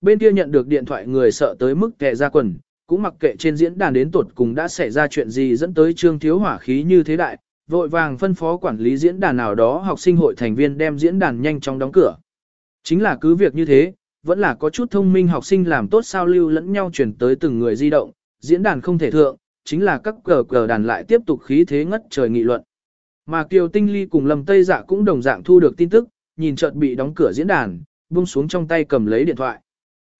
bên kia nhận được điện thoại người sợ tới mức kẻ ra quần, cũng mặc kệ trên diễn đàn đến tuột cùng đã xảy ra chuyện gì dẫn tới trương thiếu hỏa khí như thế đại, vội vàng phân phó quản lý diễn đàn nào đó học sinh hội thành viên đem diễn đàn nhanh chóng đóng cửa. Chính là cứ việc như thế, vẫn là có chút thông minh học sinh làm tốt sao lưu lẫn nhau chuyển tới từng người di động, diễn đàn không thể thượng, chính là các cờ cờ đàn lại tiếp tục khí thế ngất trời nghị luận. Mà Kiều Tinh Ly cùng Lâm Tây Dạ cũng đồng dạng thu được tin tức, nhìn chợt bị đóng cửa diễn đàn, buông xuống trong tay cầm lấy điện thoại.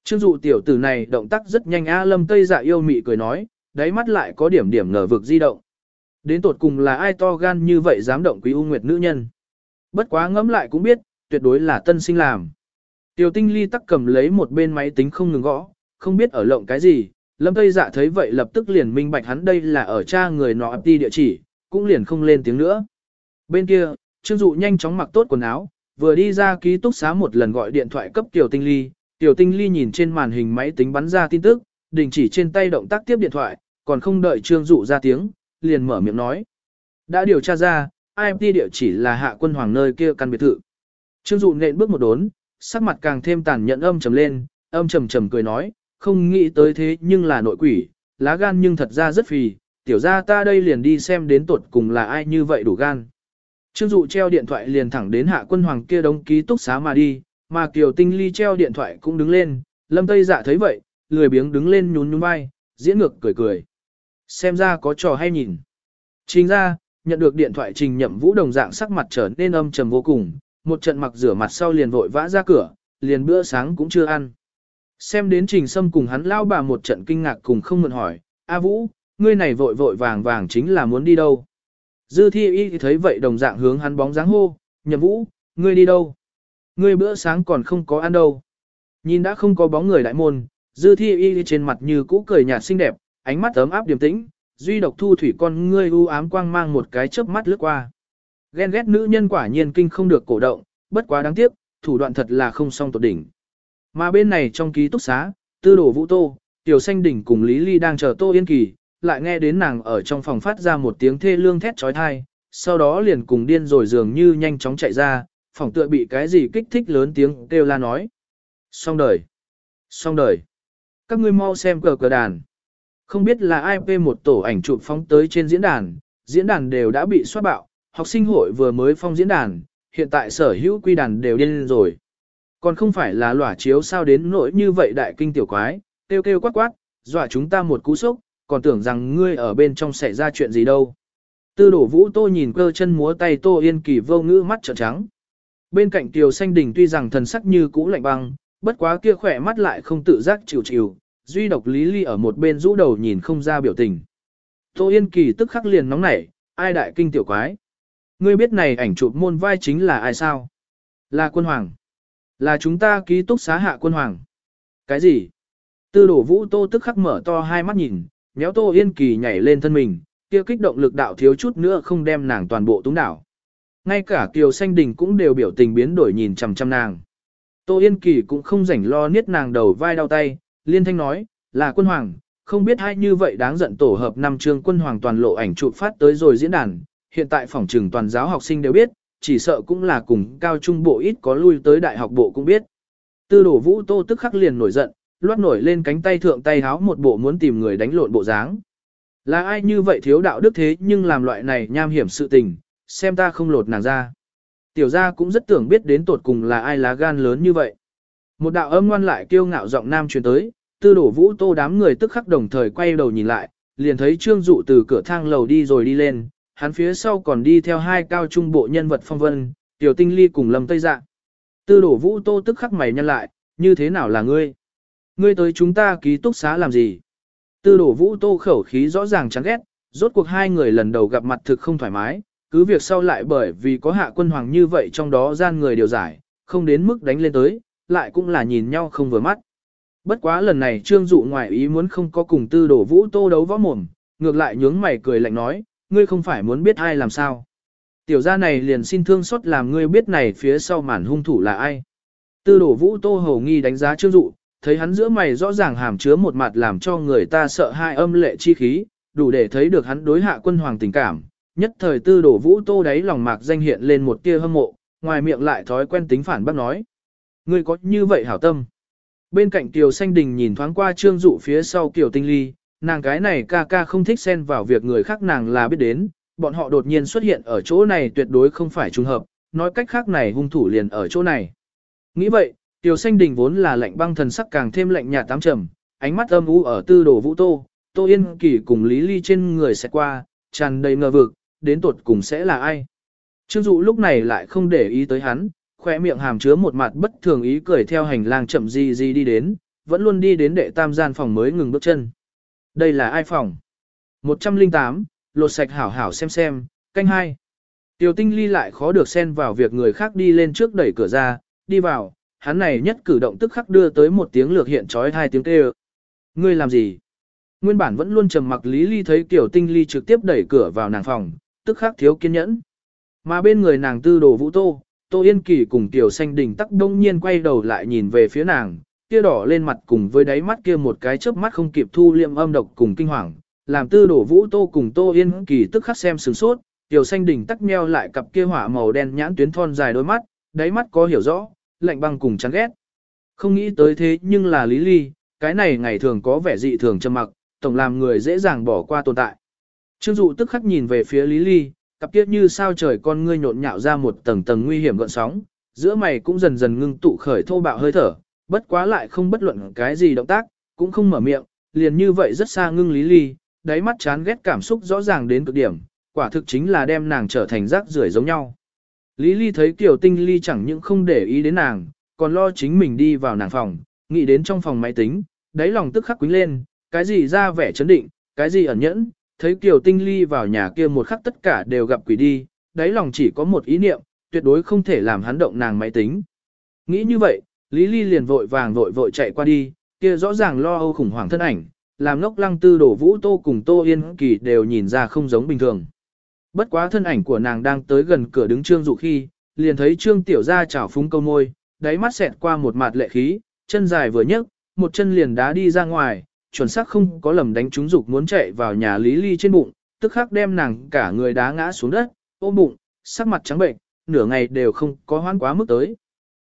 Trương dụ tiểu tử này động tác rất nhanh a Lâm Tây Dạ yêu mị cười nói, đáy mắt lại có điểm điểm ngờ vực di động. Đến tột cùng là ai to gan như vậy dám động quý u nguyệt nữ nhân. Bất quá ngẫm lại cũng biết, tuyệt đối là tân sinh làm. Tiểu tinh ly tắc cầm lấy một bên máy tính không ngừng gõ, không biết ở lộng cái gì, lâm tây dạ thấy vậy lập tức liền minh bạch hắn đây là ở cha người nọ đi địa chỉ, cũng liền không lên tiếng nữa. Bên kia, Trương Dụ nhanh chóng mặc tốt quần áo, vừa đi ra ký túc xá một lần gọi điện thoại cấp Tiểu Tinh Ly, Tiểu Tinh Ly nhìn trên màn hình máy tính bắn ra tin tức, đình chỉ trên tay động tác tiếp điện thoại, còn không đợi Trương Dụ ra tiếng, liền mở miệng nói. Đã điều tra ra, IMT địa chỉ là hạ quân hoàng nơi kia căn biệt thự. Trương Dụ nện bước một đốn, sắc mặt càng thêm tàn nhẫn âm trầm lên, âm trầm trầm cười nói, không nghĩ tới thế nhưng là nội quỷ, lá gan nhưng thật ra rất phì, tiểu ra ta đây liền đi xem đến tuột cùng là ai như vậy đủ gan. Trương Dụ treo điện thoại liền thẳng đến hạ quân hoàng kia đóng ký túc xá mà đi, mà Kiều Tinh Ly treo điện thoại cũng đứng lên, Lâm Tây Dạ thấy vậy, lười biếng đứng lên nhún nhún vai, diễn ngược cười cười. Xem ra có trò hay nhìn. Trình ra, nhận được điện thoại trình nhậm vũ đồng dạng sắc mặt trở nên âm trầm vô cùng, một trận mặc rửa mặt sau liền vội vã ra cửa, liền bữa sáng cũng chưa ăn. Xem đến trình sâm cùng hắn lao bà một trận kinh ngạc cùng không mượn hỏi, A Vũ, ngươi này vội vội vàng vàng chính là muốn đi đâu? Dư thi y thấy vậy đồng dạng hướng hắn bóng dáng hô, nhậm vũ, ngươi đi đâu? Ngươi bữa sáng còn không có ăn đâu. Nhìn đã không có bóng người đại môn, dư thi y trên mặt như cũ cười nhạt xinh đẹp, ánh mắt ấm áp điềm tĩnh, duy độc thu thủy con ngươi u ám quang mang một cái chớp mắt lướt qua. Ghen ghét nữ nhân quả nhiên kinh không được cổ động, bất quá đáng tiếc, thủ đoạn thật là không song tột đỉnh. Mà bên này trong ký túc xá, tư đổ vũ tô, tiểu xanh đỉnh cùng Lý Ly đang chờ tô yên kỳ, lại nghe đến nàng ở trong phòng phát ra một tiếng thê lương thét trói thai, sau đó liền cùng điên rồi dường như nhanh chóng chạy ra, Phỏng tựa bị cái gì kích thích lớn tiếng kêu la nói. Xong đời! Xong đời! Các ngươi mau xem cờ cờ đàn. Không biết là ai IP một tổ ảnh chụp phóng tới trên diễn đàn, diễn đàn đều đã bị xoát bạo, học sinh hội vừa mới phong diễn đàn, hiện tại sở hữu quy đàn đều điên rồi. Còn không phải là lỏa chiếu sao đến nỗi như vậy đại kinh tiểu quái, kêu kêu quát quát, dọa chúng ta một cú sốc, còn tưởng rằng ngươi ở bên trong xảy ra chuyện gì đâu. Tư đổ vũ tô nhìn cơ chân múa tay tô yên kỳ vô ngữ mắt trợn trắng. Bên cạnh tiểu xanh đình tuy rằng thần sắc như cũ lạnh băng, bất quá kia khỏe mắt lại không tự giác chịu chịu, duy độc Lý Ly ở một bên rũ đầu nhìn không ra biểu tình. Tô Yên Kỳ tức khắc liền nóng nảy, ai đại kinh tiểu quái. Ngươi biết này ảnh chụp môn vai chính là ai sao? Là quân hoàng. Là chúng ta ký túc xá hạ quân hoàng. Cái gì? Tư đổ vũ tô tức khắc mở to hai mắt nhìn, méo Tô Yên Kỳ nhảy lên thân mình, kia kích động lực đạo thiếu chút nữa không đem nàng toàn bộ túng đảo. Ngay cả Kiều Xanh Đình cũng đều biểu tình biến đổi nhìn chằm chằm nàng. Tô Yên Kỳ cũng không rảnh lo niết nàng đầu vai đau tay, liên thanh nói, là quân hoàng, không biết hay như vậy đáng giận tổ hợp năm chương quân hoàng toàn lộ ảnh chụp phát tới rồi diễn đàn, hiện tại phòng trường toàn giáo học sinh đều biết, chỉ sợ cũng là cùng cao trung bộ ít có lui tới đại học bộ cũng biết. Tư đổ vũ tô tức khắc liền nổi giận, loát nổi lên cánh tay thượng tay háo một bộ muốn tìm người đánh lộn bộ dáng. Là ai như vậy thiếu đạo đức thế nhưng làm loại này nham hiểm sự tình, xem ta không lột nàng ra. Tiểu gia cũng rất tưởng biết đến tột cùng là ai lá gan lớn như vậy. Một đạo âm ngoan lại kiêu ngạo giọng nam truyền tới, tư đổ vũ tô đám người tức khắc đồng thời quay đầu nhìn lại, liền thấy trương dụ từ cửa thang lầu đi rồi đi lên, hắn phía sau còn đi theo hai cao trung bộ nhân vật phong vân, tiểu tinh ly cùng lâm tây dạ. Tư đổ vũ tô tức khắc mày nhăn lại, như thế nào là ngươi? Ngươi tới chúng ta ký túc xá làm gì? Tư đổ vũ tô khẩu khí rõ ràng chán ghét, rốt cuộc hai người lần đầu gặp mặt thực không thoải mái, cứ việc sau lại bởi vì có hạ quân hoàng như vậy trong đó gian người điều giải, không đến mức đánh lên tới, lại cũng là nhìn nhau không vừa mắt. Bất quá lần này trương dụ ngoài ý muốn không có cùng tư đổ vũ tô đấu võ mồm, ngược lại nhướng mày cười lạnh nói, ngươi không phải muốn biết ai làm sao. Tiểu gia này liền xin thương xót làm ngươi biết này phía sau màn hung thủ là ai. Tư đổ vũ tô hầu nghi đánh giá trương dụ, thấy hắn giữa mày rõ ràng hàm chứa một mặt làm cho người ta sợ hai âm lệ chi khí, đủ để thấy được hắn đối hạ quân hoàng tình cảm. Nhất thời tư đổ vũ tô đáy lòng mạc danh hiện lên một tia hâm mộ, ngoài miệng lại thói quen tính phản bác nói. Ngươi có như vậy hảo tâm. Bên cạnh Kiều Xanh Đình nhìn thoáng qua Trương Dụ phía sau Kiều Tinh Ly, nàng cái này ca ca không thích xen vào việc người khác nàng là biết đến, bọn họ đột nhiên xuất hiện ở chỗ này tuyệt đối không phải trùng hợp, nói cách khác này hung thủ liền ở chỗ này. Nghĩ vậy, Kiều Xanh Đình vốn là lạnh băng thần sắc càng thêm lạnh nhạt tám trầm, ánh mắt âm u ở tư đồ vũ tô, Tô Yên Kỳ cùng Lý Ly trên người sẽ qua, tràn đầy ngờ vực, đến tuột cùng sẽ là ai. Trương Dụ lúc này lại không để ý tới hắn, khỏe miệng hàm chứa một mặt bất thường ý cười theo hành lang chậm gì gì đi đến, vẫn luôn đi đến đệ tam gian phòng mới ngừng bước chân. Đây là ai phòng? 108, lột sạch hảo hảo xem xem, canh hai. Tiểu tinh ly lại khó được xen vào việc người khác đi lên trước đẩy cửa ra, đi vào, hắn này nhất cử động tức khắc đưa tới một tiếng lược hiện trói hai tiếng kêu. Ngươi làm gì? Nguyên bản vẫn luôn trầm mặc Lý Ly thấy Tiểu Tinh Ly trực tiếp đẩy cửa vào nàng phòng, tức khắc thiếu kiên nhẫn. Mà bên người nàng tư đồ vũ tô, Tô Yên Kỳ cùng Tiểu Xanh Đỉnh tắc đông nhiên quay đầu lại nhìn về phía nàng, kia đỏ lên mặt cùng với đáy mắt kia một cái chớp mắt không kịp thu liệm âm độc cùng kinh hoàng, làm tư đồ vũ tô cùng Tô Yên Kỳ tức khắc xem sửng sốt, Tiểu Xanh Đỉnh tắc meo lại cặp kia hỏa màu đen nhãn tuyến thon dài đôi mắt, đáy mắt có hiểu rõ, lạnh băng cùng chán ghét. Không nghĩ tới thế nhưng là Lý Ly, cái này ngày thường có vẻ dị thường trầm mặc, tổng làm người dễ dàng bỏ qua tồn tại. Trương Dụ tức khắc nhìn về phía Lý Ly, cặp kiếp như sao trời con ngươi nhộn nhạo ra một tầng tầng nguy hiểm gợn sóng, giữa mày cũng dần dần ngưng tụ khởi thô bạo hơi thở, bất quá lại không bất luận cái gì động tác, cũng không mở miệng, liền như vậy rất xa ngưng Lý Ly, đáy mắt chán ghét cảm xúc rõ ràng đến cực điểm, quả thực chính là đem nàng trở thành rác rưởi giống nhau. Lý Ly thấy Kiều Tinh Ly chẳng những không để ý đến nàng, còn lo chính mình đi vào nàng phòng, nghĩ đến trong phòng máy tính, đáy lòng tức khắc quính lên, cái gì ra vẻ chấn định, cái gì ẩn nhẫn, thấy Kiều Tinh Ly vào nhà kia một khắc tất cả đều gặp quỷ đi, đáy lòng chỉ có một ý niệm, tuyệt đối không thể làm hắn động nàng máy tính. Nghĩ như vậy, Lý Ly liền vội vàng vội vội chạy qua đi, kia rõ ràng lo âu khủng hoảng thân ảnh, làm ngốc lăng tư đổ vũ tô cùng tô yên kỳ đều nhìn ra không giống bình thường. Bất quá thân ảnh của nàng đang tới gần cửa đứng trương dụ khi, liền thấy trương tiểu ra chảo phúng câu môi, đáy mắt xẹt qua một mặt lệ khí, chân dài vừa nhấc, một chân liền đá đi ra ngoài, chuẩn xác không có lầm đánh trúng dục muốn chạy vào nhà Lý Ly trên bụng, tức khắc đem nàng cả người đá ngã xuống đất, ôm bụng, sắc mặt trắng bệnh, nửa ngày đều không có hoãn quá mức tới.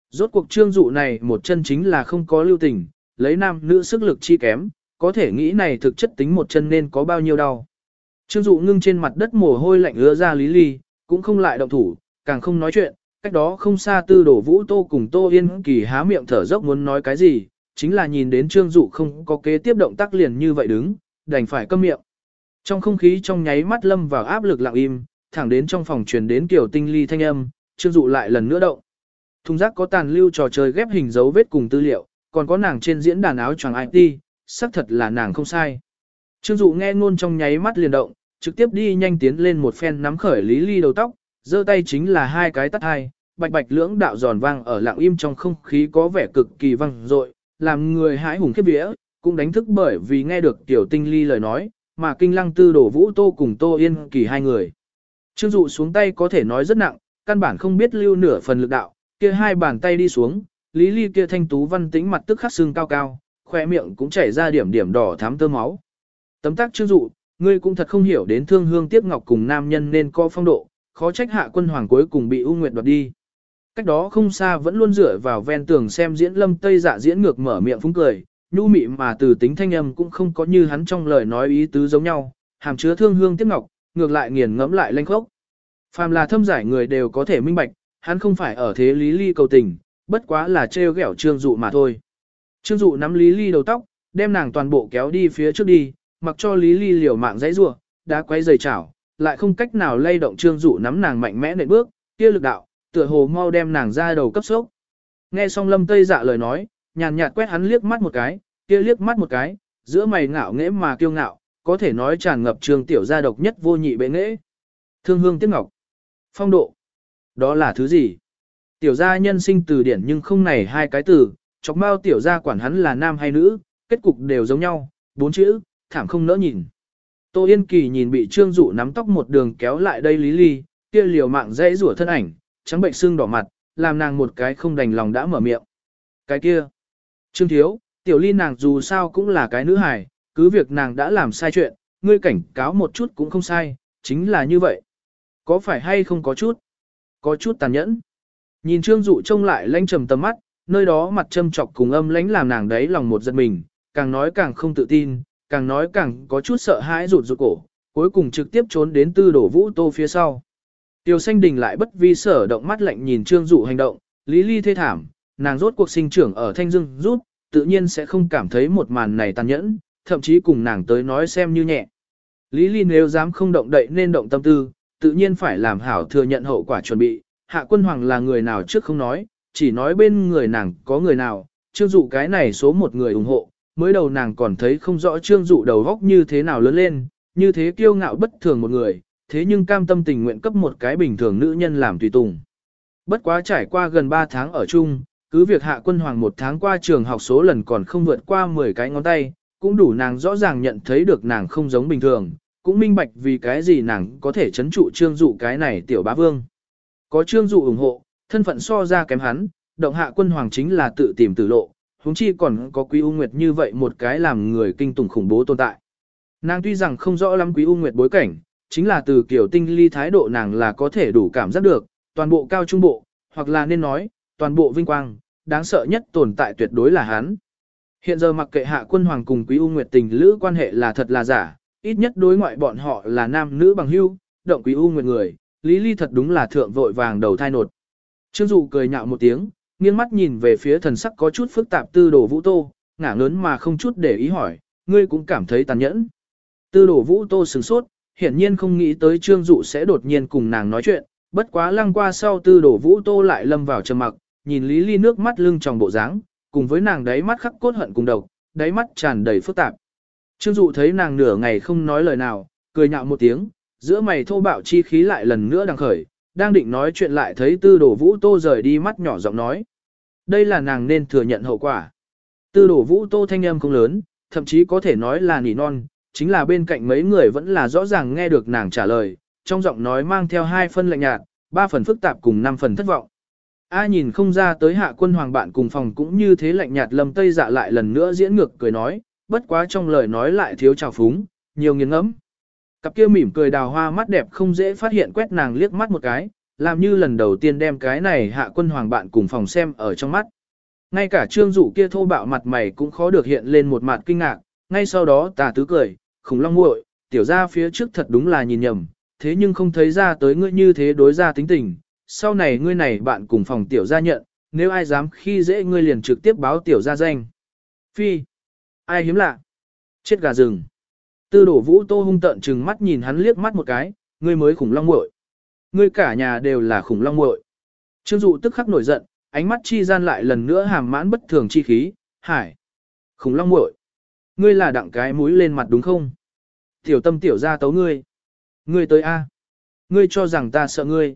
Rốt cuộc trương dụ này một chân chính là không có lưu tình, lấy nam nữ sức lực chi kém, có thể nghĩ này thực chất tính một chân nên có bao nhiêu đau. Trương dụ ngưng trên mặt đất mồ hôi lạnh ứa ra Lý Ly, cũng không lại động thủ, càng không nói chuyện, cách đó không xa tư đổ vũ tô cùng tô yên kỳ há miệng thở dốc muốn nói cái gì, chính là nhìn đến trương dụ không có kế tiếp động tác liền như vậy đứng, đành phải câm miệng. Trong không khí trong nháy mắt lâm vào áp lực lặng im, thẳng đến trong phòng truyền đến kiểu tinh ly thanh âm, trương dụ lại lần nữa động. Thùng rác có tàn lưu trò chơi ghép hình dấu vết cùng tư liệu, còn có nàng trên diễn đàn áo choàng IT, xác thật là nàng không sai. Trương dụ nghe ngôn trong nháy mắt liền động, trực tiếp đi nhanh tiến lên một phen nắm khởi lý ly đầu tóc, giơ tay chính là hai cái tắt hai, bạch bạch lưỡng đạo giòn vang ở lặng im trong không khí có vẻ cực kỳ vang dội, làm người hãi hùng khiếp vía, cũng đánh thức bởi vì nghe được tiểu tinh ly lời nói, mà kinh lăng tư đổ vũ tô cùng tô yên kỳ hai người. Trương dụ xuống tay có thể nói rất nặng, căn bản không biết lưu nửa phần lực đạo, kia hai bàn tay đi xuống, lý ly kia thanh tú văn tĩnh mặt tức khắc xương cao cao, khỏe miệng cũng chảy ra điểm điểm đỏ thám tơ máu. Tấm tác trương dụ, ngươi cũng thật không hiểu đến thương hương tiếc ngọc cùng nam nhân nên có phong độ, khó trách hạ quân hoàng cuối cùng bị U Nguyệt đoạt đi. Cách đó không xa vẫn luôn dựa vào ven tường xem diễn lâm tây dạ diễn ngược mở miệng phúng cười, nhu mị mà từ tính thanh âm cũng không có như hắn trong lời nói ý tứ giống nhau, hàm chứa thương hương tiếc ngọc, ngược lại nghiền ngẫm lại lanh khốc. Phàm là thâm giải người đều có thể minh bạch, hắn không phải ở thế lý ly cầu tình, bất quá là trêu ghẹo trương dụ mà thôi. Trương dụ nắm lý ly đầu tóc, đem nàng toàn bộ kéo đi phía trước đi, mặc cho lý ly liều mạng dãy rua, đã quay dày chảo, lại không cách nào lay động trương dụ nắm nàng mạnh mẽ nện bước, kia lực đạo, tựa hồ mau đem nàng ra đầu cấp sốc. Nghe xong lâm tây dạ lời nói, nhàn nhạt quét hắn liếc mắt một cái, kia liếc mắt một cái, giữa mày ngạo nghễ mà kiêu ngạo, có thể nói tràn ngập trường tiểu gia độc nhất vô nhị bệ nghễ. Thương hương tiếc ngọc. Phong độ. Đó là thứ gì? Tiểu gia nhân sinh từ điển nhưng không này hai cái từ, chọc mau tiểu gia quản hắn là nam hay nữ, kết cục đều giống nhau, bốn chữ, thảm không nỡ nhìn. Tô Yên Kỳ nhìn bị Trương Dụ nắm tóc một đường kéo lại đây Lý Ly, kia liều mạng dãy rủa thân ảnh, trắng bệnh xương đỏ mặt, làm nàng một cái không đành lòng đã mở miệng. Cái kia, Trương Thiếu, tiểu ly nàng dù sao cũng là cái nữ hài, cứ việc nàng đã làm sai chuyện, ngươi cảnh cáo một chút cũng không sai, chính là như vậy. Có phải hay không có chút? Có chút tàn nhẫn. Nhìn Trương Dụ trông lại lanh trầm tầm mắt, nơi đó mặt châm chọc cùng âm lãnh làm nàng đấy lòng một giật mình, càng nói càng không tự tin, càng nói càng có chút sợ hãi rụt rụt cổ, cuối cùng trực tiếp trốn đến tư đổ vũ tô phía sau. Tiêu xanh đình lại bất vi sở động mắt lạnh nhìn trương dụ hành động, lý ly thê thảm, nàng rốt cuộc sinh trưởng ở thanh dương rút, tự nhiên sẽ không cảm thấy một màn này tàn nhẫn, thậm chí cùng nàng tới nói xem như nhẹ. Lý ly nếu dám không động đậy nên động tâm tư, tự nhiên phải làm hảo thừa nhận hậu quả chuẩn bị, hạ quân hoàng là người nào trước không nói, chỉ nói bên người nàng có người nào, trương dụ cái này số một người ủng hộ, mới đầu nàng còn thấy không rõ trương dụ đầu góc như thế nào lớn lên, như thế kiêu ngạo bất thường một người, thế nhưng cam tâm tình nguyện cấp một cái bình thường nữ nhân làm tùy tùng. Bất quá trải qua gần 3 tháng ở chung, cứ việc hạ quân hoàng một tháng qua trường học số lần còn không vượt qua 10 cái ngón tay, cũng đủ nàng rõ ràng nhận thấy được nàng không giống bình thường, cũng minh bạch vì cái gì nàng có thể chấn trụ trương dụ cái này tiểu bá vương. Có trương dụ ủng hộ, thân phận so ra kém hắn, động hạ quân hoàng chính là tự tìm tử lộ, huống chi còn có quý u nguyệt như vậy một cái làm người kinh tủng khủng bố tồn tại. Nàng tuy rằng không rõ lắm quý u nguyệt bối cảnh, chính là từ kiểu tinh ly thái độ nàng là có thể đủ cảm giác được, toàn bộ cao trung bộ, hoặc là nên nói, toàn bộ vinh quang, đáng sợ nhất tồn tại tuyệt đối là hắn. Hiện giờ mặc kệ hạ quân hoàng cùng quý u nguyệt tình lữ quan hệ là thật là giả, ít nhất đối ngoại bọn họ là nam nữ bằng hữu, động quý u nguyệt người, lý ly thật đúng là thượng vội vàng đầu thai nột. Trương dụ cười nhạo một tiếng, nghiêng mắt nhìn về phía thần sắc có chút phức tạp tư đồ vũ tô, ngả lớn mà không chút để ý hỏi, ngươi cũng cảm thấy tàn nhẫn. Tư đồ vũ tô sừng sốt, hiển nhiên không nghĩ tới trương dụ sẽ đột nhiên cùng nàng nói chuyện, bất quá lăng qua sau tư đổ vũ tô lại lâm vào trầm mặc, nhìn Lý Ly nước mắt lưng tròng bộ dáng, cùng với nàng đáy mắt khắc cốt hận cùng độc, đáy mắt tràn đầy phức tạp. Trương dụ thấy nàng nửa ngày không nói lời nào, cười nhạo một tiếng, giữa mày thô bạo chi khí lại lần nữa đang khởi, đang định nói chuyện lại thấy tư đổ vũ tô rời đi mắt nhỏ giọng nói. Đây là nàng nên thừa nhận hậu quả. Tư đổ vũ tô thanh âm không lớn, thậm chí có thể nói là nỉ non, chính là bên cạnh mấy người vẫn là rõ ràng nghe được nàng trả lời, trong giọng nói mang theo hai phân lạnh nhạt, ba phần phức tạp cùng năm phần thất vọng. A nhìn không ra tới hạ quân hoàng bạn cùng phòng cũng như thế lạnh nhạt lâm tây dạ lại lần nữa diễn ngược cười nói, bất quá trong lời nói lại thiếu trào phúng, nhiều nghiêng ngẫm. Cặp kia mỉm cười đào hoa mắt đẹp không dễ phát hiện quét nàng liếc mắt một cái, làm như lần đầu tiên đem cái này hạ quân hoàng bạn cùng phòng xem ở trong mắt. Ngay cả trương dụ kia thô bạo mặt mày cũng khó được hiện lên một mặt kinh ngạc, ngay sau đó tà tứ cười, khủng long muội, tiểu ra phía trước thật đúng là nhìn nhầm, thế nhưng không thấy ra tới ngươi như thế đối ra tính tình, sau này ngươi này bạn cùng phòng tiểu gia nhận, nếu ai dám khi dễ ngươi liền trực tiếp báo tiểu gia danh. Phi, ai hiếm lạ, chết gà rừng. Tư đổ vũ tô hung tận trừng mắt nhìn hắn liếc mắt một cái, ngươi mới khủng long muội, ngươi cả nhà đều là khủng long muội. Trương dụ tức khắc nổi giận, ánh mắt chi gian lại lần nữa hàm mãn bất thường chi khí, hải, khủng long muội, ngươi là đặng cái mũi lên mặt đúng không? Tiểu tâm tiểu ra tấu ngươi. Ngươi tới A. Ngươi cho rằng ta sợ ngươi.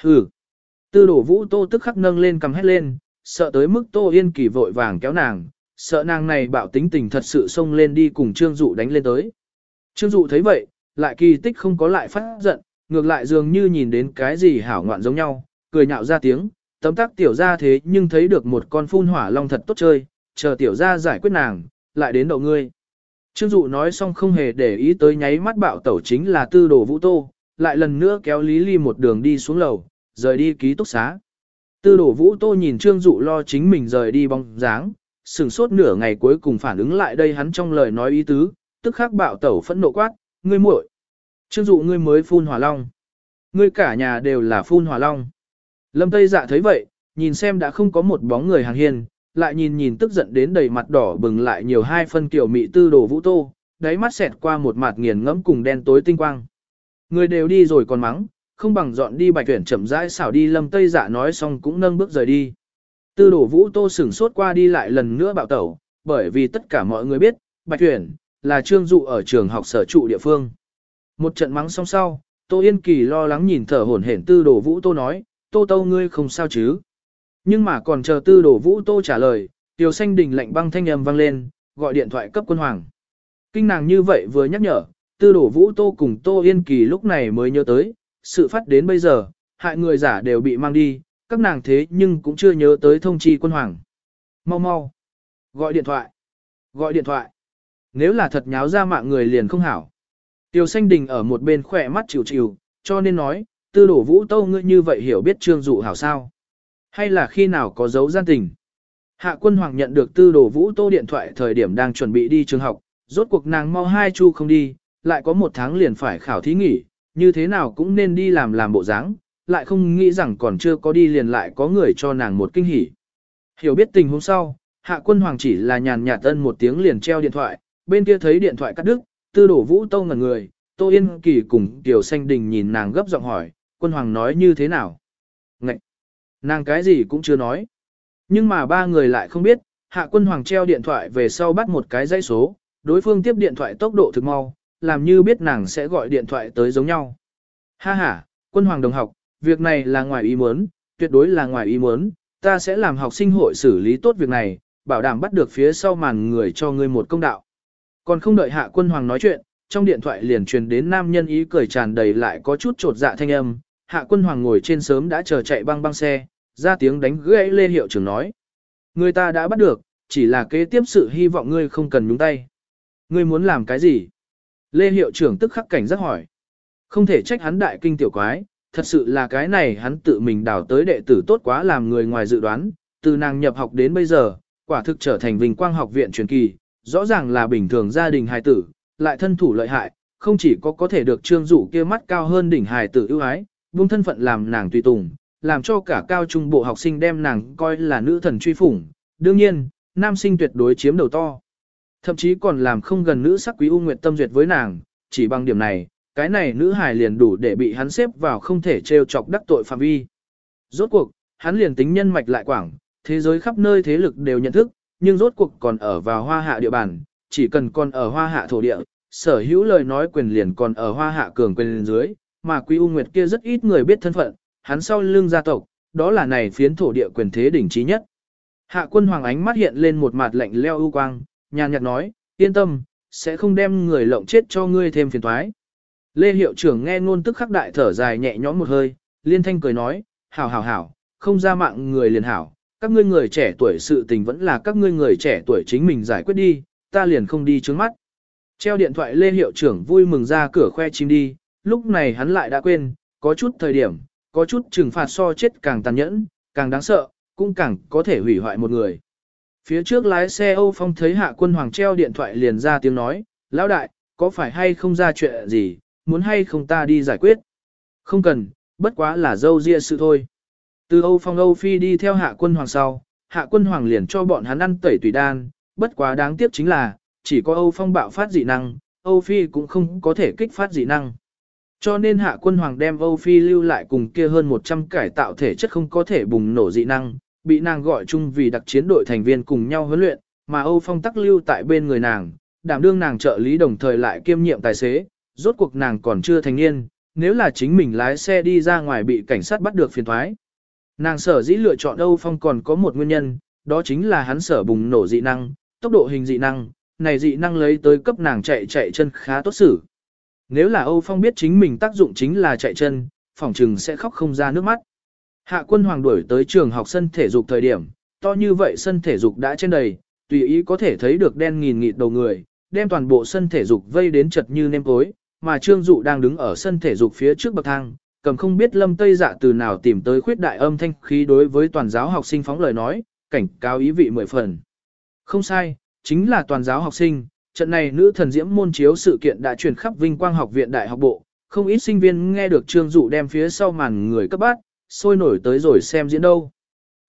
Hừ. Tư đổ vũ tô tức khắc nâng lên cầm hét lên, sợ tới mức tô yên kỳ vội vàng kéo nàng, sợ nàng này bạo tính tình thật sự xông lên đi cùng trương dụ đánh lên tới. Trương dụ thấy vậy, lại kỳ tích không có lại phát giận, ngược lại dường như nhìn đến cái gì hảo ngoạn giống nhau, cười nhạo ra tiếng, tấm tắc tiểu ra thế nhưng thấy được một con phun hỏa long thật tốt chơi, chờ tiểu ra giải quyết nàng, lại đến đầu ngươi. Trương Dụ nói xong không hề để ý tới nháy mắt bạo tẩu chính là tư đồ vũ tô, lại lần nữa kéo Lý Ly một đường đi xuống lầu, rời đi ký túc xá. Tư đồ vũ tô nhìn Trương Dụ lo chính mình rời đi bóng dáng, sửng sốt nửa ngày cuối cùng phản ứng lại đây hắn trong lời nói ý tứ, tức khắc bạo tẩu phẫn nộ quát, ngươi muội. Trương Dụ ngươi mới phun hỏa long. Ngươi cả nhà đều là phun hỏa long. Lâm Tây dạ thấy vậy, nhìn xem đã không có một bóng người hàng hiền, lại nhìn nhìn tức giận đến đầy mặt đỏ bừng lại nhiều hai phân kiểu mị tư đồ vũ tô, đáy mắt xẹt qua một mặt nghiền ngẫm cùng đen tối tinh quang. Người đều đi rồi còn mắng, không bằng dọn đi bạch tuyển chậm rãi xảo đi lâm tây giả nói xong cũng nâng bước rời đi. Tư đồ vũ tô sửng sốt qua đi lại lần nữa bạo tẩu, bởi vì tất cả mọi người biết, bạch tuyển, là trương dụ ở trường học sở trụ địa phương. Một trận mắng xong sau, Tô Yên Kỳ lo lắng nhìn thở hổn hển tư đồ vũ tô nói, tô tâu ngươi không sao chứ. Nhưng mà còn chờ tư Đổ vũ tô trả lời, tiểu xanh đình lạnh băng thanh âm vang lên, gọi điện thoại cấp quân hoàng. Kinh nàng như vậy vừa nhắc nhở, tư Đổ vũ tô cùng tô yên kỳ lúc này mới nhớ tới, sự phát đến bây giờ, hại người giả đều bị mang đi, các nàng thế nhưng cũng chưa nhớ tới thông chi quân hoàng. Mau mau, gọi điện thoại, gọi điện thoại. Nếu là thật nháo ra mạng người liền không hảo. Tiểu xanh đình ở một bên khỏe mắt chịu chịu, cho nên nói, tư đổ vũ tô ngươi như vậy hiểu biết trương dụ hảo sao. Hay là khi nào có dấu gian tình? Hạ quân hoàng nhận được tư đồ vũ tô điện thoại thời điểm đang chuẩn bị đi trường học, rốt cuộc nàng mau hai chu không đi, lại có một tháng liền phải khảo thí nghỉ, như thế nào cũng nên đi làm làm bộ dáng, lại không nghĩ rằng còn chưa có đi liền lại có người cho nàng một kinh hỉ. Hiểu biết tình huống sau, hạ quân hoàng chỉ là nhàn nhạt tân một tiếng liền treo điện thoại, bên kia thấy điện thoại cắt đứt, tư đổ vũ tâu ngẩn người, tô yên kỳ cùng tiểu xanh đình nhìn nàng gấp giọng hỏi, quân hoàng nói như thế nào? Nàng cái gì cũng chưa nói. Nhưng mà ba người lại không biết, hạ quân hoàng treo điện thoại về sau bắt một cái dãy số, đối phương tiếp điện thoại tốc độ thực mau, làm như biết nàng sẽ gọi điện thoại tới giống nhau. Ha ha, quân hoàng đồng học, việc này là ngoài ý muốn, tuyệt đối là ngoài ý muốn, ta sẽ làm học sinh hội xử lý tốt việc này, bảo đảm bắt được phía sau màn người cho ngươi một công đạo. Còn không đợi hạ quân hoàng nói chuyện, trong điện thoại liền truyền đến nam nhân ý cười tràn đầy lại có chút trột dạ thanh âm, hạ quân hoàng ngồi trên sớm đã chờ chạy băng băng xe, ra tiếng đánh gãy lê hiệu trưởng nói. Người ta đã bắt được, chỉ là kế tiếp sự hy vọng ngươi không cần nhúng tay. Ngươi muốn làm cái gì? Lê hiệu trưởng tức khắc cảnh giác hỏi. Không thể trách hắn đại kinh tiểu quái, thật sự là cái này hắn tự mình đào tới đệ tử tốt quá làm người ngoài dự đoán, từ nàng nhập học đến bây giờ, quả thực trở thành vinh quang học viện truyền kỳ, rõ ràng là bình thường gia đình hài tử, lại thân thủ lợi hại, không chỉ có có thể được trương dụ kia mắt cao hơn đỉnh hài tử ưu ái, buông thân phận làm nàng tùy tùng, làm cho cả cao trung bộ học sinh đem nàng coi là nữ thần truy phủng. Đương nhiên, nam sinh tuyệt đối chiếm đầu to. Thậm chí còn làm không gần nữ sắc quý u nguyệt tâm duyệt với nàng, chỉ bằng điểm này, cái này nữ hài liền đủ để bị hắn xếp vào không thể trêu chọc đắc tội phạm vi. Rốt cuộc, hắn liền tính nhân mạch lại quảng, thế giới khắp nơi thế lực đều nhận thức, nhưng rốt cuộc còn ở vào hoa hạ địa bàn, chỉ cần còn ở hoa hạ thổ địa, sở hữu lời nói quyền liền còn ở hoa hạ cường quyền dưới, mà Quý U Nguyệt kia rất ít người biết thân phận, hắn sau lưng gia tộc, đó là này phiến thổ địa quyền thế đỉnh trí nhất. Hạ quân hoàng ánh mắt hiện lên một mặt lạnh leo ưu quang, nhàn nhạt nói, yên tâm, sẽ không đem người lộng chết cho ngươi thêm phiền toái. Lê hiệu trưởng nghe ngôn tức khắc đại thở dài nhẹ nhõm một hơi, liên thanh cười nói, hảo hảo hảo, không ra mạng người liền hảo, các ngươi người trẻ tuổi sự tình vẫn là các ngươi người trẻ tuổi chính mình giải quyết đi, ta liền không đi trước mắt. Treo điện thoại Lê hiệu trưởng vui mừng ra cửa khoe chim đi, lúc này hắn lại đã quên, có chút thời điểm, có chút trừng phạt so chết càng tàn nhẫn, càng đáng sợ, cũng càng có thể hủy hoại một người. Phía trước lái xe Âu Phong thấy hạ quân hoàng treo điện thoại liền ra tiếng nói, lão đại, có phải hay không ra chuyện gì, muốn hay không ta đi giải quyết. Không cần, bất quá là dâu ria sự thôi. Từ Âu Phong Âu Phi đi theo hạ quân hoàng sau, hạ quân hoàng liền cho bọn hắn ăn tẩy tùy đan, bất quá đáng tiếc chính là, chỉ có Âu Phong bạo phát dị năng, Âu Phi cũng không có thể kích phát dị năng. Cho nên hạ quân hoàng đem Âu Phi lưu lại cùng kia hơn 100 cải tạo thể chất không có thể bùng nổ dị năng, bị nàng gọi chung vì đặc chiến đội thành viên cùng nhau huấn luyện, mà Âu Phong tắc lưu tại bên người nàng, đảm đương nàng trợ lý đồng thời lại kiêm nhiệm tài xế, rốt cuộc nàng còn chưa thành niên, nếu là chính mình lái xe đi ra ngoài bị cảnh sát bắt được phiền thoái. Nàng sở dĩ lựa chọn Âu Phong còn có một nguyên nhân, đó chính là hắn sở bùng nổ dị năng, tốc độ hình dị năng, này dị năng lấy tới cấp nàng chạy chạy chân khá tốt xử. Nếu là Âu Phong biết chính mình tác dụng chính là chạy chân, phỏng trừng sẽ khóc không ra nước mắt. Hạ quân hoàng đuổi tới trường học sân thể dục thời điểm, to như vậy sân thể dục đã trên đầy, tùy ý có thể thấy được đen nghìn nghịt đầu người, đem toàn bộ sân thể dục vây đến chật như nêm tối, mà Trương Dụ đang đứng ở sân thể dục phía trước bậc thang, cầm không biết lâm tây dạ từ nào tìm tới khuyết đại âm thanh khí đối với toàn giáo học sinh phóng lời nói, cảnh cáo ý vị mười phần. Không sai, chính là toàn giáo học sinh, trận này nữ thần diễm môn chiếu sự kiện đã truyền khắp Vinh Quang học viện đại học bộ, không ít sinh viên nghe được Trương Dụ đem phía sau màn người cấp bát, sôi nổi tới rồi xem diễn đâu.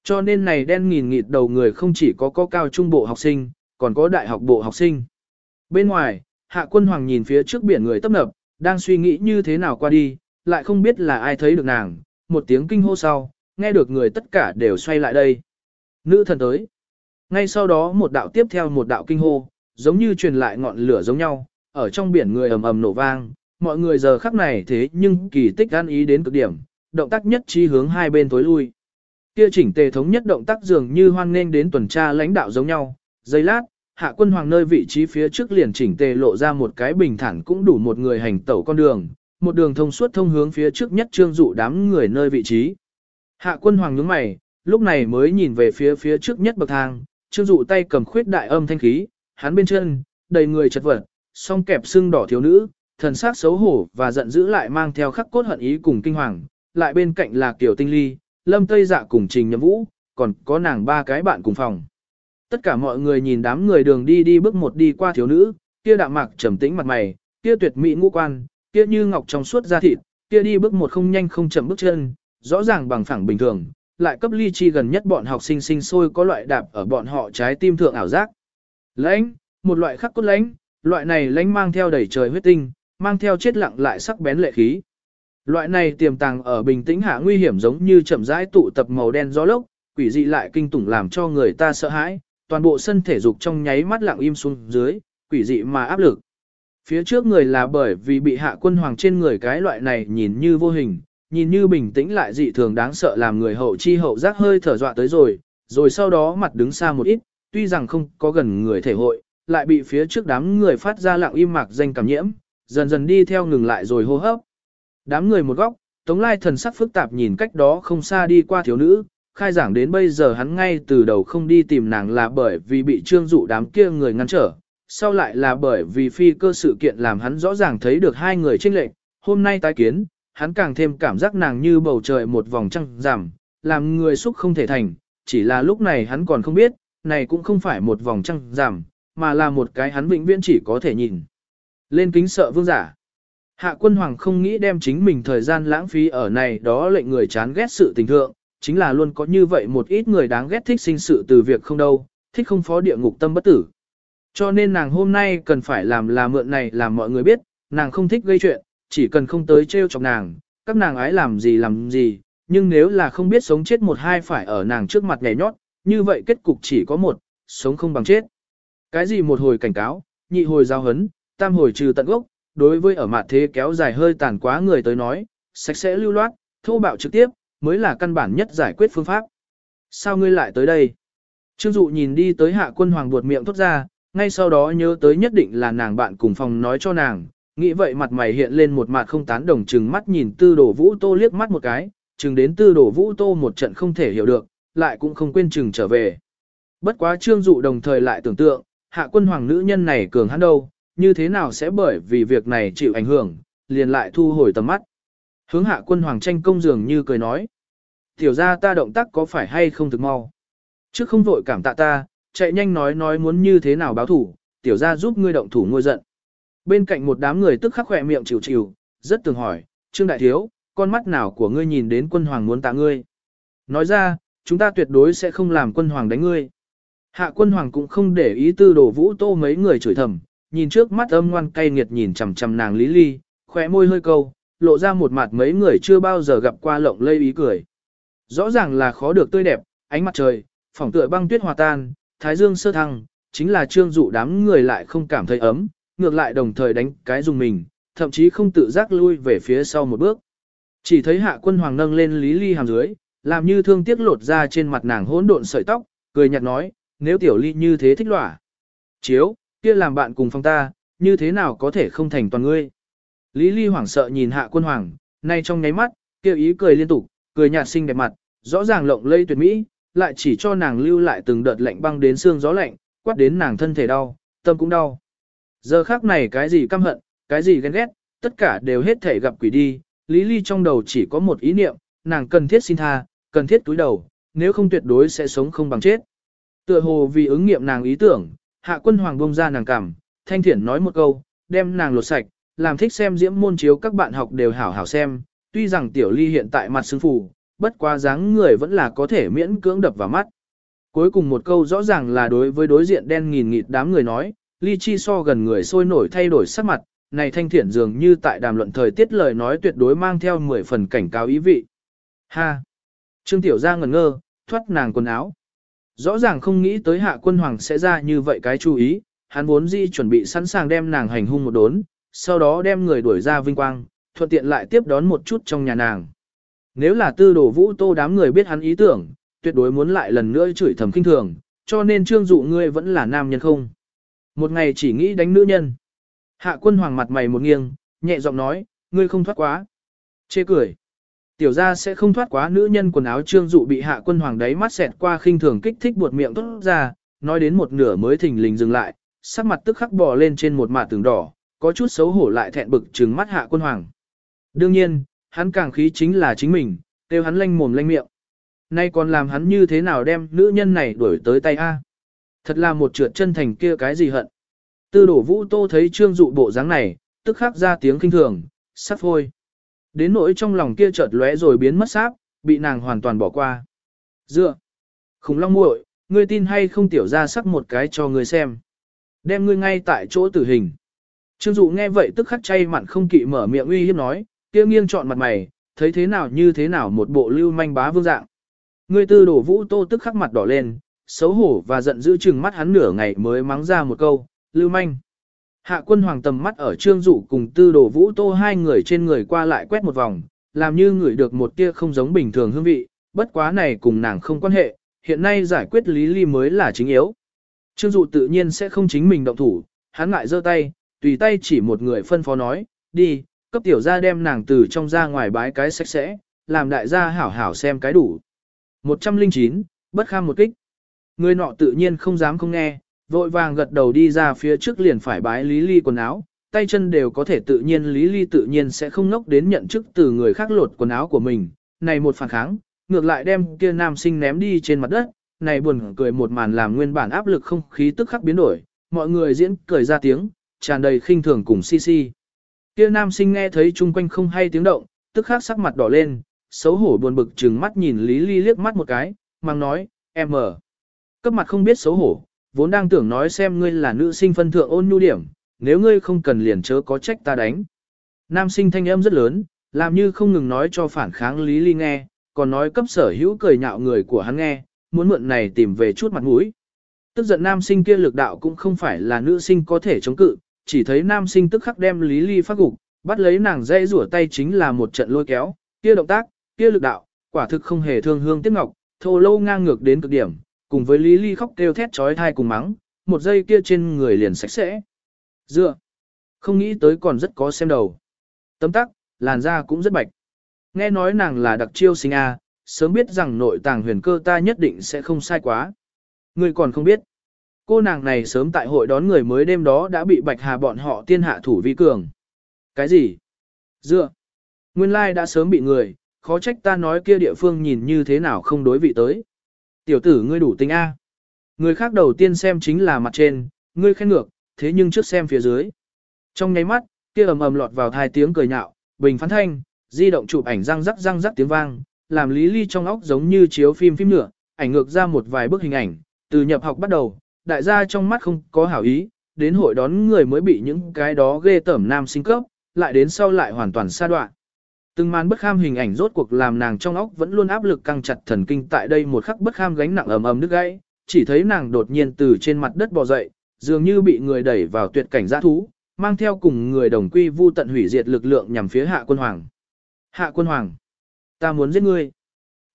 Cho nên này đen nghìn nghịt đầu người không chỉ có có cao trung bộ học sinh, còn có đại học bộ học sinh. Bên ngoài, hạ quân hoàng nhìn phía trước biển người tấp nập, đang suy nghĩ như thế nào qua đi, lại không biết là ai thấy được nàng, một tiếng kinh hô sau, nghe được người tất cả đều xoay lại đây. Nữ thần tới. Ngay sau đó một đạo tiếp theo một đạo kinh hô, giống như truyền lại ngọn lửa giống nhau, ở trong biển người ầm ầm nổ vang, mọi người giờ khắc này thế nhưng kỳ tích an ý đến cực điểm, động tác nhất trí hướng hai bên tối lui. Kia chỉnh tề thống nhất động tác dường như hoan nghênh đến tuần tra lãnh đạo giống nhau, giây lát, hạ quân hoàng nơi vị trí phía trước liền chỉnh tề lộ ra một cái bình thản cũng đủ một người hành tẩu con đường, một đường thông suốt thông hướng phía trước nhất trương dụ đám người nơi vị trí. Hạ quân hoàng nhướng mày, lúc này mới nhìn về phía phía trước nhất bậc thang, trương dụ tay cầm khuyết đại âm thanh khí, hắn bên chân, đầy người chật vật, song kẹp xương đỏ thiếu nữ, thần sắc xấu hổ và giận dữ lại mang theo khắc cốt hận ý cùng kinh hoàng, lại bên cạnh là Kiều Tinh Ly, Lâm Tây Dạ cùng Trình Nhậm Vũ, còn có nàng ba cái bạn cùng phòng. Tất cả mọi người nhìn đám người đường đi đi bước một đi qua thiếu nữ, kia đạm mạc trầm tĩnh mặt mày, kia tuyệt mỹ ngũ quan, kia như ngọc trong suốt da thịt, kia đi bước một không nhanh không chậm bước chân, rõ ràng bằng phẳng bình thường, lại cấp ly chi gần nhất bọn học sinh sinh sôi có loại đạp ở bọn họ trái tim thượng ảo giác. Lãnh, một loại khắc cốt lãnh, loại này lãnh mang theo đầy trời huyết tinh, mang theo chết lặng lại sắc bén lệ khí. Loại này tiềm tàng ở bình tĩnh hạ nguy hiểm giống như chậm rãi tụ tập màu đen gió lốc, quỷ dị lại kinh tủng làm cho người ta sợ hãi, toàn bộ sân thể dục trong nháy mắt lặng im xuống dưới, quỷ dị mà áp lực. Phía trước người là bởi vì bị hạ quân hoàng trên người cái loại này nhìn như vô hình, nhìn như bình tĩnh lại dị thường đáng sợ làm người hậu chi hậu giác hơi thở dọa tới rồi, rồi sau đó mặt đứng xa một ít, tuy rằng không có gần người thể hội, lại bị phía trước đám người phát ra lặng im mạc danh cảm nhiễm, dần dần đi theo ngừng lại rồi hô hấp. Đám người một góc, Tống Lai thần sắc phức tạp nhìn cách đó không xa đi qua thiếu nữ, khai giảng đến bây giờ hắn ngay từ đầu không đi tìm nàng là bởi vì bị trương dụ đám kia người ngăn trở, sau lại là bởi vì phi cơ sự kiện làm hắn rõ ràng thấy được hai người tranh lệch, hôm nay tái kiến, hắn càng thêm cảm giác nàng như bầu trời một vòng trăng giảm, làm người xúc không thể thành, chỉ là lúc này hắn còn không biết, này cũng không phải một vòng trăng giảm, mà là một cái hắn vĩnh viễn chỉ có thể nhìn. Lên kính sợ vương giả. Hạ quân hoàng không nghĩ đem chính mình thời gian lãng phí ở này đó lệnh người chán ghét sự tình thượng, chính là luôn có như vậy một ít người đáng ghét thích sinh sự từ việc không đâu, thích không phó địa ngục tâm bất tử. Cho nên nàng hôm nay cần phải làm là mượn này làm mọi người biết, nàng không thích gây chuyện, chỉ cần không tới trêu chọc nàng, các nàng ái làm gì làm gì, nhưng nếu là không biết sống chết một hai phải ở nàng trước mặt nhảy nhót, như vậy kết cục chỉ có một, sống không bằng chết. Cái gì một hồi cảnh cáo, nhị hồi giao hấn, tam hồi trừ tận gốc, đối với ở mặt thế kéo dài hơi tàn quá người tới nói, sạch sẽ lưu loát, thô bạo trực tiếp, mới là căn bản nhất giải quyết phương pháp. Sao ngươi lại tới đây? Trương Dụ nhìn đi tới hạ quân hoàng buột miệng thốt ra, ngay sau đó nhớ tới nhất định là nàng bạn cùng phòng nói cho nàng, nghĩ vậy mặt mày hiện lên một mặt không tán đồng chừng mắt nhìn tư đổ vũ tô liếc mắt một cái, chừng đến tư đổ vũ tô một trận không thể hiểu được, lại cũng không quên chừng trở về. Bất quá trương dụ đồng thời lại tưởng tượng, hạ quân hoàng nữ nhân này cường hắn đâu, như thế nào sẽ bởi vì việc này chịu ảnh hưởng, liền lại thu hồi tầm mắt. Hướng hạ quân hoàng tranh công dường như cười nói. Tiểu ra ta động tác có phải hay không thực mau. Chứ không vội cảm tạ ta, chạy nhanh nói nói muốn như thế nào báo thủ, tiểu ra giúp ngươi động thủ ngôi giận. Bên cạnh một đám người tức khắc khỏe miệng chịu chịu, rất từng hỏi, Trương Đại Thiếu, con mắt nào của ngươi nhìn đến quân hoàng muốn tạ ngươi. Nói ra, chúng ta tuyệt đối sẽ không làm quân hoàng đánh ngươi. Hạ quân hoàng cũng không để ý tư đồ vũ tô mấy người chửi thầm, nhìn trước mắt âm ngoan cay nghiệt nhìn chằm chằm nàng lý ly, khỏe môi hơi câu, lộ ra một mặt mấy người chưa bao giờ gặp qua lộng lây ý cười. Rõ ràng là khó được tươi đẹp, ánh mặt trời, phỏng tựa băng tuyết hòa tan, thái dương sơ thăng, chính là trương dụ đám người lại không cảm thấy ấm, ngược lại đồng thời đánh cái dùng mình, thậm chí không tự giác lui về phía sau một bước. Chỉ thấy hạ quân hoàng nâng lên lý ly hàm dưới, làm như thương tiếc lột ra trên mặt nàng hỗn độn sợi tóc, cười nhạt nói, nếu tiểu ly như thế thích lỏa. Chiếu, kia làm bạn cùng phong ta, như thế nào có thể không thành toàn ngươi. Lý ly hoảng sợ nhìn hạ quân hoàng, nay trong nháy mắt, kia ý cười liên tục, cười nhạt xinh đẹp mặt, rõ ràng lộng lây tuyệt mỹ, lại chỉ cho nàng lưu lại từng đợt lạnh băng đến xương gió lạnh, quát đến nàng thân thể đau, tâm cũng đau. Giờ khác này cái gì căm hận, cái gì ghen ghét, tất cả đều hết thể gặp quỷ đi, Lý Ly trong đầu chỉ có một ý niệm, nàng cần thiết xin tha, cần thiết túi đầu, nếu không tuyệt đối sẽ sống không bằng chết. Tựa hồ vì ứng nghiệm nàng ý tưởng, hạ quân hoàng bông ra nàng cảm, thanh thiển nói một câu, đem nàng lột sạch, làm thích xem diễm môn chiếu các bạn học đều hảo hảo xem, tuy rằng tiểu ly hiện tại mặt xương phù, bất quá dáng người vẫn là có thể miễn cưỡng đập vào mắt. Cuối cùng một câu rõ ràng là đối với đối diện đen nghìn nghịt đám người nói, ly chi so gần người sôi nổi thay đổi sắc mặt, này thanh thiển dường như tại đàm luận thời tiết lời nói tuyệt đối mang theo 10 phần cảnh cáo ý vị. Ha! Trương Tiểu Gia ngẩn ngơ, thoát nàng quần áo. Rõ ràng không nghĩ tới hạ quân hoàng sẽ ra như vậy cái chú ý, hắn vốn dĩ chuẩn bị sẵn sàng đem nàng hành hung một đốn, sau đó đem người đuổi ra vinh quang, thuận tiện lại tiếp đón một chút trong nhà nàng. Nếu là tư đồ vũ tô đám người biết hắn ý tưởng, tuyệt đối muốn lại lần nữa chửi thầm kinh thường, cho nên trương dụ ngươi vẫn là nam nhân không. Một ngày chỉ nghĩ đánh nữ nhân. Hạ quân hoàng mặt mày một nghiêng, nhẹ giọng nói, ngươi không thoát quá. Chê cười. Tiểu gia sẽ không thoát quá nữ nhân quần áo trương dụ bị hạ quân hoàng đáy mắt xẹt qua khinh thường kích thích buột miệng tốt ra, nói đến một nửa mới thình lình dừng lại, sắc mặt tức khắc bò lên trên một mạ tường đỏ, có chút xấu hổ lại thẹn bực trừng mắt hạ quân hoàng. Đương nhiên, hắn càng khí chính là chính mình, kêu hắn lanh mồm lanh miệng. Nay còn làm hắn như thế nào đem nữ nhân này đuổi tới tay A. Thật là một trượt chân thành kia cái gì hận. Tư đổ vũ tô thấy trương dụ bộ dáng này, tức khắc ra tiếng kinh thường, sắp phôi. Đến nỗi trong lòng kia chợt lóe rồi biến mất sáp, bị nàng hoàn toàn bỏ qua. Dựa. Khủng long muội, ngươi tin hay không tiểu ra sắc một cái cho ngươi xem. Đem ngươi ngay tại chỗ tử hình. Trương dụ nghe vậy tức khắc chay mặn không kỵ mở miệng uy hiếp nói, kia nghiêng chọn mặt mày, thấy thế nào như thế nào một bộ lưu manh bá vương dạng. Ngươi tư đổ vũ tô tức khắc mặt đỏ lên, xấu hổ và giận dữ chừng mắt hắn nửa ngày mới mắng ra một câu, lưu manh. Hạ quân hoàng tầm mắt ở trương dụ cùng tư đổ vũ tô hai người trên người qua lại quét một vòng, làm như ngửi được một tia không giống bình thường hương vị, bất quá này cùng nàng không quan hệ, hiện nay giải quyết lý ly mới là chính yếu. Trương dụ tự nhiên sẽ không chính mình động thủ, hắn ngại giơ tay, tùy tay chỉ một người phân phó nói, đi, cấp tiểu gia đem nàng từ trong ra ngoài bái cái sạch sẽ, làm đại gia hảo hảo xem cái đủ. 109, bất kham một kích. Người nọ tự nhiên không dám không nghe, vội vàng gật đầu đi ra phía trước liền phải bái Lý Ly quần áo, tay chân đều có thể tự nhiên Lý Ly tự nhiên sẽ không ngốc đến nhận chức từ người khác lột quần áo của mình. Này một phản kháng, ngược lại đem kia nam sinh ném đi trên mặt đất, này buồn cười một màn làm nguyên bản áp lực không khí tức khắc biến đổi, mọi người diễn cười ra tiếng, tràn đầy khinh thường cùng si si. Kia nam sinh nghe thấy chung quanh không hay tiếng động, tức khắc sắc mặt đỏ lên, xấu hổ buồn bực trừng mắt nhìn Lý Ly liếc mắt một cái, mang nói, em ở. Cấp mặt không biết xấu hổ, vốn đang tưởng nói xem ngươi là nữ sinh phân thượng ôn nhu điểm, nếu ngươi không cần liền chớ có trách ta đánh. Nam sinh thanh âm rất lớn, làm như không ngừng nói cho phản kháng Lý Ly nghe, còn nói cấp sở hữu cười nhạo người của hắn nghe, muốn mượn này tìm về chút mặt mũi. Tức giận nam sinh kia lực đạo cũng không phải là nữ sinh có thể chống cự, chỉ thấy nam sinh tức khắc đem Lý Ly phát gục, bắt lấy nàng dây rủa tay chính là một trận lôi kéo, kia động tác, kia lực đạo, quả thực không hề thương hương tiếc ngọc, thô lâu ngang ngược đến cực điểm, cùng với Lý Ly khóc kêu thét trói thai cùng mắng, một giây kia trên người liền sạch sẽ. Dựa, không nghĩ tới còn rất có xem đầu. Tấm tắc, làn da cũng rất bạch. Nghe nói nàng là đặc chiêu sinh A, sớm biết rằng nội tàng huyền cơ ta nhất định sẽ không sai quá. Người còn không biết. Cô nàng này sớm tại hội đón người mới đêm đó đã bị bạch hà bọn họ tiên hạ thủ vi cường. Cái gì? Dựa. Nguyên lai đã sớm bị người, khó trách ta nói kia địa phương nhìn như thế nào không đối vị tới. Tiểu tử ngươi đủ tính A. Người khác đầu tiên xem chính là mặt trên, ngươi khen ngược, thế nhưng trước xem phía dưới. Trong nháy mắt, kia ầm ầm lọt vào hai tiếng cười nhạo, bình phán thanh, di động chụp ảnh răng rắc răng rắc tiếng vang, làm Lý Ly trong óc giống như chiếu phim phim nữa, ảnh ngược ra một vài bức hình ảnh, từ nhập học bắt đầu, đại gia trong mắt không có hảo ý, đến hội đón người mới bị những cái đó ghê tởm nam sinh cấp, lại đến sau lại hoàn toàn xa đoạn. Từng màn bất kham hình ảnh rốt cuộc làm nàng trong óc vẫn luôn áp lực căng chặt thần kinh tại đây một khắc bất kham gánh nặng ầm ầm nước gãy, chỉ thấy nàng đột nhiên từ trên mặt đất bò dậy, dường như bị người đẩy vào tuyệt cảnh giã thú, mang theo cùng người đồng quy vu tận hủy diệt lực lượng nhằm phía hạ quân hoàng. Hạ quân hoàng, ta muốn giết ngươi.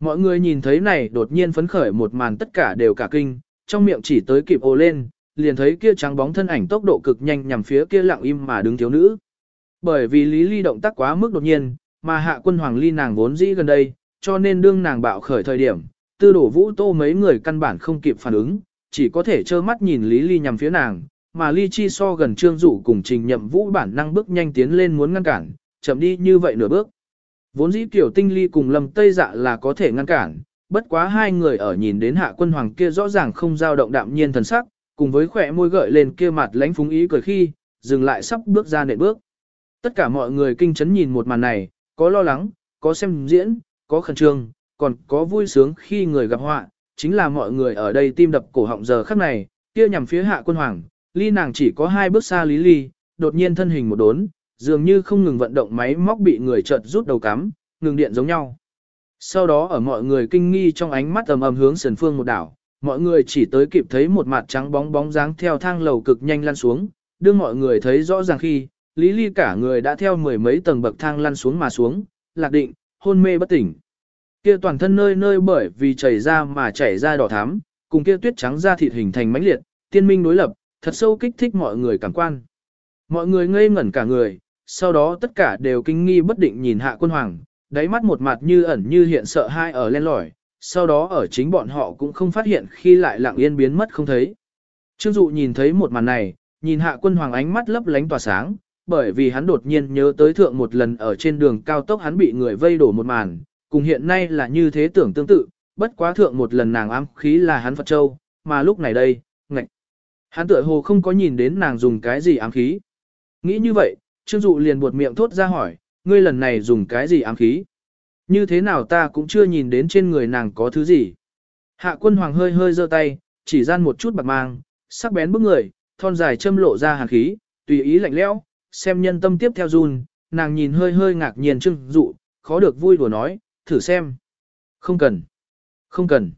Mọi người nhìn thấy này đột nhiên phấn khởi một màn tất cả đều cả kinh, trong miệng chỉ tới kịp ồ lên, liền thấy kia trắng bóng thân ảnh tốc độ cực nhanh nhằm phía kia lặng im mà đứng thiếu nữ. Bởi vì Lý Ly động tác quá mức đột nhiên, mà hạ quân hoàng ly nàng vốn dĩ gần đây, cho nên đương nàng bạo khởi thời điểm, tư đổ vũ tô mấy người căn bản không kịp phản ứng, chỉ có thể trơ mắt nhìn Lý Ly nhằm phía nàng, mà Ly Chi so gần trương dụ cùng trình nhậm vũ bản năng bước nhanh tiến lên muốn ngăn cản, chậm đi như vậy nửa bước. Vốn dĩ tiểu tinh ly cùng lầm tây dạ là có thể ngăn cản, bất quá hai người ở nhìn đến hạ quân hoàng kia rõ ràng không dao động đạm nhiên thần sắc, cùng với khỏe môi gợi lên kia mặt lánh phúng ý cười khi, dừng lại sắp bước ra nệm bước. Tất cả mọi người kinh chấn nhìn một màn này, có lo lắng, có xem diễn, có khẩn trương, còn có vui sướng khi người gặp họa, chính là mọi người ở đây tim đập cổ họng giờ khắc này, kia nhằm phía hạ quân hoàng, ly nàng chỉ có hai bước xa lý ly, đột nhiên thân hình một đốn, dường như không ngừng vận động máy móc bị người chợt rút đầu cắm, ngừng điện giống nhau. Sau đó ở mọi người kinh nghi trong ánh mắt ầm ầm hướng sườn phương một đảo, mọi người chỉ tới kịp thấy một mặt trắng bóng bóng dáng theo thang lầu cực nhanh lăn xuống, đưa mọi người thấy rõ ràng khi, Lý Ly cả người đã theo mười mấy tầng bậc thang lăn xuống mà xuống, lạc định, hôn mê bất tỉnh. Kia toàn thân nơi nơi bởi vì chảy ra mà chảy ra đỏ thắm, cùng kia tuyết trắng da thịt hình thành mãnh liệt, tiên minh đối lập, thật sâu kích thích mọi người cảm quan. Mọi người ngây ngẩn cả người, sau đó tất cả đều kinh nghi bất định nhìn hạ quân hoàng, đáy mắt một mặt như ẩn như hiện sợ hai ở lên lỏi, sau đó ở chính bọn họ cũng không phát hiện khi lại lặng yên biến mất không thấy. Trương Dụ nhìn thấy một màn này, nhìn hạ quân hoàng ánh mắt lấp lánh tỏa sáng, bởi vì hắn đột nhiên nhớ tới thượng một lần ở trên đường cao tốc hắn bị người vây đổ một màn, cùng hiện nay là như thế tưởng tương tự, bất quá thượng một lần nàng ám khí là hắn Phật Châu, mà lúc này đây, ngạch. Hắn tựa hồ không có nhìn đến nàng dùng cái gì ám khí. Nghĩ như vậy, Trương Dụ liền buột miệng thốt ra hỏi, ngươi lần này dùng cái gì ám khí? Như thế nào ta cũng chưa nhìn đến trên người nàng có thứ gì. Hạ quân hoàng hơi hơi giơ tay, chỉ gian một chút bạc mang, sắc bén bức người, thon dài châm lộ ra hàn khí, tùy ý lạnh lẽo, xem nhân tâm tiếp theo run, nàng nhìn hơi hơi ngạc nhiên Trương Dụ, khó được vui đùa nói, thử xem. Không cần. Không cần.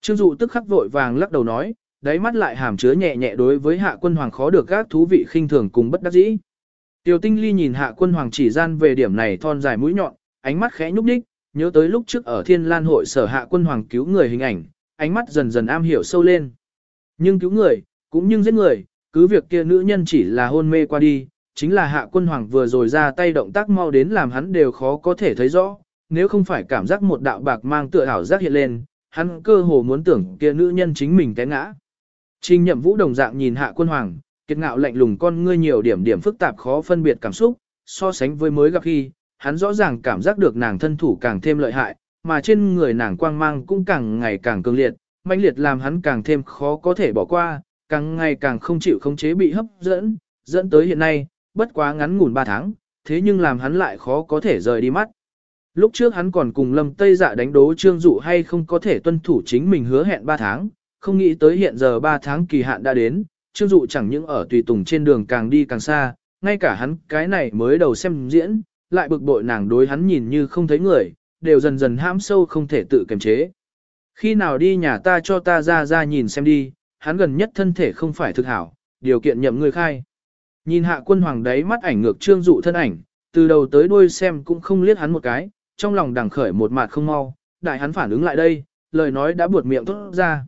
Trương Dụ tức khắc vội vàng lắc đầu nói, đáy mắt lại hàm chứa nhẹ nhẹ đối với hạ quân hoàng khó được các thú vị khinh thường cùng bất đắc dĩ. Tiểu tinh ly nhìn hạ quân hoàng chỉ gian về điểm này thon dài mũi nhọn, ánh mắt khẽ nhúc đích, nhớ tới lúc trước ở thiên lan hội sở hạ quân hoàng cứu người hình ảnh, ánh mắt dần dần am hiểu sâu lên. Nhưng cứu người, cũng nhưng giết người, cứ việc kia nữ nhân chỉ là hôn mê qua đi, chính là hạ quân hoàng vừa rồi ra tay động tác mau đến làm hắn đều khó có thể thấy rõ, nếu không phải cảm giác một đạo bạc mang tựa ảo giác hiện lên, hắn cơ hồ muốn tưởng kia nữ nhân chính mình té ngã. Trình nhậm vũ đồng dạng nhìn hạ quân hoàng, kiệt ngạo lạnh lùng con ngươi nhiều điểm điểm phức tạp khó phân biệt cảm xúc, so sánh với mới gặp khi, hắn rõ ràng cảm giác được nàng thân thủ càng thêm lợi hại, mà trên người nàng quang mang cũng càng ngày càng cường liệt, mãnh liệt làm hắn càng thêm khó có thể bỏ qua, càng ngày càng không chịu khống chế bị hấp dẫn, dẫn tới hiện nay, bất quá ngắn ngủn 3 tháng, thế nhưng làm hắn lại khó có thể rời đi mắt. Lúc trước hắn còn cùng Lâm Tây Dạ đánh đố Trương Dụ hay không có thể tuân thủ chính mình hứa hẹn 3 tháng, không nghĩ tới hiện giờ 3 tháng kỳ hạn đã đến, Trương Dụ chẳng những ở tùy tùng trên đường càng đi càng xa, ngay cả hắn cái này mới đầu xem diễn, lại bực bội nàng đối hắn nhìn như không thấy người, đều dần dần ham sâu không thể tự kiềm chế. Khi nào đi nhà ta cho ta ra ra nhìn xem đi, hắn gần nhất thân thể không phải thực hảo, điều kiện nhậm người khai. Nhìn hạ quân hoàng đấy mắt ảnh ngược trương dụ thân ảnh, từ đầu tới đuôi xem cũng không liếc hắn một cái, trong lòng đằng khởi một mặt không mau, đại hắn phản ứng lại đây, lời nói đã buột miệng tốt ra.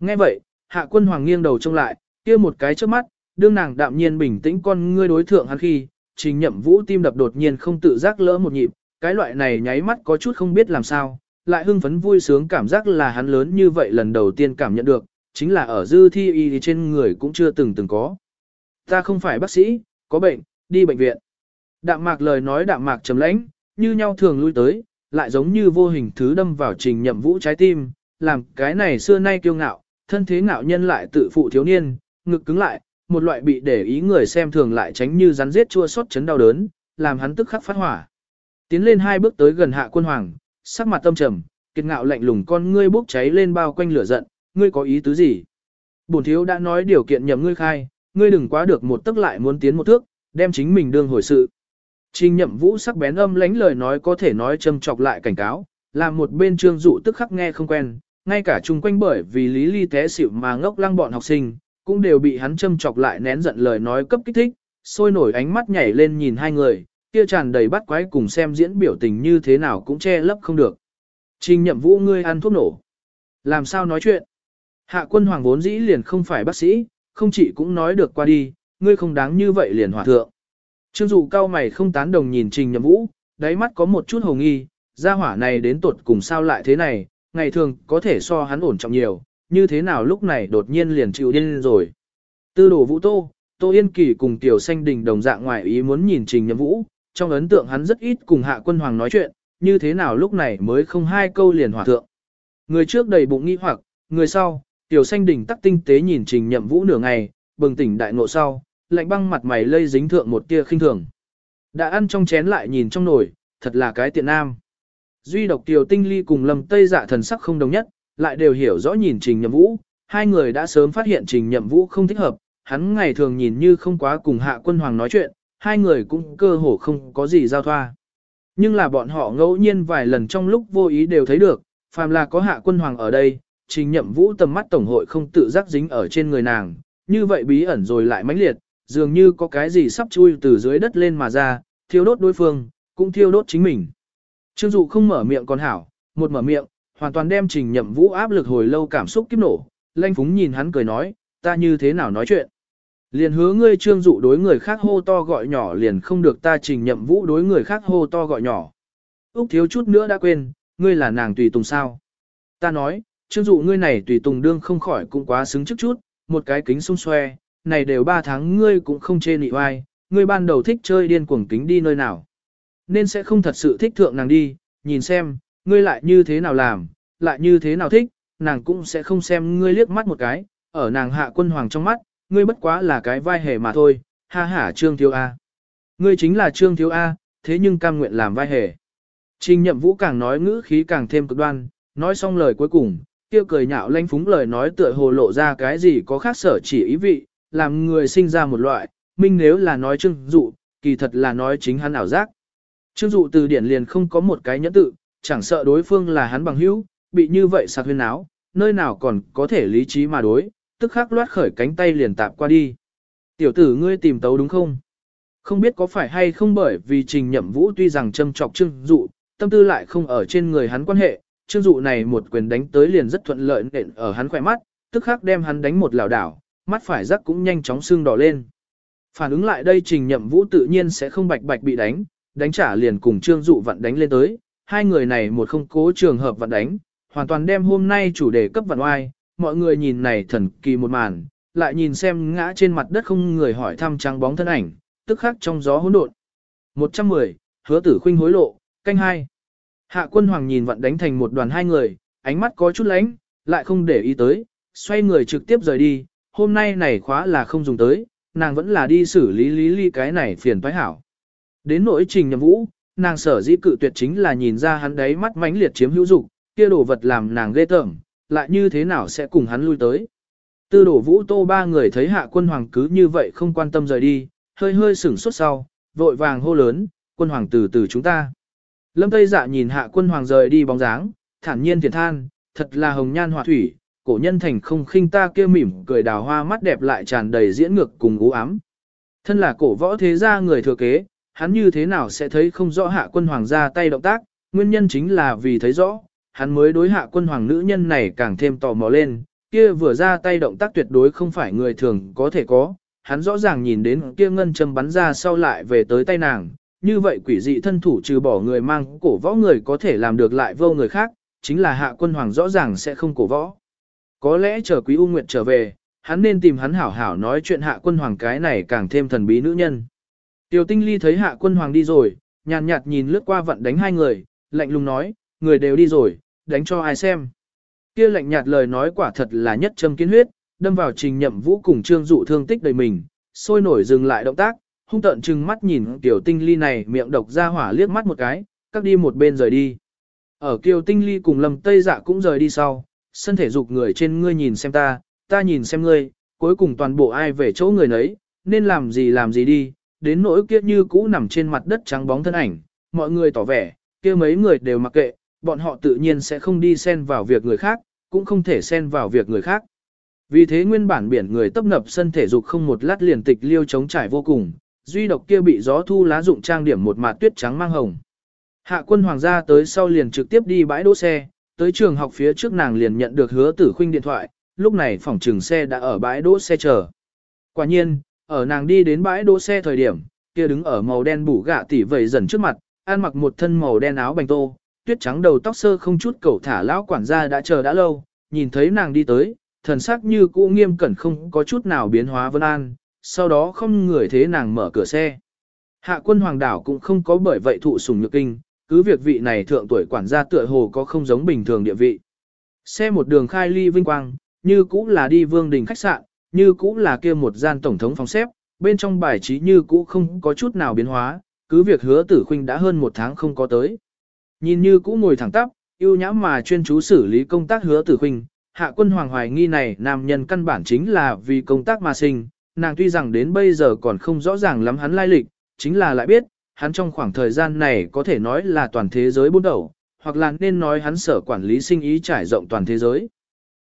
Nghe vậy, hạ quân hoàng nghiêng đầu trông lại, kia một cái trước mắt, đương nàng đạm nhiên bình tĩnh con ngươi đối thượng hắn khi, trình nhậm vũ tim đập đột nhiên không tự giác lỡ một nhịp, cái loại này nháy mắt có chút không biết làm sao, lại hưng phấn vui sướng cảm giác là hắn lớn như vậy lần đầu tiên cảm nhận được, chính là ở dư thi y trên người cũng chưa từng từng có. Ta không phải bác sĩ, có bệnh, đi bệnh viện. Đạm mạc lời nói đạm mạc trầm lãnh, như nhau thường lui tới, lại giống như vô hình thứ đâm vào trình nhậm vũ trái tim, làm cái này xưa nay kiêu ngạo, thân thế ngạo nhân lại tự phụ thiếu niên, ngực cứng lại, một loại bị để ý người xem thường lại tránh như rắn giết chua xót chấn đau đớn, làm hắn tức khắc phát hỏa. Tiến lên hai bước tới gần hạ quân hoàng, sắc mặt tâm trầm, kiệt ngạo lạnh lùng con ngươi bốc cháy lên bao quanh lửa giận, ngươi có ý tứ gì? Bổn thiếu đã nói điều kiện nhậm ngươi khai, ngươi đừng quá được một tức lại muốn tiến một thước, đem chính mình đương hồi sự. Trình nhậm vũ sắc bén âm lánh lời nói có thể nói châm chọc lại cảnh cáo, làm một bên trương dụ tức khắc nghe không quen, ngay cả chung quanh bởi vì lý ly té xỉu mà ngốc lăng bọn học sinh, cũng đều bị hắn châm chọc lại nén giận lời nói cấp kích thích, sôi nổi ánh mắt nhảy lên nhìn hai người, kia tràn đầy bắt quái cùng xem diễn biểu tình như thế nào cũng che lấp không được. Trình nhậm vũ ngươi ăn thuốc nổ. Làm sao nói chuyện? Hạ quân hoàng vốn dĩ liền không phải bác sĩ, không chỉ cũng nói được qua đi, ngươi không đáng như vậy liền hòa thượng. Trương dụ cao mày không tán đồng nhìn trình nhậm vũ, đáy mắt có một chút hồ nghi, gia hỏa này đến tuột cùng sao lại thế này, ngày thường có thể so hắn ổn trọng nhiều, như thế nào lúc này đột nhiên liền chịu điên rồi. Tư đồ vũ tô, Tô Yên Kỳ cùng Tiểu Xanh Đình đồng dạng ngoại ý muốn nhìn Trình Nhậm Vũ, trong ấn tượng hắn rất ít cùng Hạ Quân Hoàng nói chuyện, như thế nào lúc này mới không hai câu liền hòa thượng. Người trước đầy bụng nghi hoặc, người sau, Tiểu Xanh Đình tắc tinh tế nhìn Trình Nhậm Vũ nửa ngày, bừng tỉnh đại ngộ sau, lạnh băng mặt mày lây dính thượng một tia khinh thường. Đã ăn trong chén lại nhìn trong nồi, thật là cái tiện nam. Duy độc Tiểu Tinh Ly cùng Lâm Tây Dạ thần sắc không đồng nhất, lại đều hiểu rõ nhìn Trình Nhậm Vũ, hai người đã sớm phát hiện Trình Nhậm Vũ không thích hợp, hắn ngày thường nhìn như không quá cùng Hạ Quân Hoàng nói chuyện, hai người cũng cơ hồ không có gì giao thoa. Nhưng là bọn họ ngẫu nhiên vài lần trong lúc vô ý đều thấy được, phàm là có Hạ Quân Hoàng ở đây, Trình Nhậm Vũ tầm mắt tổng hội không tự giác dính ở trên người nàng, như vậy bí ẩn rồi lại mãnh liệt, dường như có cái gì sắp chui từ dưới đất lên mà ra, thiêu đốt đối phương, cũng thiêu đốt chính mình. Trương Dụ không mở miệng còn hảo, một mở miệng, hoàn toàn đem trình nhậm vũ áp lực hồi lâu cảm xúc kiếp nổ. Lanh Phúng nhìn hắn cười nói, ta như thế nào nói chuyện. Liền hứa ngươi trương dụ đối người khác hô to gọi nhỏ liền không được ta trình nhậm vũ đối người khác hô to gọi nhỏ. Úc thiếu chút nữa đã quên, ngươi là nàng tùy tùng sao. Ta nói, trương dụ ngươi này tùy tùng đương không khỏi cũng quá xứng trước chút, một cái kính xung xoe, này đều ba tháng ngươi cũng không chê nị oai, ngươi ban đầu thích chơi điên cuồng kính đi nơi nào. Nên sẽ không thật sự thích thượng nàng đi, nhìn xem, ngươi lại như thế nào làm, lại như thế nào thích, nàng cũng sẽ không xem ngươi liếc mắt một cái, ở nàng hạ quân hoàng trong mắt, ngươi bất quá là cái vai hề mà thôi, ha ha Trương Thiếu A. Ngươi chính là Trương Thiếu A, thế nhưng cam nguyện làm vai hề. Trình nhậm vũ càng nói ngữ khí càng thêm cực đoan, nói xong lời cuối cùng, kia cười nhạo lanh phúng lời nói tựa hồ lộ ra cái gì có khác sở chỉ ý vị, làm người sinh ra một loại, minh nếu là nói trương dụ, kỳ thật là nói chính hắn ảo giác. Trương dụ từ điển liền không có một cái nhẫn tự, chẳng sợ đối phương là hắn bằng hữu, bị như vậy sạc huyên áo, nơi nào còn có thể lý trí mà đối, tức khắc loát khởi cánh tay liền tạp qua đi. Tiểu tử ngươi tìm tấu đúng không? Không biết có phải hay không bởi vì trình nhậm vũ tuy rằng châm trọc trương dụ, tâm tư lại không ở trên người hắn quan hệ, trương dụ này một quyền đánh tới liền rất thuận lợi nện ở hắn khỏe mắt, tức khắc đem hắn đánh một lảo đảo, mắt phải rắc cũng nhanh chóng sưng đỏ lên. Phản ứng lại đây trình nhậm vũ tự nhiên sẽ không bạch bạch bị đánh, đánh trả liền cùng trương dụ vặn đánh lên tới, hai người này một không cố trường hợp vặn đánh, hoàn toàn đem hôm nay chủ đề cấp vặn oai, mọi người nhìn này thần kỳ một màn, lại nhìn xem ngã trên mặt đất không người hỏi thăm trắng bóng thân ảnh, tức khắc trong gió hỗn độn. 110, hứa tử khuynh hối lộ, canh hai. Hạ quân hoàng nhìn vận đánh thành một đoàn hai người, ánh mắt có chút lánh, lại không để ý tới, xoay người trực tiếp rời đi, hôm nay này khóa là không dùng tới, nàng vẫn là đi xử lý lý ly cái này phiền toái hảo. Đến nỗi trình nhầm vũ, nàng sở dĩ cự tuyệt chính là nhìn ra hắn đấy mắt mãnh liệt chiếm hữu dục, kia đồ vật làm nàng ghê tởm, lại như thế nào sẽ cùng hắn lui tới. Tư đổ vũ tô ba người thấy hạ quân hoàng cứ như vậy không quan tâm rời đi, hơi hơi sửng sốt sau, vội vàng hô lớn, quân hoàng từ từ chúng ta. Lâm Tây Dạ nhìn hạ quân hoàng rời đi bóng dáng, thản nhiên thiền than, thật là hồng nhan họa thủy, cổ nhân thành không khinh ta kia mỉm cười đào hoa mắt đẹp lại tràn đầy diễn ngược cùng u ám. Thân là cổ võ thế gia người thừa kế, hắn như thế nào sẽ thấy không rõ hạ quân hoàng ra tay động tác, nguyên nhân chính là vì thấy rõ, hắn mới đối hạ quân hoàng nữ nhân này càng thêm tò mò lên, kia vừa ra tay động tác tuyệt đối không phải người thường có thể có, hắn rõ ràng nhìn đến kia ngân châm bắn ra sau lại về tới tay nàng, như vậy quỷ dị thân thủ trừ bỏ người mang cổ võ người có thể làm được lại vô người khác, chính là hạ quân hoàng rõ ràng sẽ không cổ võ. Có lẽ chờ quý U Nguyệt trở về, hắn nên tìm hắn hảo hảo nói chuyện hạ quân hoàng cái này càng thêm thần bí nữ nhân. Tiểu tinh ly thấy hạ quân hoàng đi rồi, nhàn nhạt nhìn lướt qua vận đánh hai người, lạnh lùng nói, người đều đi rồi, đánh cho ai xem. Kia lạnh nhạt lời nói quả thật là nhất châm kiến huyết, đâm vào trình nhậm vũ cùng trương dụ thương tích đầy mình, sôi nổi dừng lại động tác, hung tợn chừng mắt nhìn tiểu tinh ly này miệng độc ra hỏa liếc mắt một cái, các đi một bên rời đi. Ở kiều tinh ly cùng lầm tây dạ cũng rời đi sau, sân thể dục người trên ngươi nhìn xem ta, ta nhìn xem ngươi, cuối cùng toàn bộ ai về chỗ người nấy, nên làm gì làm gì đi, đến nỗi kia như cũ nằm trên mặt đất trắng bóng thân ảnh, mọi người tỏ vẻ, kia mấy người đều mặc kệ, bọn họ tự nhiên sẽ không đi xen vào việc người khác, cũng không thể xen vào việc người khác. Vì thế nguyên bản biển người tấp nập sân thể dục không một lát liền tịch liêu chống trải vô cùng, duy độc kia bị gió thu lá dụng trang điểm một mạt tuyết trắng mang hồng. Hạ quân hoàng gia tới sau liền trực tiếp đi bãi đỗ xe, tới trường học phía trước nàng liền nhận được hứa tử khuynh điện thoại, lúc này phòng trường xe đã ở bãi đỗ xe chờ. Quả nhiên, ở nàng đi đến bãi đỗ xe thời điểm, kia đứng ở màu đen bủ gạ tỉ vẩy dần trước mặt, ăn mặc một thân màu đen áo bành tô, tuyết trắng đầu tóc sơ không chút cầu thả lão quản gia đã chờ đã lâu, nhìn thấy nàng đi tới, thần sắc như cũ nghiêm cẩn không có chút nào biến hóa vân an, sau đó không người thế nàng mở cửa xe. Hạ quân hoàng đảo cũng không có bởi vậy thụ sùng nhược kinh, cứ việc vị này thượng tuổi quản gia tựa hồ có không giống bình thường địa vị. Xe một đường khai ly vinh quang, như cũ là đi vương đình khách sạn, như cũ là kia một gian tổng thống phòng xếp, bên trong bài trí như cũ không có chút nào biến hóa, cứ việc hứa tử khuynh đã hơn một tháng không có tới. Nhìn như cũ ngồi thẳng tắp, yêu nhãm mà chuyên chú xử lý công tác hứa tử khuynh, hạ quân hoàng hoài nghi này nam nhân căn bản chính là vì công tác mà sinh, nàng tuy rằng đến bây giờ còn không rõ ràng lắm hắn lai lịch, chính là lại biết, hắn trong khoảng thời gian này có thể nói là toàn thế giới buôn đầu, hoặc là nên nói hắn sở quản lý sinh ý trải rộng toàn thế giới.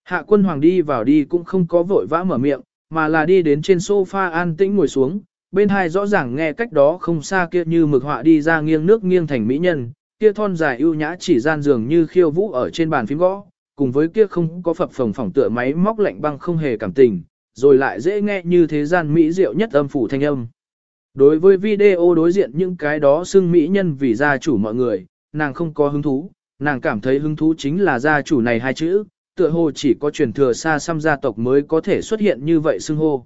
Hạ quân hoàng đi vào đi cũng không có vội vã mở miệng, mà là đi đến trên sofa an tĩnh ngồi xuống, bên hai rõ ràng nghe cách đó không xa kia như mực họa đi ra nghiêng nước nghiêng thành mỹ nhân, kia thon dài ưu nhã chỉ gian giường như khiêu vũ ở trên bàn phím gõ, cùng với kia không có phập phồng phỏng tựa máy móc lạnh băng không hề cảm tình, rồi lại dễ nghe như thế gian mỹ diệu nhất âm phủ thanh âm. Đối với video đối diện những cái đó xưng mỹ nhân vì gia chủ mọi người, nàng không có hứng thú, nàng cảm thấy hứng thú chính là gia chủ này hai chữ, tựa hồ chỉ có truyền thừa xa xăm gia tộc mới có thể xuất hiện như vậy xưng hô.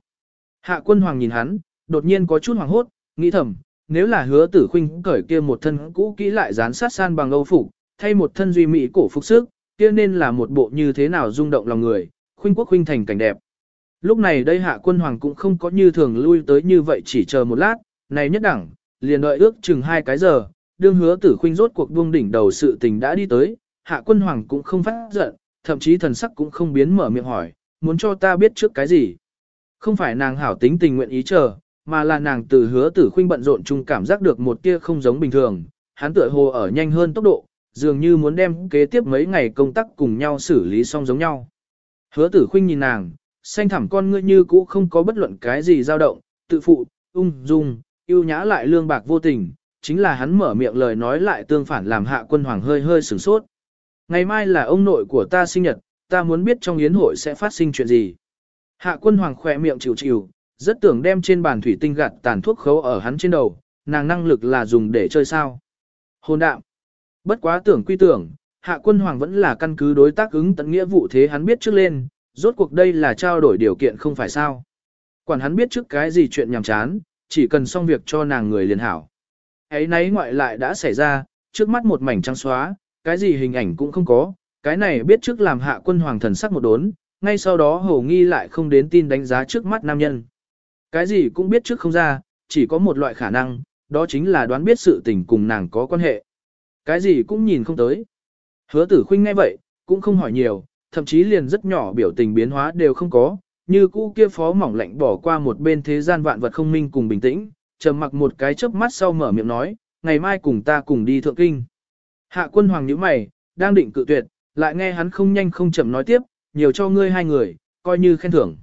Hạ quân hoàng nhìn hắn, đột nhiên có chút hoàng hốt, nghĩ thầm, nếu là hứa tử khuynh cởi kia một thân cũ kỹ lại dán sát san bằng âu phục, thay một thân duy mỹ cổ phục sức, kia nên là một bộ như thế nào rung động lòng người, khuynh quốc khuynh thành cảnh đẹp. Lúc này đây hạ quân hoàng cũng không có như thường lui tới như vậy chỉ chờ một lát, này nhất đẳng, liền đợi ước chừng hai cái giờ, đương hứa tử khuynh rốt cuộc buông đỉnh đầu sự tình đã đi tới, hạ quân hoàng cũng không phát giận, thậm chí thần sắc cũng không biến mở miệng hỏi, muốn cho ta biết trước cái gì. Không phải nàng hảo tính tình nguyện ý chờ, mà là nàng từ hứa tử khuynh bận rộn chung cảm giác được một tia không giống bình thường, hắn tựa hồ ở nhanh hơn tốc độ, dường như muốn đem kế tiếp mấy ngày công tác cùng nhau xử lý xong giống nhau. Hứa tử khuynh nhìn nàng, xanh thẳm con ngươi như cũ không có bất luận cái gì dao động, tự phụ, ung dung, yêu nhã lại lương bạc vô tình, chính là hắn mở miệng lời nói lại tương phản làm hạ quân hoàng hơi hơi sửng sốt. Ngày mai là ông nội của ta sinh nhật, ta muốn biết trong yến hội sẽ phát sinh chuyện gì. Hạ quân hoàng khỏe miệng chịu chịu, rất tưởng đem trên bàn thủy tinh gạt tàn thuốc khấu ở hắn trên đầu, nàng năng lực là dùng để chơi sao. Hôn đạm. Bất quá tưởng quy tưởng, hạ quân hoàng vẫn là căn cứ đối tác ứng tận nghĩa vụ thế hắn biết trước lên, rốt cuộc đây là trao đổi điều kiện không phải sao. Quản hắn biết trước cái gì chuyện nhàm chán, chỉ cần xong việc cho nàng người liền hảo. Ấy nấy ngoại lại đã xảy ra, trước mắt một mảnh trắng xóa, cái gì hình ảnh cũng không có, cái này biết trước làm hạ quân hoàng thần sắc một đốn, ngay sau đó hầu nghi lại không đến tin đánh giá trước mắt nam nhân. Cái gì cũng biết trước không ra, chỉ có một loại khả năng, đó chính là đoán biết sự tình cùng nàng có quan hệ. Cái gì cũng nhìn không tới. Hứa tử khuynh ngay vậy, cũng không hỏi nhiều, thậm chí liền rất nhỏ biểu tình biến hóa đều không có, như cũ kia phó mỏng lạnh bỏ qua một bên thế gian vạn vật không minh cùng bình tĩnh, trầm mặc một cái chớp mắt sau mở miệng nói, ngày mai cùng ta cùng đi thượng kinh. Hạ quân hoàng nhíu mày, đang định cự tuyệt, lại nghe hắn không nhanh không chậm nói tiếp, nhiều cho ngươi hai người, coi như khen thưởng.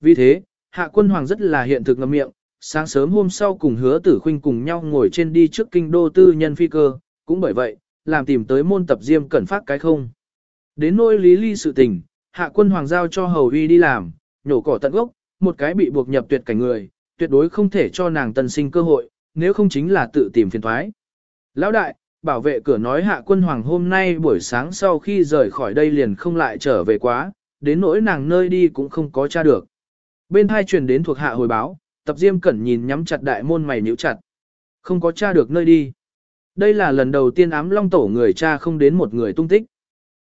Vì thế, hạ quân hoàng rất là hiện thực ngậm miệng, sáng sớm hôm sau cùng hứa tử khuynh cùng nhau ngồi trên đi trước kinh đô tư nhân phi cơ, cũng bởi vậy, làm tìm tới môn tập diêm cẩn phát cái không. Đến nỗi lý ly sự tình, hạ quân hoàng giao cho hầu uy đi làm, nhổ cỏ tận gốc, một cái bị buộc nhập tuyệt cảnh người, tuyệt đối không thể cho nàng tân sinh cơ hội, nếu không chính là tự tìm phiền thoái. Lão đại, bảo vệ cửa nói hạ quân hoàng hôm nay buổi sáng sau khi rời khỏi đây liền không lại trở về quá, đến nỗi nàng nơi đi cũng không có tra được. Bên hai truyền đến thuộc hạ hồi báo, tập diêm cẩn nhìn nhắm chặt đại môn mày nhíu chặt. Không có tra được nơi đi. Đây là lần đầu tiên ám long tổ người cha không đến một người tung tích.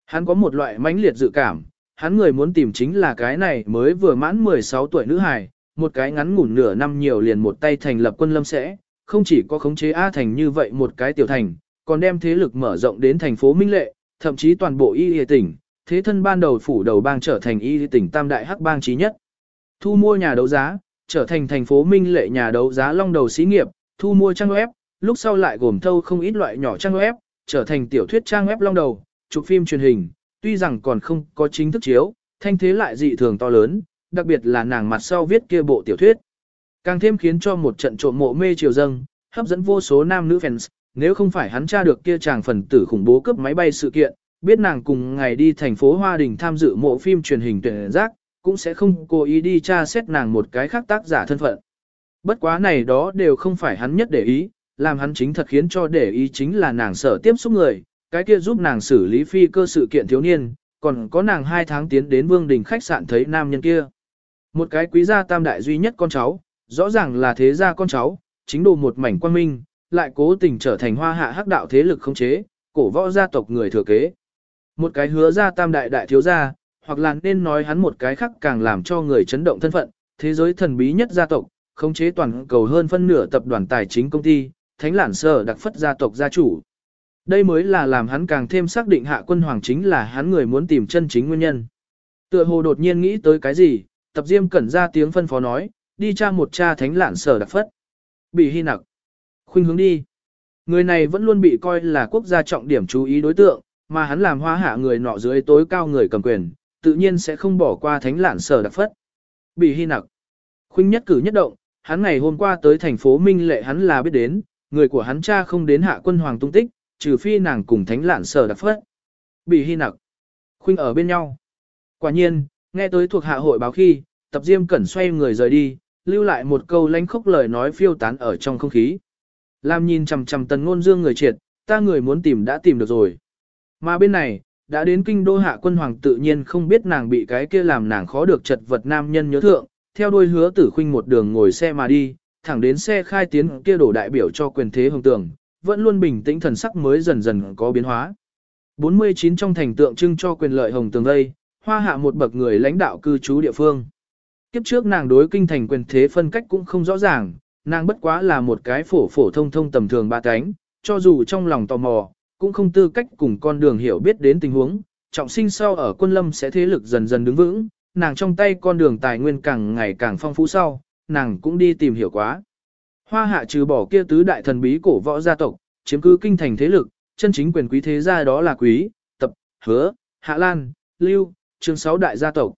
Hắn có một loại mãnh liệt dự cảm, hắn người muốn tìm chính là cái này mới vừa mãn 16 tuổi nữ hài, một cái ngắn ngủn nửa năm nhiều liền một tay thành lập quân lâm sẽ, không chỉ có khống chế A thành như vậy một cái tiểu thành, còn đem thế lực mở rộng đến thành phố Minh Lệ, thậm chí toàn bộ y y tỉnh, thế thân ban đầu phủ đầu bang trở thành y y tỉnh tam đại hắc bang trí nhất. Thu mua nhà đấu giá, trở thành thành phố Minh Lệ nhà đấu giá long đầu xí nghiệp, thu mua trang web, lúc sau lại gồm thâu không ít loại nhỏ trang web, trở thành tiểu thuyết trang web long đầu, chụp phim truyền hình, tuy rằng còn không có chính thức chiếu, thanh thế lại dị thường to lớn, đặc biệt là nàng mặt sau viết kia bộ tiểu thuyết. Càng thêm khiến cho một trận trộm mộ mê triều dâng, hấp dẫn vô số nam nữ fans, nếu không phải hắn tra được kia chàng phần tử khủng bố cướp máy bay sự kiện, biết nàng cùng ngày đi thành phố Hoa Đình tham dự mộ phim truyền hình tuyển giác, cũng sẽ không cố ý đi tra xét nàng một cái khác tác giả thân phận. Bất quá này đó đều không phải hắn nhất để ý, làm hắn chính thật khiến cho để ý chính là nàng sở tiếp xúc người, cái kia giúp nàng xử lý phi cơ sự kiện thiếu niên, còn có nàng hai tháng tiến đến vương đình khách sạn thấy nam nhân kia. Một cái quý gia tam đại duy nhất con cháu, rõ ràng là thế gia con cháu, chính đồ một mảnh quan minh, lại cố tình trở thành hoa hạ hắc đạo thế lực không chế, cổ võ gia tộc người thừa kế. Một cái hứa gia tam đại đại thiếu gia, hoặc là nên nói hắn một cái khác càng làm cho người chấn động thân phận, thế giới thần bí nhất gia tộc, không chế toàn cầu hơn phân nửa tập đoàn tài chính công ty, thánh lản sở đặc phất gia tộc gia chủ. Đây mới là làm hắn càng thêm xác định hạ quân hoàng chính là hắn người muốn tìm chân chính nguyên nhân. Tựa hồ đột nhiên nghĩ tới cái gì, tập diêm cẩn ra tiếng phân phó nói, đi tra một cha thánh lạn sở đặc phất. Bị hy nặc. Khuynh hướng đi. Người này vẫn luôn bị coi là quốc gia trọng điểm chú ý đối tượng, mà hắn làm hoa hạ người nọ dưới tối cao người cầm quyền, tự nhiên sẽ không bỏ qua thánh lạn sở đặc phất. Bị hy nặc. Khuynh nhất cử nhất động, hắn ngày hôm qua tới thành phố Minh Lệ hắn là biết đến, người của hắn cha không đến hạ quân hoàng tung tích, trừ phi nàng cùng thánh lạn sở đặc phất. Bị hy nặc. Khuynh ở bên nhau. Quả nhiên, nghe tới thuộc hạ hội báo khi, tập diêm cẩn xoay người rời đi, lưu lại một câu lánh khốc lời nói phiêu tán ở trong không khí. Làm nhìn chằm chằm tần ngôn dương người triệt, ta người muốn tìm đã tìm được rồi. Mà bên này, đã đến kinh đô hạ quân hoàng tự nhiên không biết nàng bị cái kia làm nàng khó được chật vật nam nhân nhớ thượng, theo đuôi hứa tử khuynh một đường ngồi xe mà đi, thẳng đến xe khai tiến kia đổ đại biểu cho quyền thế hồng tường, vẫn luôn bình tĩnh thần sắc mới dần dần có biến hóa. 49 trong thành tượng trưng cho quyền lợi hồng tường đây, hoa hạ một bậc người lãnh đạo cư trú địa phương. Kiếp trước nàng đối kinh thành quyền thế phân cách cũng không rõ ràng, nàng bất quá là một cái phổ phổ thông thông tầm thường ba cánh, cho dù trong lòng tò mò, cũng không tư cách cùng con đường hiểu biết đến tình huống, trọng sinh sau ở quân lâm sẽ thế lực dần dần đứng vững, nàng trong tay con đường tài nguyên càng ngày càng phong phú sau, nàng cũng đi tìm hiểu quá. Hoa hạ trừ bỏ kia tứ đại thần bí cổ võ gia tộc, chiếm cứ kinh thành thế lực, chân chính quyền quý thế gia đó là quý, tập, hứa, hạ lan, lưu, chương sáu đại gia tộc.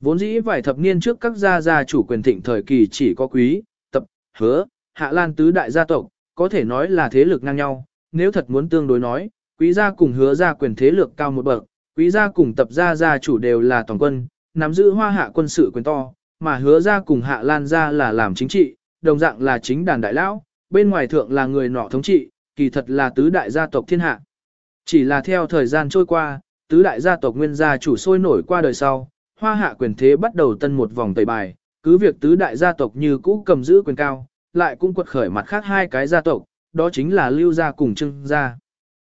Vốn dĩ vài thập niên trước các gia gia chủ quyền thịnh thời kỳ chỉ có quý, tập, hứa, hạ lan tứ đại gia tộc, có thể nói là thế lực ngang nhau, nếu thật muốn tương đối nói, quý gia cùng hứa gia quyền thế lực cao một bậc, quý gia cùng tập gia gia chủ đều là toàn quân, nắm giữ hoa hạ quân sự quyền to, mà hứa gia cùng hạ lan gia là làm chính trị, đồng dạng là chính đàn đại lão, bên ngoài thượng là người nọ thống trị, kỳ thật là tứ đại gia tộc thiên hạ. Chỉ là theo thời gian trôi qua, tứ đại gia tộc nguyên gia chủ sôi nổi qua đời sau, hoa hạ quyền thế bắt đầu tân một vòng tẩy bài, cứ việc tứ đại gia tộc như cũ cầm giữ quyền cao, lại cũng quật khởi mặt khác hai cái gia tộc, đó chính là Lưu gia cùng Trưng gia.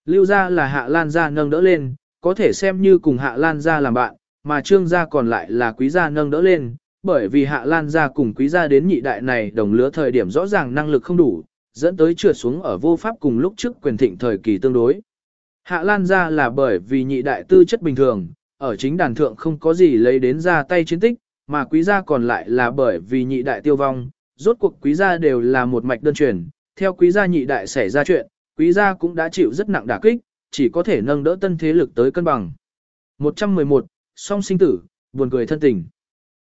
Lưu gia là Hạ Lan gia nâng đỡ lên, có thể xem như cùng Hạ Lan gia làm bạn, mà Trương gia còn lại là Quý gia nâng đỡ lên, bởi vì Hạ Lan gia cùng Quý gia đến nhị đại này đồng lứa thời điểm rõ ràng năng lực không đủ, dẫn tới trượt xuống ở vô pháp cùng lúc trước quyền thịnh thời kỳ tương đối. Hạ Lan gia là bởi vì nhị đại tư chất bình thường, ở chính đàn thượng không có gì lấy đến ra tay chiến tích, mà quý gia còn lại là bởi vì nhị đại tiêu vong, rốt cuộc quý gia đều là một mạch đơn truyền, theo quý gia nhị đại xảy ra chuyện, quý gia cũng đã chịu rất nặng đả kích, chỉ có thể nâng đỡ tân thế lực tới cân bằng. 111, song sinh tử, buồn cười thân tình.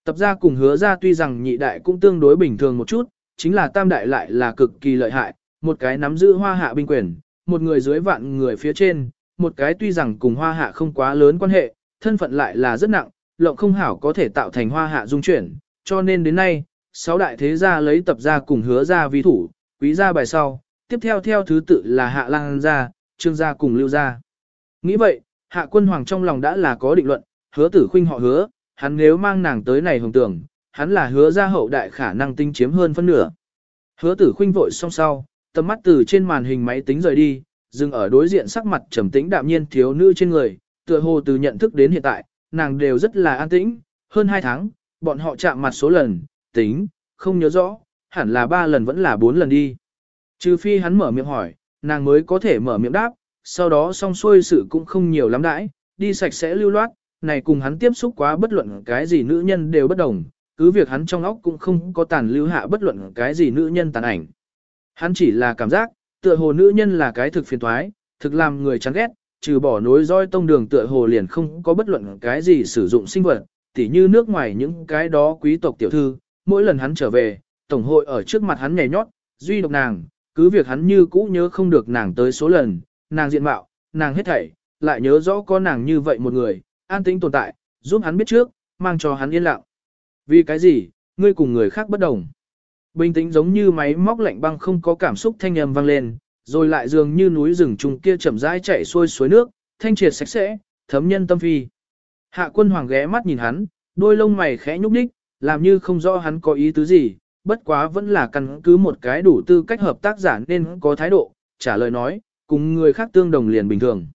Tập gia cùng hứa gia tuy rằng nhị đại cũng tương đối bình thường một chút, chính là tam đại lại là cực kỳ lợi hại, một cái nắm giữ hoa hạ binh quyền, một người dưới vạn người phía trên, một cái tuy rằng cùng hoa hạ không quá lớn quan hệ, thân phận lại là rất nặng, lộng không hảo có thể tạo thành hoa hạ dung chuyển, cho nên đến nay, sáu đại thế gia lấy tập gia cùng hứa gia vi thủ, quý gia bài sau, tiếp theo theo thứ tự là hạ lang gia, trương gia cùng lưu gia. Nghĩ vậy, hạ quân hoàng trong lòng đã là có định luận, hứa tử khuynh họ hứa, hắn nếu mang nàng tới này hồng tưởng, hắn là hứa ra hậu đại khả năng tinh chiếm hơn phân nửa. Hứa tử khuynh vội xong sau, tầm mắt từ trên màn hình máy tính rời đi, dừng ở đối diện sắc mặt trầm tĩnh đạm nhiên thiếu nữ trên người, tựa hồ từ nhận thức đến hiện tại, nàng đều rất là an tĩnh, hơn 2 tháng, bọn họ chạm mặt số lần, tính, không nhớ rõ, hẳn là 3 lần vẫn là 4 lần đi. Trừ phi hắn mở miệng hỏi, nàng mới có thể mở miệng đáp, sau đó xong xuôi sự cũng không nhiều lắm đãi, đi sạch sẽ lưu loát, này cùng hắn tiếp xúc quá bất luận cái gì nữ nhân đều bất đồng, cứ việc hắn trong óc cũng không có tàn lưu hạ bất luận cái gì nữ nhân tàn ảnh. Hắn chỉ là cảm giác, tựa hồ nữ nhân là cái thực phiền toái, thực làm người chán ghét, trừ bỏ nối roi tông đường tựa hồ liền không có bất luận cái gì sử dụng sinh vật, tỉ như nước ngoài những cái đó quý tộc tiểu thư, mỗi lần hắn trở về, tổng hội ở trước mặt hắn nhảy nhót, duy độc nàng, cứ việc hắn như cũ nhớ không được nàng tới số lần, nàng diện mạo, nàng hết thảy, lại nhớ rõ có nàng như vậy một người, an tĩnh tồn tại, giúp hắn biết trước, mang cho hắn yên lặng. Vì cái gì, ngươi cùng người khác bất đồng. Bình tĩnh giống như máy móc lạnh băng không có cảm xúc thanh âm vang lên, rồi lại dường như núi rừng trùng kia chậm rãi chảy xuôi suối nước, thanh triệt sạch sẽ, thấm nhân tâm phi. Hạ quân hoàng ghé mắt nhìn hắn, đôi lông mày khẽ nhúc nhích, làm như không rõ hắn có ý tứ gì, bất quá vẫn là căn cứ một cái đủ tư cách hợp tác giả nên có thái độ, trả lời nói, cùng người khác tương đồng liền bình thường.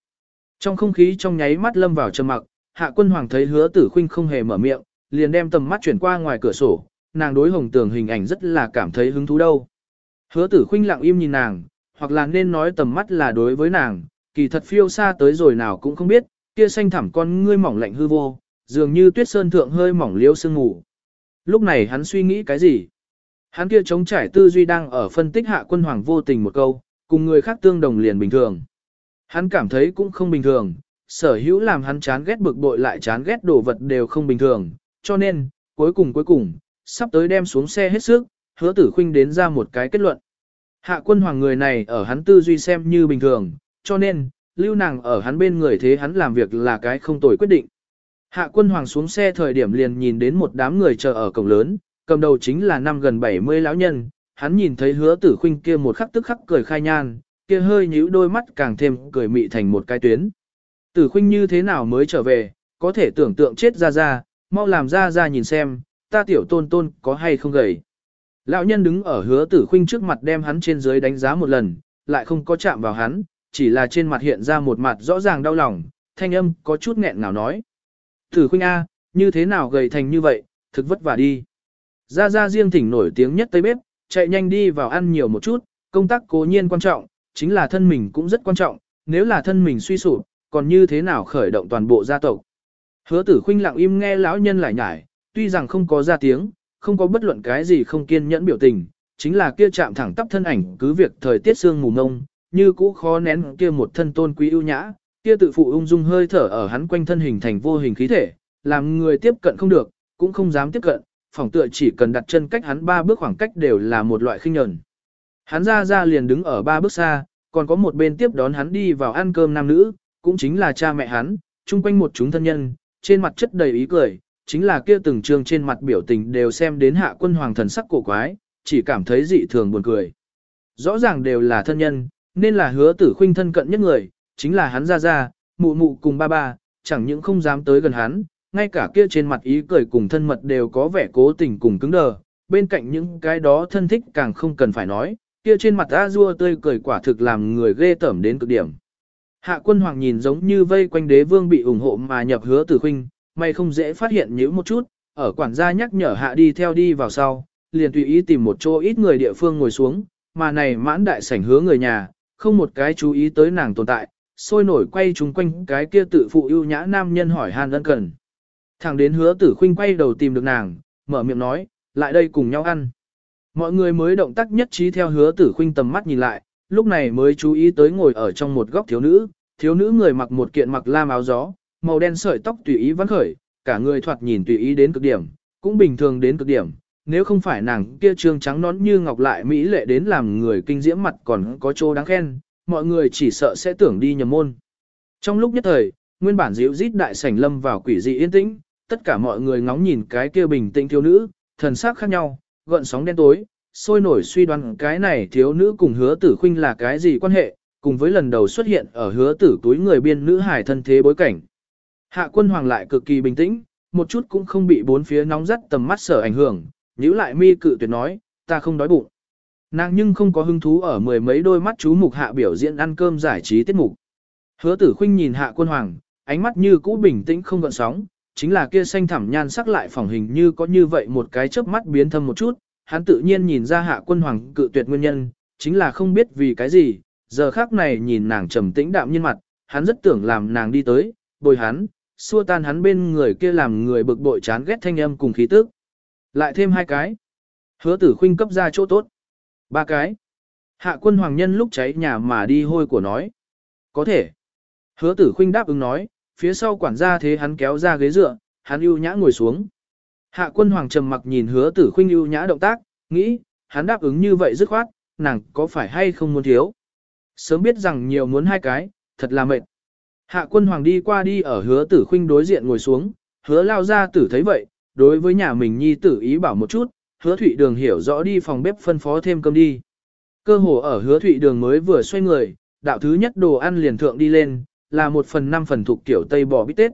Trong không khí trong nháy mắt lâm vào trầm mặc, hạ quân hoàng thấy hứa tử khinh không hề mở miệng, liền đem tầm mắt chuyển qua ngoài cửa sổ, nàng đối hồng tường hình ảnh rất là cảm thấy hứng thú đâu. Hứa tử khinh lặng im nhìn nàng, hoặc là nên nói tầm mắt là đối với nàng, kỳ thật phiêu xa tới rồi nào cũng không biết, kia xanh thẳm con ngươi mỏng lạnh hư vô, dường như tuyết sơn thượng hơi mỏng liêu sương ngủ. Lúc này hắn suy nghĩ cái gì? Hắn kia chống trải tư duy đang ở phân tích hạ quân hoàng vô tình một câu, cùng người khác tương đồng liền bình thường. Hắn cảm thấy cũng không bình thường, sở hữu làm hắn chán ghét bực bội lại chán ghét đồ vật đều không bình thường, cho nên, cuối cùng cuối cùng, sắp tới đem xuống xe hết sức, hứa tử khuynh đến ra một cái kết luận. Hạ quân hoàng người này ở hắn tư duy xem như bình thường, cho nên, lưu nàng ở hắn bên người thế hắn làm việc là cái không tồi quyết định. Hạ quân hoàng xuống xe thời điểm liền nhìn đến một đám người chờ ở cổng lớn, cầm đầu chính là năm gần 70 lão nhân, hắn nhìn thấy hứa tử khuynh kia một khắc tức khắc cười khai nhan, kia hơi nhíu đôi mắt càng thêm cười mị thành một cái tuyến. Tử khuynh như thế nào mới trở về, có thể tưởng tượng chết ra ra, mau làm ra ra nhìn xem, ta tiểu tôn tôn có hay không gầy. Lão nhân đứng ở hứa tử khuynh trước mặt đem hắn trên dưới đánh giá một lần, lại không có chạm vào hắn, chỉ là trên mặt hiện ra một mặt rõ ràng đau lòng, thanh âm có chút nghẹn ngào nói. Tử khuynh A, như thế nào gầy thành như vậy, thực vất vả đi. Ra ra riêng thỉnh nổi tiếng nhất tây bếp, chạy nhanh đi vào ăn nhiều một chút, công tác cố nhiên quan trọng, chính là thân mình cũng rất quan trọng, nếu là thân mình suy sụp, còn như thế nào khởi động toàn bộ gia tộc. Hứa tử khinh lặng im nghe lão nhân lại nhải, tuy rằng không có ra tiếng, không có bất luận cái gì không kiên nhẫn biểu tình, chính là kia chạm thẳng tắp thân ảnh cứ việc thời tiết sương mù mông, như cũ khó nén kia một thân tôn quý ưu nhã, kia tự phụ ung dung hơi thở ở hắn quanh thân hình thành vô hình khí thể, làm người tiếp cận không được, cũng không dám tiếp cận, phòng tựa chỉ cần đặt chân cách hắn ba bước khoảng cách đều là một loại khinh nhẫn. Hắn ra ra liền đứng ở ba bước xa, còn có một bên tiếp đón hắn đi vào ăn cơm nam nữ, cũng chính là cha mẹ hắn, chung quanh một chúng thân nhân, trên mặt chất đầy ý cười, chính là kia từng trường trên mặt biểu tình đều xem đến hạ quân hoàng thần sắc cổ quái, chỉ cảm thấy dị thường buồn cười. Rõ ràng đều là thân nhân, nên là hứa tử khuynh thân cận nhất người, chính là hắn ra ra, mụ mụ cùng ba ba, chẳng những không dám tới gần hắn, ngay cả kia trên mặt ý cười cùng thân mật đều có vẻ cố tình cùng cứng đờ, bên cạnh những cái đó thân thích càng không cần phải nói, kia trên mặt a dua tươi cười quả thực làm người ghê tởm đến cực điểm. Hạ quân hoàng nhìn giống như vây quanh đế vương bị ủng hộ mà nhập hứa tử khinh, may không dễ phát hiện nhữ một chút, ở quản gia nhắc nhở hạ đi theo đi vào sau, liền tùy ý tìm một chỗ ít người địa phương ngồi xuống, mà này mãn đại sảnh hứa người nhà, không một cái chú ý tới nàng tồn tại, sôi nổi quay chung quanh cái kia tự phụ ưu nhã nam nhân hỏi han ân cần. Thẳng đến hứa tử khinh quay đầu tìm được nàng, mở miệng nói, lại đây cùng nhau ăn. Mọi người mới động tác nhất trí theo hứa tử khinh tầm mắt nhìn lại, lúc này mới chú ý tới ngồi ở trong một góc thiếu nữ, thiếu nữ người mặc một kiện mặc lam áo gió, màu đen sợi tóc tùy ý vắn khởi, cả người thoạt nhìn tùy ý đến cực điểm, cũng bình thường đến cực điểm, nếu không phải nàng kia trương trắng nón như ngọc lại mỹ lệ đến làm người kinh diễm mặt còn có chỗ đáng khen, mọi người chỉ sợ sẽ tưởng đi nhầm môn. Trong lúc nhất thời, nguyên bản dịu rít đại sảnh lâm vào quỷ dị yên tĩnh, tất cả mọi người ngóng nhìn cái kia bình tĩnh thiếu nữ, thần sắc khác nhau, gợn sóng đen tối, sôi nổi suy đoán cái này thiếu nữ cùng hứa tử khuynh là cái gì quan hệ, cùng với lần đầu xuất hiện ở hứa tử túi người biên nữ hải thân thế bối cảnh. Hạ quân hoàng lại cực kỳ bình tĩnh, một chút cũng không bị bốn phía nóng rắt tầm mắt sở ảnh hưởng, nhíu lại mi cự tuyệt nói, ta không đói bụng. Nàng nhưng không có hứng thú ở mười mấy đôi mắt chú mục hạ biểu diễn ăn cơm giải trí tiết mục. Hứa tử khinh nhìn hạ quân hoàng, ánh mắt như cũ bình tĩnh không gợn sóng, chính là kia xanh thẳm nhan sắc lại phỏng hình như có như vậy một cái chớp mắt biến thâm một chút, hắn tự nhiên nhìn ra hạ quân hoàng cự tuyệt nguyên nhân, chính là không biết vì cái gì, giờ khác này nhìn nàng trầm tĩnh đạm nhiên mặt, hắn rất tưởng làm nàng đi tới, bồi hắn, xua tan hắn bên người kia làm người bực bội chán ghét thanh âm cùng khí tức. Lại thêm hai cái. Hứa tử khinh cấp ra chỗ tốt. Ba cái. Hạ quân hoàng nhân lúc cháy nhà mà đi hôi của nói. Có thể. Hứa tử khinh đáp ứng nói, phía sau quản gia thế hắn kéo ra ghế dựa, hắn ưu nhã ngồi xuống. Hạ quân hoàng trầm mặc nhìn hứa tử khinh ưu nhã động tác, nghĩ, hắn đáp ứng như vậy dứt khoát, nàng có phải hay không muốn thiếu. Sớm biết rằng nhiều muốn hai cái, thật là mệt. Hạ quân hoàng đi qua đi ở hứa tử khinh đối diện ngồi xuống, hứa lao ra tử thấy vậy, đối với nhà mình nhi tử ý bảo một chút, hứa thụy đường hiểu rõ đi phòng bếp phân phó thêm cơm đi. Cơ hồ ở hứa thụy đường mới vừa xoay người, đạo thứ nhất đồ ăn liền thượng đi lên, là một phần năm phần thuộc kiểu tây bò bít tết.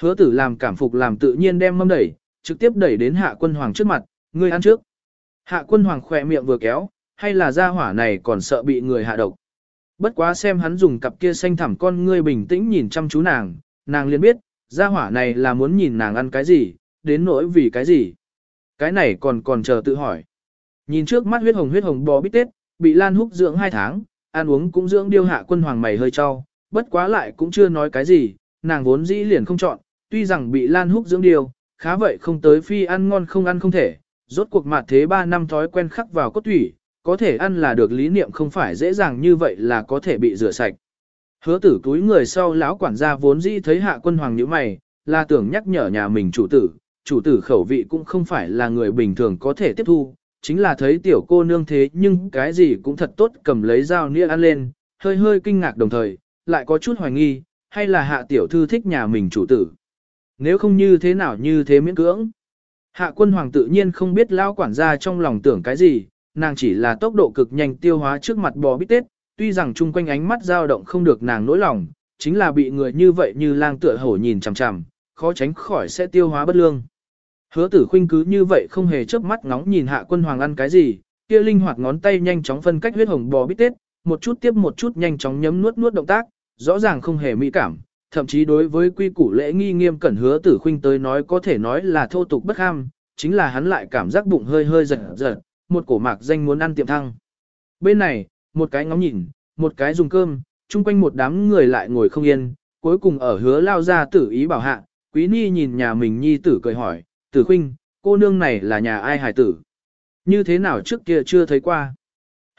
Hứa tử làm cảm phục làm tự nhiên đem mâm đẩy, trực tiếp đẩy đến hạ quân hoàng trước mặt, ngươi ăn trước. Hạ quân hoàng khỏe miệng vừa kéo, hay là gia hỏa này còn sợ bị người hạ độc. Bất quá xem hắn dùng cặp kia xanh thẳm con ngươi bình tĩnh nhìn chăm chú nàng, nàng liền biết, gia hỏa này là muốn nhìn nàng ăn cái gì, đến nỗi vì cái gì. Cái này còn còn chờ tự hỏi. Nhìn trước mắt huyết hồng huyết hồng bò bít tết, bị Lan Húc dưỡng hai tháng, ăn uống cũng dưỡng điêu hạ quân hoàng mày hơi cho, bất quá lại cũng chưa nói cái gì, nàng vốn dĩ liền không chọn, tuy rằng bị Lan Húc dưỡng điêu, khá vậy không tới phi ăn ngon không ăn không thể, rốt cuộc mặt thế 3 năm thói quen khắc vào cốt thủy, có thể ăn là được lý niệm không phải dễ dàng như vậy là có thể bị rửa sạch. Hứa tử túi người sau lão quản gia vốn dĩ thấy hạ quân hoàng như mày, là tưởng nhắc nhở nhà mình chủ tử, chủ tử khẩu vị cũng không phải là người bình thường có thể tiếp thu, chính là thấy tiểu cô nương thế nhưng cái gì cũng thật tốt cầm lấy dao nĩa ăn lên, hơi hơi kinh ngạc đồng thời, lại có chút hoài nghi, hay là hạ tiểu thư thích nhà mình chủ tử. Nếu không như thế nào như thế miễn cưỡng. Hạ quân hoàng tự nhiên không biết lao quản gia trong lòng tưởng cái gì, nàng chỉ là tốc độ cực nhanh tiêu hóa trước mặt bò bít tết, tuy rằng chung quanh ánh mắt dao động không được nàng nỗi lòng, chính là bị người như vậy như lang tựa hổ nhìn chằm chằm, khó tránh khỏi sẽ tiêu hóa bất lương. Hứa tử khuynh cứ như vậy không hề chớp mắt ngóng nhìn hạ quân hoàng ăn cái gì, kia linh hoạt ngón tay nhanh chóng phân cách huyết hồng bò bít tết, một chút tiếp một chút nhanh chóng nhấm nuốt nuốt động tác, rõ ràng không hề mỹ cảm, thậm chí đối với quy củ lễ nghi nghiêm cẩn hứa tử khuynh tới nói có thể nói là thô tục bất ham, chính là hắn lại cảm giác bụng hơi hơi giật giật, một cổ mạc danh muốn ăn tiệm thăng. Bên này, một cái ngóng nhìn, một cái dùng cơm, chung quanh một đám người lại ngồi không yên, cuối cùng ở hứa lao ra tử ý bảo hạ, quý ni nhìn nhà mình nhi tử cười hỏi, tử khinh, cô nương này là nhà ai hài tử? Như thế nào trước kia chưa thấy qua?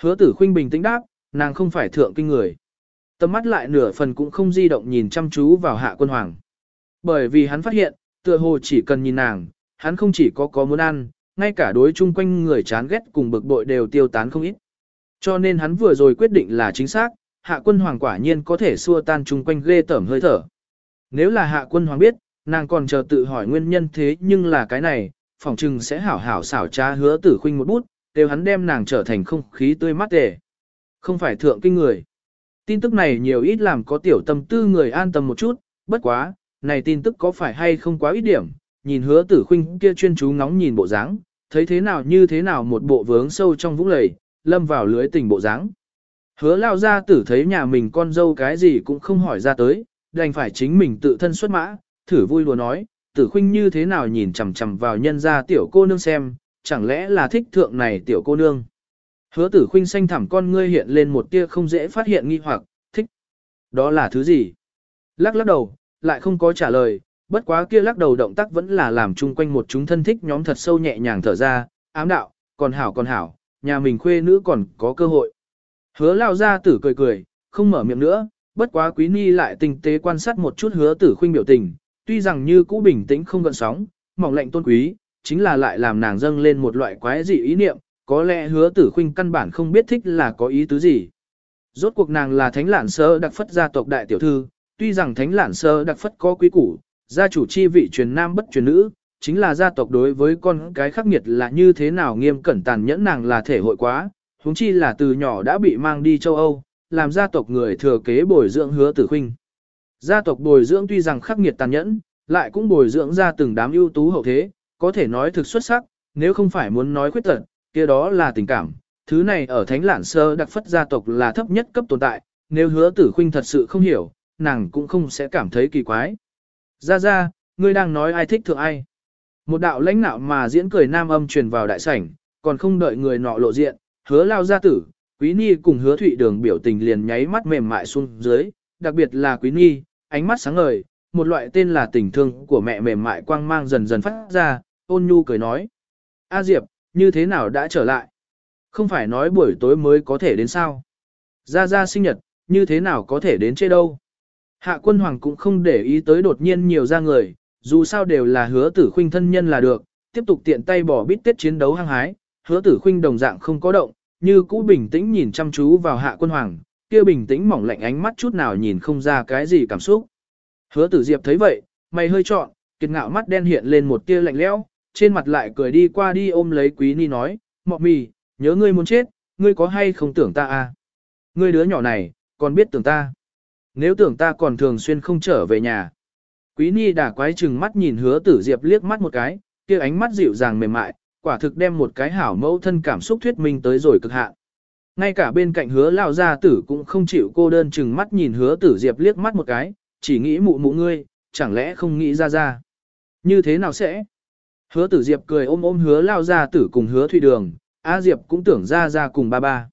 Hứa tử khinh bình tĩnh đáp, nàng không phải thượng kinh người. Tầm mắt lại nửa phần cũng không di động nhìn chăm chú vào hạ quân hoàng. Bởi vì hắn phát hiện, tựa hồ chỉ cần nhìn nàng, hắn không chỉ có có muốn ăn, ngay cả đối chung quanh người chán ghét cùng bực bội đều tiêu tán không ít. Cho nên hắn vừa rồi quyết định là chính xác, hạ quân hoàng quả nhiên có thể xua tan chung quanh ghê tởm hơi thở. Nếu là hạ quân hoàng biết, nàng còn chờ tự hỏi nguyên nhân thế nhưng là cái này, phỏng chừng sẽ hảo hảo xảo trá hứa tử khuynh một bút, đều hắn đem nàng trở thành không khí tươi mát để. Không phải thượng kinh người. Tin tức này nhiều ít làm có tiểu tâm tư người an tâm một chút, bất quá, này tin tức có phải hay không quá ít điểm, nhìn hứa tử khuynh kia chuyên chú ngóng nhìn bộ dáng, thấy thế nào như thế nào một bộ vướng sâu trong vũng lầy, lâm vào lưới tình bộ dáng. Hứa lao ra tử thấy nhà mình con dâu cái gì cũng không hỏi ra tới, đành phải chính mình tự thân xuất mã, thử vui lùa nói, tử khuynh như thế nào nhìn chằm chằm vào nhân gia tiểu cô nương xem, chẳng lẽ là thích thượng này tiểu cô nương. Hứa tử khuynh xanh thẳm con ngươi hiện lên một tia không dễ phát hiện nghi hoặc, thích. Đó là thứ gì? Lắc lắc đầu, lại không có trả lời, bất quá kia lắc đầu động tác vẫn là làm chung quanh một chúng thân thích nhóm thật sâu nhẹ nhàng thở ra, ám đạo, còn hảo còn hảo, nhà mình khuê nữ còn có cơ hội. Hứa lao ra tử cười cười, không mở miệng nữa, bất quá quý ni lại tinh tế quan sát một chút hứa tử khuynh biểu tình, tuy rằng như cũ bình tĩnh không gợn sóng, mỏng lạnh tôn quý, chính là lại làm nàng dâng lên một loại quái dị ý niệm, có lẽ hứa tử khuynh căn bản không biết thích là có ý tứ gì. Rốt cuộc nàng là thánh lản sơ đặc phất gia tộc đại tiểu thư, tuy rằng thánh lản sơ đặc phất có quý củ, gia chủ chi vị truyền nam bất truyền nữ, chính là gia tộc đối với con cái khắc nghiệt là như thế nào nghiêm cẩn tàn nhẫn nàng là thể hội quá, huống chi là từ nhỏ đã bị mang đi châu Âu, làm gia tộc người thừa kế bồi dưỡng hứa tử khuynh. Gia tộc bồi dưỡng tuy rằng khắc nghiệt tàn nhẫn, lại cũng bồi dưỡng ra từng đám ưu tú hậu thế, có thể nói thực xuất sắc, nếu không phải muốn nói khuyết tật, kia đó là tình cảm. Thứ này ở Thánh Lản Sơ đặc phất gia tộc là thấp nhất cấp tồn tại, nếu hứa tử khuynh thật sự không hiểu, nàng cũng không sẽ cảm thấy kỳ quái. Ra ra, ngươi đang nói ai thích thượng ai. Một đạo lãnh nạo mà diễn cười nam âm truyền vào đại sảnh, còn không đợi người nọ lộ diện, hứa lao gia tử, quý ni cùng hứa thụy đường biểu tình liền nháy mắt mềm mại xuống dưới, đặc biệt là quý ni, ánh mắt sáng ngời, một loại tên là tình thương của mẹ mềm mại quang mang dần dần phát ra, ôn nhu cười nói. A Diệp, như thế nào đã trở lại? Không phải nói buổi tối mới có thể đến sao? Ra ra sinh nhật, như thế nào có thể đến chê đâu? Hạ quân hoàng cũng không để ý tới đột nhiên nhiều ra người, dù sao đều là hứa tử khuynh thân nhân là được, tiếp tục tiện tay bỏ bít tết chiến đấu hăng hái, hứa tử khuynh đồng dạng không có động, như cũ bình tĩnh nhìn chăm chú vào hạ quân hoàng, kia bình tĩnh mỏng lạnh ánh mắt chút nào nhìn không ra cái gì cảm xúc. Hứa tử diệp thấy vậy, mày hơi trọn, kiệt ngạo mắt đen hiện lên một tia lạnh lẽo, trên mặt lại cười đi qua đi ôm lấy quý ni nói, mọ mì, nhớ ngươi muốn chết, ngươi có hay không tưởng ta à? Ngươi đứa nhỏ này, còn biết tưởng ta. Nếu tưởng ta còn thường xuyên không trở về nhà. Quý ni đã quái chừng mắt nhìn hứa tử diệp liếc mắt một cái, kia ánh mắt dịu dàng mềm mại, quả thực đem một cái hảo mẫu thân cảm xúc thuyết minh tới rồi cực hạn. Ngay cả bên cạnh hứa lao gia tử cũng không chịu cô đơn chừng mắt nhìn hứa tử diệp liếc mắt một cái, chỉ nghĩ mụ mụ ngươi, chẳng lẽ không nghĩ ra ra. Như thế nào sẽ? Hứa tử diệp cười ôm ôm hứa lao ra tử cùng hứa thủy đường, A diệp cũng tưởng ra ra cùng ba ba.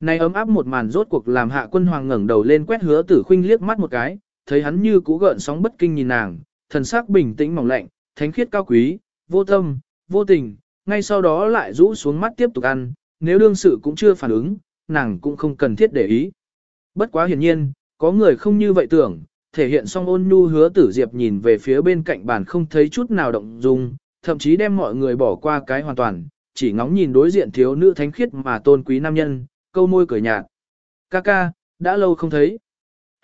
Này ấm áp một màn rốt cuộc làm hạ quân hoàng ngẩng đầu lên quét hứa tử khuynh liếc mắt một cái, thấy hắn như cũ gợn sóng bất kinh nhìn nàng, thần sắc bình tĩnh mỏng lạnh, thánh khiết cao quý, vô tâm, vô tình, ngay sau đó lại rũ xuống mắt tiếp tục ăn, nếu đương sự cũng chưa phản ứng, nàng cũng không cần thiết để ý. Bất quá hiển nhiên, có người không như vậy tưởng, thể hiện xong ôn nhu hứa tử diệp nhìn về phía bên cạnh bàn không thấy chút nào động dung, thậm chí đem mọi người bỏ qua cái hoàn toàn, chỉ ngóng nhìn đối diện thiếu nữ thánh khiết mà tôn quý nam nhân, câu môi cười nhạt. Ca ca, đã lâu không thấy.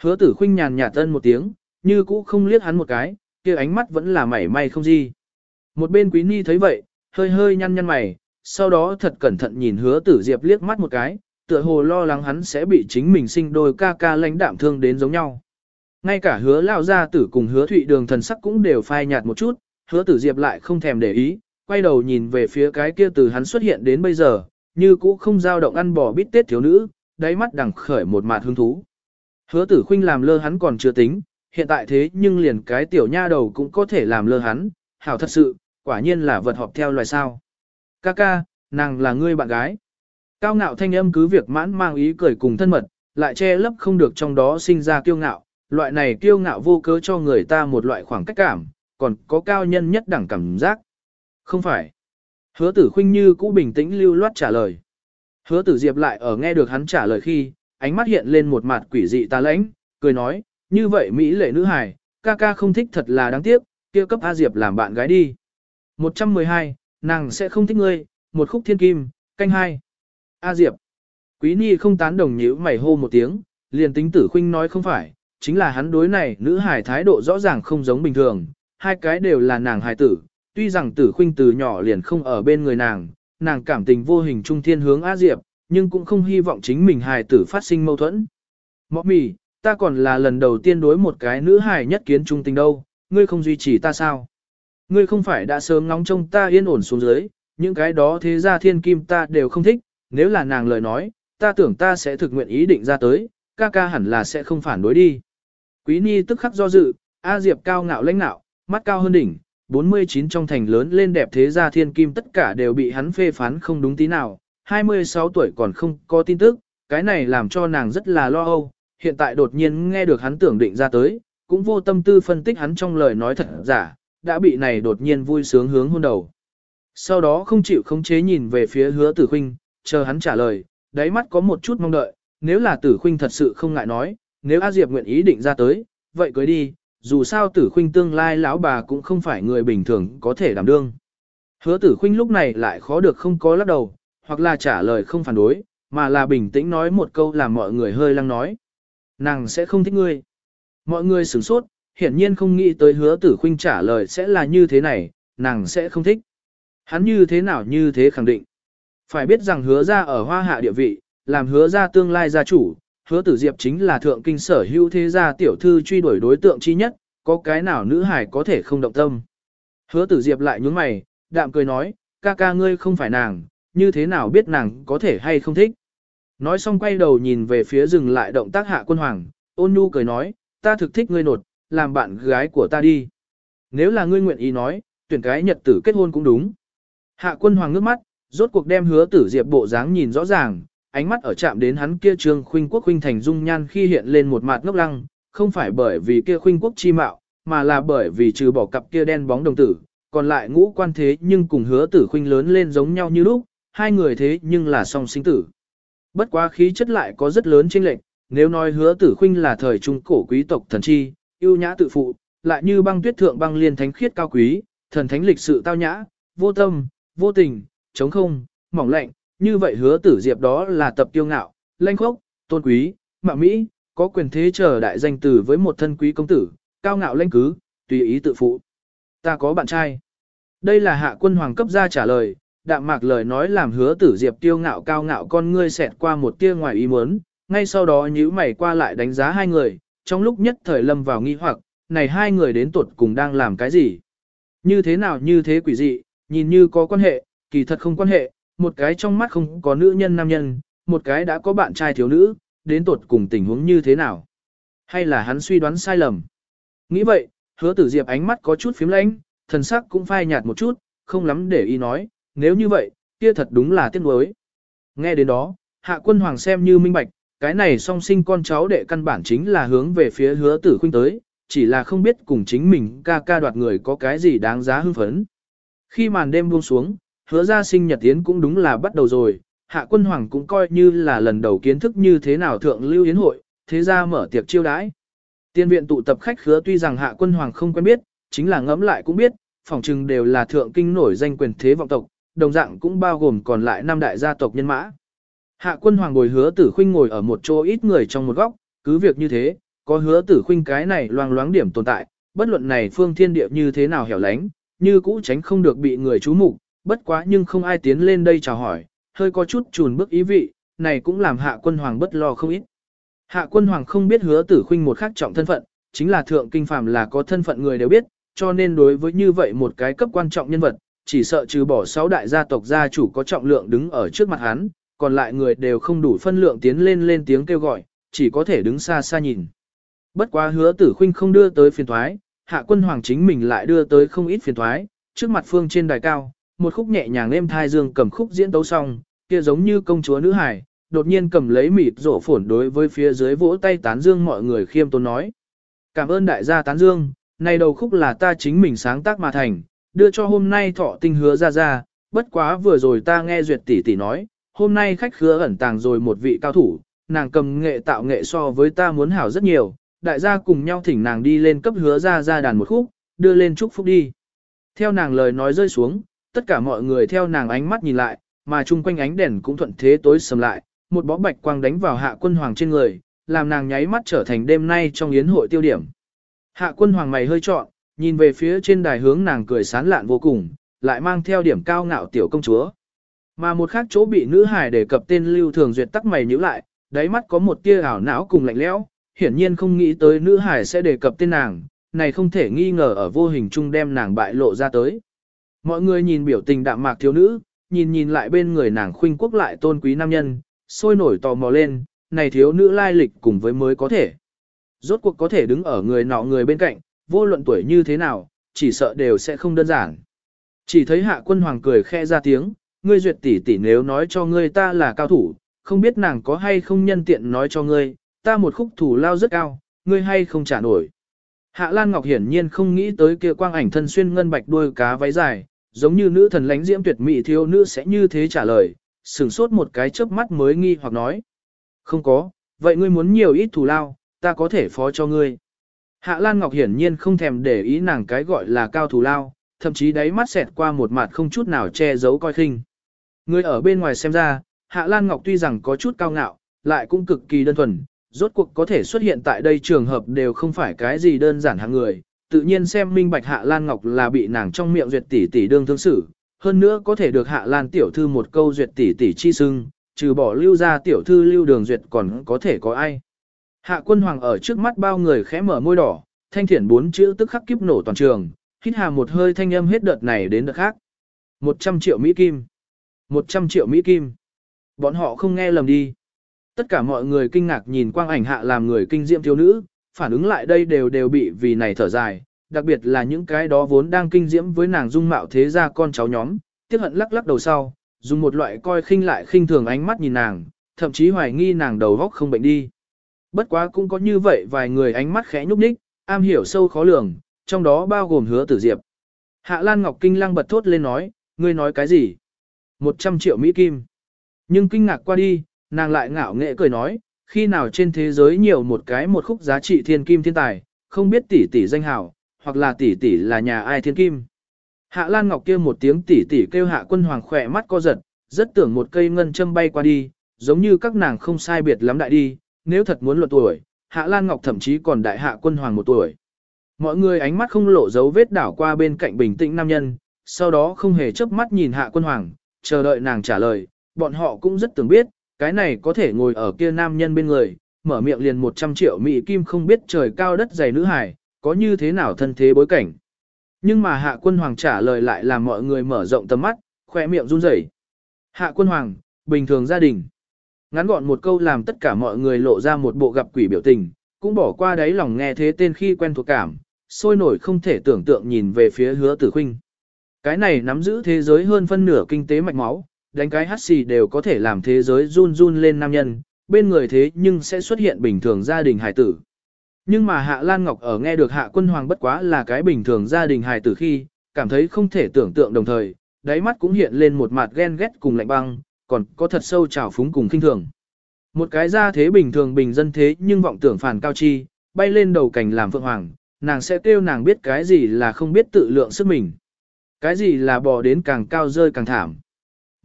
Hứa tử khinh nhàn nhạt tân một tiếng, như cũ không liếc hắn một cái, kia ánh mắt vẫn là mảy may không gì. Một bên quý ni thấy vậy, hơi hơi nhăn nhăn mày, sau đó thật cẩn thận nhìn hứa tử diệp liếc mắt một cái, tựa hồ lo lắng hắn sẽ bị chính mình sinh đôi ca ca lãnh đạm thương đến giống nhau. Ngay cả hứa lao gia tử cùng hứa thụy đường thần sắc cũng đều phai nhạt một chút, hứa tử diệp lại không thèm để ý, quay đầu nhìn về phía cái kia từ hắn xuất hiện đến bây giờ, như cũ không dao động ăn bò bít tết thiếu nữ, đáy mắt đằng khởi một mạt hứng thú. Hứa tử khinh làm lơ hắn còn chưa tính, hiện tại thế nhưng liền cái tiểu nha đầu cũng có thể làm lơ hắn, hảo thật sự, quả nhiên là vật họp theo loài sao. Ca ca, nàng là ngươi bạn gái. Cao ngạo thanh âm cứ việc mãn mang ý cười cùng thân mật, lại che lấp không được trong đó sinh ra kiêu ngạo, loại này kiêu ngạo vô cớ cho người ta một loại khoảng cách cảm, còn có cao nhân nhất đẳng cảm giác. Không phải. Hứa tử khuynh như cũ bình tĩnh lưu loát trả lời. Hứa tử diệp lại ở nghe được hắn trả lời khi, ánh mắt hiện lên một mặt quỷ dị ta lãnh, cười nói, như vậy Mỹ lệ nữ hài, ca ca không thích thật là đáng tiếc, kia cấp A Diệp làm bạn gái đi. 112, nàng sẽ không thích ngươi, một khúc thiên kim, canh hai. A Diệp. Quý Ni không tán đồng nhíu mày hô một tiếng, liền tính tử khuynh nói không phải, chính là hắn đối này nữ hài thái độ rõ ràng không giống bình thường, hai cái đều là nàng hài tử, tuy rằng tử khuynh từ nhỏ liền không ở bên người nàng, nàng cảm tình vô hình trung thiên hướng A Diệp, nhưng cũng không hy vọng chính mình hài tử phát sinh mâu thuẫn. Mọ mì, ta còn là lần đầu tiên đối một cái nữ hài nhất kiến trung tình đâu, ngươi không duy trì ta sao? Ngươi không phải đã sớm ngóng trông ta yên ổn xuống dưới, những cái đó thế ra thiên kim ta đều không thích, nếu là nàng lời nói, ta tưởng ta sẽ thực nguyện ý định ra tới, ca ca hẳn là sẽ không phản đối đi. Quý Ni tức khắc do dự, A Diệp cao ngạo lãnh nạo, mắt cao hơn đỉnh, 49 trong thành lớn lên đẹp thế gia thiên kim tất cả đều bị hắn phê phán không đúng tí nào, 26 tuổi còn không có tin tức, cái này làm cho nàng rất là lo âu, hiện tại đột nhiên nghe được hắn tưởng định ra tới, cũng vô tâm tư phân tích hắn trong lời nói thật giả, đã bị này đột nhiên vui sướng hướng hôn đầu. Sau đó không chịu khống chế nhìn về phía hứa tử khinh, chờ hắn trả lời, đáy mắt có một chút mong đợi, nếu là tử khinh thật sự không ngại nói, nếu A Diệp nguyện ý định ra tới, vậy cưới đi, dù sao tử khinh tương lai lão bà cũng không phải người bình thường có thể đảm đương. Hứa tử khinh lúc này lại khó được không có lắc đầu, hoặc là trả lời không phản đối, mà là bình tĩnh nói một câu làm mọi người hơi lăng nói. Nàng sẽ không thích ngươi. Mọi người sửng sốt, hiển nhiên không nghĩ tới hứa tử khinh trả lời sẽ là như thế này, nàng sẽ không thích. Hắn như thế nào như thế khẳng định. Phải biết rằng hứa ra ở hoa hạ địa vị, làm hứa ra tương lai gia chủ, hứa tử diệp chính là thượng kinh sở hữu thế gia tiểu thư truy đuổi đối tượng chi nhất, có cái nào nữ hải có thể không động tâm. Hứa tử diệp lại nhún mày, đạm cười nói, ca ca ngươi không phải nàng, như thế nào biết nàng có thể hay không thích. Nói xong quay đầu nhìn về phía rừng lại động tác hạ quân hoàng, ôn nhu cười nói, ta thực thích ngươi nột, làm bạn gái của ta đi. Nếu là ngươi nguyện ý nói, tuyển cái nhật tử kết hôn cũng đúng. Hạ quân hoàng nước mắt, rốt cuộc đem hứa tử diệp bộ dáng nhìn rõ ràng, ánh mắt ở chạm đến hắn kia trương khuynh quốc khuynh thành dung nhan khi hiện lên một mặt ngốc lăng, không phải bởi vì kia khuynh quốc chi mạo, mà là bởi vì trừ bỏ cặp kia đen bóng đồng tử, còn lại ngũ quan thế nhưng cùng hứa tử khuynh lớn lên giống nhau như lúc, hai người thế nhưng là song sinh tử. Bất quá khí chất lại có rất lớn chênh lệch, nếu nói hứa tử khuynh là thời trung cổ quý tộc thần chi, yêu nhã tự phụ, lại như băng tuyết thượng băng liên thánh khiết cao quý, thần thánh lịch sự tao nhã, vô tâm, vô tình, chống không, mỏng lạnh, như vậy hứa tử diệp đó là tập tiêu ngạo, lanh khốc, tôn quý, mạo mỹ, có quyền thế chờ đại danh tử với một thân quý công tử, cao ngạo lanh cứ, tùy ý tự phụ. Ta có bạn trai. Đây là hạ quân hoàng cấp ra trả lời, đạm mạc lời nói làm hứa tử diệp tiêu ngạo cao ngạo con ngươi xẹt qua một tia ngoài ý muốn, ngay sau đó nhíu mày qua lại đánh giá hai người, trong lúc nhất thời lâm vào nghi hoặc, này hai người đến tuột cùng đang làm cái gì? Như thế nào như thế quỷ dị, nhìn như có quan hệ, kỳ thật không quan hệ, một cái trong mắt không có nữ nhân nam nhân, một cái đã có bạn trai thiếu nữ, đến tột cùng tình huống như thế nào? Hay là hắn suy đoán sai lầm? Nghĩ vậy, hứa tử diệp ánh mắt có chút phím lãnh, thần sắc cũng phai nhạt một chút, không lắm để ý nói, nếu như vậy, kia thật đúng là tiếc nuối. Nghe đến đó, hạ quân hoàng xem như minh bạch, cái này song sinh con cháu đệ căn bản chính là hướng về phía hứa tử khuynh tới, chỉ là không biết cùng chính mình ca ca đoạt người có cái gì đáng giá hưng phấn. Khi màn đêm buông xuống, hứa ra sinh nhật yến cũng đúng là bắt đầu rồi, hạ quân hoàng cũng coi như là lần đầu kiến thức như thế nào thượng lưu yến hội, thế ra mở tiệc chiêu đãi. Tiên viện tụ tập khách khứa tuy rằng hạ quân hoàng không quen biết, chính là ngẫm lại cũng biết, phỏng chừng đều là thượng kinh nổi danh quyền thế vọng tộc, đồng dạng cũng bao gồm còn lại năm đại gia tộc nhân mã. Hạ quân hoàng bồi hứa tử khuynh ngồi ở một chỗ ít người trong một góc, cứ việc như thế, có hứa tử khuynh cái này loang loáng điểm tồn tại, bất luận này phương thiên địa như thế nào hẻo lánh, như cũ tránh không được bị người chú mục, bất quá nhưng không ai tiến lên đây chào hỏi, hơi có chút chùn bước ý vị, này cũng làm hạ quân hoàng bất lo không ít. Hạ quân hoàng không biết hứa tử khuynh một khắc trọng thân phận, chính là thượng kinh phàm là có thân phận người đều biết, cho nên đối với như vậy một cái cấp quan trọng nhân vật, chỉ sợ trừ bỏ sáu đại gia tộc gia chủ có trọng lượng đứng ở trước mặt hắn, còn lại người đều không đủ phân lượng tiến lên lên tiếng kêu gọi, chỉ có thể đứng xa xa nhìn. Bất quá hứa tử khuynh không đưa tới phiền thoái, hạ quân hoàng chính mình lại đưa tới không ít phiền thoái, trước mặt phương trên đài cao, một khúc nhẹ nhàng êm thai dương cầm khúc diễn tấu xong, kia giống như công chúa nữ hải, đột nhiên cầm lấy mịt rổ phổn đối với phía dưới vỗ tay tán dương mọi người khiêm tốn nói. Cảm ơn đại gia tán dương, này đầu khúc là ta chính mình sáng tác mà thành, đưa cho hôm nay thọ tinh hứa ra ra, bất quá vừa rồi ta nghe duyệt tỷ tỷ nói, hôm nay khách khứa ẩn tàng rồi một vị cao thủ, nàng cầm nghệ tạo nghệ so với ta muốn hảo rất nhiều, đại gia cùng nhau thỉnh nàng đi lên cấp hứa ra ra đàn một khúc, đưa lên chúc phúc đi. Theo nàng lời nói rơi xuống, tất cả mọi người theo nàng ánh mắt nhìn lại, mà chung quanh ánh đèn cũng thuận thế tối sầm lại, một bó bạch quang đánh vào hạ quân hoàng trên người, làm nàng nháy mắt trở thành đêm nay trong yến hội tiêu điểm. Hạ quân hoàng mày hơi trọn, nhìn về phía trên đài hướng nàng cười sán lạn vô cùng, lại mang theo điểm cao ngạo tiểu công chúa. Mà một khác chỗ bị nữ hải đề cập tên lưu thường duyệt tắc mày nhíu lại, đáy mắt có một tia ảo não cùng lạnh lẽo, hiển nhiên không nghĩ tới nữ hải sẽ đề cập tên nàng, này không thể nghi ngờ ở vô hình chung đem nàng bại lộ ra tới. Mọi người nhìn biểu tình đạm mạc thiếu nữ, nhìn nhìn lại bên người nàng khuynh quốc lại tôn quý nam nhân, sôi nổi tò mò lên, này thiếu nữ lai lịch cùng với mới có thể. Rốt cuộc có thể đứng ở người nọ người bên cạnh, vô luận tuổi như thế nào, chỉ sợ đều sẽ không đơn giản. Chỉ thấy hạ quân hoàng cười khe ra tiếng, ngươi duyệt tỷ tỷ nếu nói cho ngươi ta là cao thủ, không biết nàng có hay không nhân tiện nói cho ngươi, ta một khúc thủ lao rất cao, ngươi hay không trả nổi. Hạ Lan Ngọc hiển nhiên không nghĩ tới kia quang ảnh thân xuyên ngân bạch đuôi cá váy dài, giống như nữ thần lánh diễm tuyệt mỹ thiếu nữ sẽ như thế trả lời, sửng sốt một cái chớp mắt mới nghi hoặc nói. Không có, vậy ngươi muốn nhiều ít thù lao, ta có thể phó cho ngươi. Hạ Lan Ngọc hiển nhiên không thèm để ý nàng cái gọi là cao thù lao, thậm chí đáy mắt xẹt qua một mặt không chút nào che giấu coi khinh. Người ở bên ngoài xem ra, Hạ Lan Ngọc tuy rằng có chút cao ngạo, lại cũng cực kỳ đơn thuần, rốt cuộc có thể xuất hiện tại đây trường hợp đều không phải cái gì đơn giản hạng người, tự nhiên xem minh bạch Hạ Lan Ngọc là bị nàng trong miệng duyệt tỷ tỷ đương thương xử, hơn nữa có thể được Hạ Lan tiểu thư một câu duyệt tỷ tỷ chi sưng, trừ bỏ lưu ra tiểu thư lưu đường duyệt còn có thể có ai. Hạ quân hoàng ở trước mắt bao người khẽ mở môi đỏ, thanh thiển bốn chữ tức khắc kiếp nổ toàn trường, hít hà một hơi thanh âm hết đợt này đến đợt khác. 100 triệu Mỹ Kim. 100 triệu Mỹ Kim. Bọn họ không nghe lầm đi. Tất cả mọi người kinh ngạc nhìn quang ảnh hạ làm người kinh diệm thiếu nữ, phản ứng lại đây đều đều bị vì này thở dài, đặc biệt là những cái đó vốn đang kinh diễm với nàng dung mạo thế gia con cháu nhóm, tiếc hận lắc lắc đầu sau, dùng một loại coi khinh lại khinh thường ánh mắt nhìn nàng, thậm chí hoài nghi nàng đầu góc không bệnh đi. Bất quá cũng có như vậy vài người ánh mắt khẽ nhúc nhích, am hiểu sâu khó lường, trong đó bao gồm hứa tử diệp. Hạ Lan Ngọc Kinh lăng bật thốt lên nói, ngươi nói cái gì? 100 triệu Mỹ Kim. Nhưng kinh ngạc qua đi, nàng lại ngạo nghệ cười nói, khi nào trên thế giới nhiều một cái một khúc giá trị thiên kim thiên tài, không biết tỷ tỷ danh hảo, hoặc là tỷ tỷ là nhà ai thiên kim. Hạ Lan Ngọc kia một tiếng tỷ tỷ kêu hạ quân hoàng khỏe mắt co giật, rất tưởng một cây ngân châm bay qua đi, giống như các nàng không sai biệt lắm đại đi, nếu thật muốn luận tuổi, Hạ Lan Ngọc thậm chí còn đại hạ quân hoàng một tuổi. Mọi người ánh mắt không lộ dấu vết đảo qua bên cạnh bình tĩnh nam nhân, sau đó không hề chớp mắt nhìn hạ quân hoàng, chờ đợi nàng trả lời, bọn họ cũng rất tưởng biết, cái này có thể ngồi ở kia nam nhân bên người, mở miệng liền 100 triệu mỹ kim không biết trời cao đất dày nữ hải, có như thế nào thân thế bối cảnh. Nhưng mà hạ quân hoàng trả lời lại làm mọi người mở rộng tầm mắt, khỏe miệng run rẩy. Hạ quân hoàng, bình thường gia đình. Ngắn gọn một câu làm tất cả mọi người lộ ra một bộ gặp quỷ biểu tình, cũng bỏ qua đáy lòng nghe thế tên khi quen thuộc cảm, sôi nổi không thể tưởng tượng nhìn về phía hứa tử khinh. Cái này nắm giữ thế giới hơn phân nửa kinh tế mạch máu, đánh cái hắt xì đều có thể làm thế giới run run lên nam nhân, bên người thế nhưng sẽ xuất hiện bình thường gia đình hài tử. Nhưng mà Hạ Lan Ngọc ở nghe được Hạ Quân Hoàng bất quá là cái bình thường gia đình hài tử khi, cảm thấy không thể tưởng tượng đồng thời, đáy mắt cũng hiện lên một mặt ghen ghét cùng lạnh băng, còn có thật sâu trào phúng cùng kinh thường. Một cái gia thế bình thường bình dân thế nhưng vọng tưởng phản cao chi, bay lên đầu cảnh làm phượng hoàng, nàng sẽ kêu nàng biết cái gì là không biết tự lượng sức mình. Cái gì là bò đến càng cao rơi càng thảm.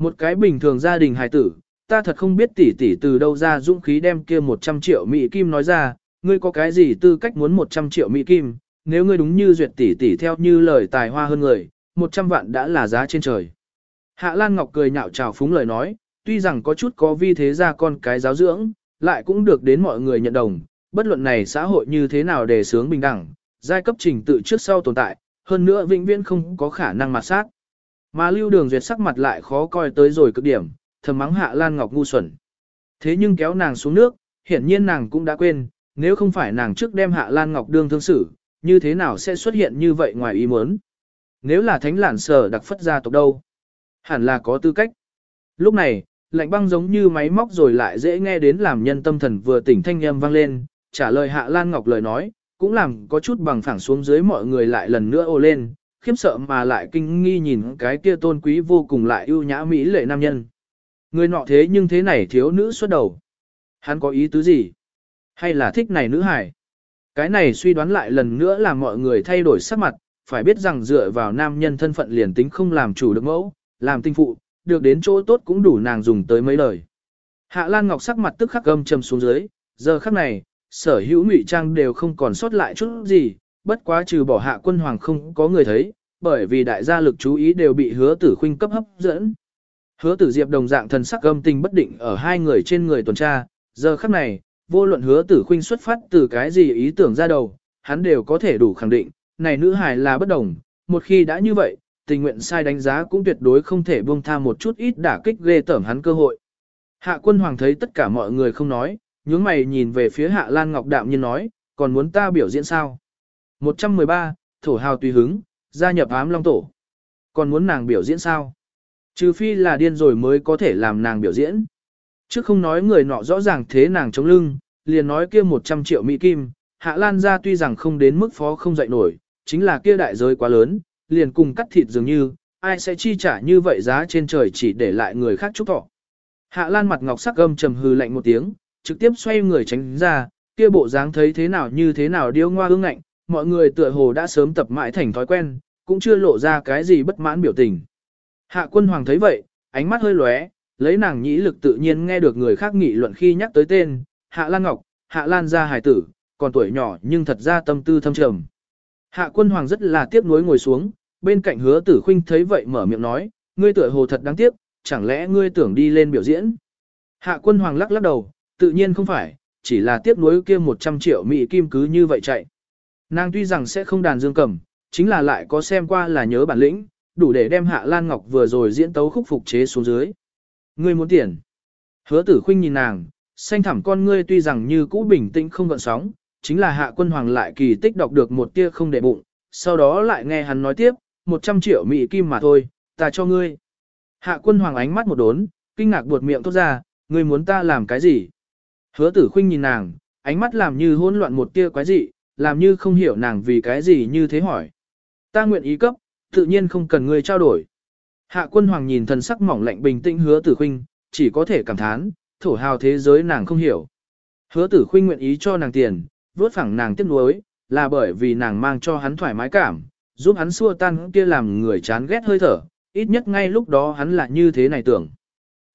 Một cái bình thường gia đình hài tử, ta thật không biết tỷ tỷ từ đâu ra dũng khí đem kia 100 triệu Mỹ Kim nói ra, ngươi có cái gì tư cách muốn 100 triệu Mỹ Kim, nếu ngươi đúng như duyệt tỷ tỷ theo như lời tài hoa hơn người, 100 vạn đã là giá trên trời. Hạ Lan Ngọc cười nhạo chào phúng lời nói, tuy rằng có chút có vi thế ra con cái giáo dưỡng, lại cũng được đến mọi người nhận đồng, bất luận này xã hội như thế nào để sướng bình đẳng, giai cấp trình tự trước sau tồn tại, hơn nữa vĩnh viễn không có khả năng mặt sát. Mà lưu đường duyệt sắc mặt lại khó coi tới rồi cực điểm, thầm mắng hạ Lan Ngọc ngu xuẩn. Thế nhưng kéo nàng xuống nước, hiển nhiên nàng cũng đã quên, nếu không phải nàng trước đem hạ Lan Ngọc đương thương xử, như thế nào sẽ xuất hiện như vậy ngoài ý muốn. nếu là thánh lản sở đặc phất gia tộc đâu? Hẳn là có tư cách. Lúc này, lạnh băng giống như máy móc rồi lại dễ nghe đến làm nhân tâm thần vừa tỉnh thanh âm vang lên, trả lời Hạ Lan Ngọc lời nói, cũng làm có chút bằng phẳng xuống dưới mọi người lại lần nữa ô lên, khiếp sợ mà lại kinh nghi nhìn cái kia tôn quý vô cùng lại ưu nhã mỹ lệ nam nhân. Người nọ thế nhưng thế này thiếu nữ xuất đầu. Hắn có ý tứ gì? Hay là thích này nữ hải? Cái này suy đoán lại lần nữa làm mọi người thay đổi sắc mặt, phải biết rằng dựa vào nam nhân thân phận liền tính không làm chủ được mẫu, làm tinh phụ, được đến chỗ tốt cũng đủ nàng dùng tới mấy lời. Hạ Lan Ngọc sắc mặt tức khắc gâm trầm xuống dưới, giờ khắc này, sở hữu ngụy trang đều không còn sót lại chút gì, bất quá trừ bỏ hạ quân hoàng không có người thấy, bởi vì đại gia lực chú ý đều bị hứa tử khuynh cấp hấp dẫn. Hứa tử diệp đồng dạng thần sắc âm tình bất định ở hai người trên người tuần tra, giờ khắc này, vô luận hứa tử khuynh xuất phát từ cái gì ý tưởng ra đầu, hắn đều có thể đủ khẳng định, này nữ hài là bất đồng, một khi đã như vậy, tình nguyện sai đánh giá cũng tuyệt đối không thể buông tha một chút ít đả kích ghê tởm hắn cơ hội. Hạ quân hoàng thấy tất cả mọi người không nói, nhướng mày nhìn về phía hạ lan ngọc đạm nhiên nói, còn muốn ta biểu diễn sao? 113, thổ hào tùy hứng, gia nhập ám long tổ. Còn muốn nàng biểu diễn sao? Trừ phi là điên rồi mới có thể làm nàng biểu diễn. Chứ không nói người nọ rõ ràng thế nàng chống lưng, liền nói kia 100 triệu mỹ kim, hạ lan ra tuy rằng không đến mức phó không dậy nổi, chính là kia đại giới quá lớn, liền cùng cắt thịt dường như, ai sẽ chi trả như vậy giá trên trời chỉ để lại người khác chúc thọ. Hạ Lan mặt ngọc sắc gâm trầm hư lạnh một tiếng, trực tiếp xoay người tránh ra, kia bộ dáng thấy thế nào như thế nào điêu ngoa ương ngạnh, mọi người tựa hồ đã sớm tập mãi thành thói quen, cũng chưa lộ ra cái gì bất mãn biểu tình. Hạ quân hoàng thấy vậy, ánh mắt hơi lóe, lấy nàng nhĩ lực tự nhiên nghe được người khác nghị luận khi nhắc tới tên, Hạ Lan Ngọc, Hạ Lan gia hài tử, còn tuổi nhỏ nhưng thật ra tâm tư thâm trầm. Hạ quân hoàng rất là tiếc nuối ngồi xuống, bên cạnh hứa tử khinh thấy vậy mở miệng nói, ngươi tuổi hồ thật đáng tiếc, chẳng lẽ ngươi tưởng đi lên biểu diễn. Hạ quân hoàng lắc lắc đầu, tự nhiên không phải, chỉ là tiếc nuối kia 100 triệu mỹ kim cứ như vậy chạy. Nàng tuy rằng sẽ không đàn dương cầm, chính là lại có xem qua là nhớ bản lĩnh, đủ để đem Hạ Lan Ngọc vừa rồi diễn tấu khúc phục chế xuống dưới. Ngươi muốn tiền. Hứa tử khinh nhìn nàng, xanh thẳm con ngươi tuy rằng như cũ bình tĩnh không gợn sóng, chính là hạ quân hoàng lại kỳ tích đọc được một tia không để bụng, sau đó lại nghe hắn nói tiếp, 100 triệu mỹ kim mà thôi, ta cho ngươi. Hạ quân hoàng ánh mắt một đốn, kinh ngạc buột miệng tốt ra, ngươi muốn ta làm cái gì? Hứa tử khinh nhìn nàng, ánh mắt làm như hỗn loạn một tia quái dị, làm như không hiểu nàng vì cái gì như thế hỏi. Ta nguyện ý cấp, tự nhiên không cần ngươi trao đổi. Hạ quân hoàng nhìn thần sắc mỏng lạnh bình tĩnh hứa tử khinh, chỉ có thể cảm thán, thổ hào thế giới nàng không hiểu. Hứa tử khinh nguyện ý cho nàng tiền, vốt phẳng nàng tiếc nuối, là bởi vì nàng mang cho hắn thoải mái cảm, giúp hắn xua tan kia làm người chán ghét hơi thở, ít nhất ngay lúc đó hắn là như thế này tưởng.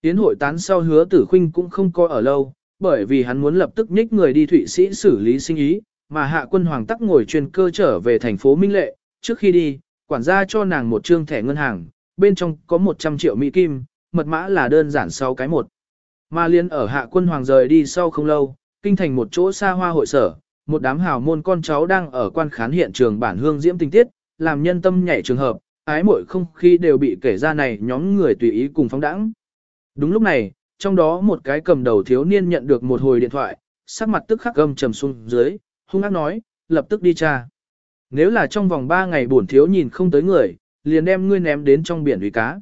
Tiến hội tán sau hứa tử khinh cũng không coi ở lâu, bởi vì hắn muốn lập tức nhích người đi Thụy Sĩ xử lý sinh ý, mà hạ quân hoàng tắc ngồi chuyên cơ trở về thành phố Minh Lệ, trước khi đi, quản gia cho nàng một trương thẻ ngân hàng, bên trong có 100 triệu Mỹ Kim, mật mã là đơn giản sau cái một. Mà liên ở hạ quân hoàng rời đi sau không lâu, kinh thành một chỗ xa hoa hội sở, một đám hào môn con cháu đang ở quan khán hiện trường bản hương diễm tình tiết, làm nhân tâm nhảy trường hợp, ái mỗi không khí đều bị kể ra này nhóm người tùy ý cùng phóng đãng Đúng lúc này, trong đó một cái cầm đầu thiếu niên nhận được một hồi điện thoại, sắc mặt tức khắc gầm trầm xuống dưới, hung ác nói, lập tức đi tra. Nếu là trong vòng 3 ngày bổn thiếu nhìn không tới người, liền đem ngươi ném đến trong biển uy cá.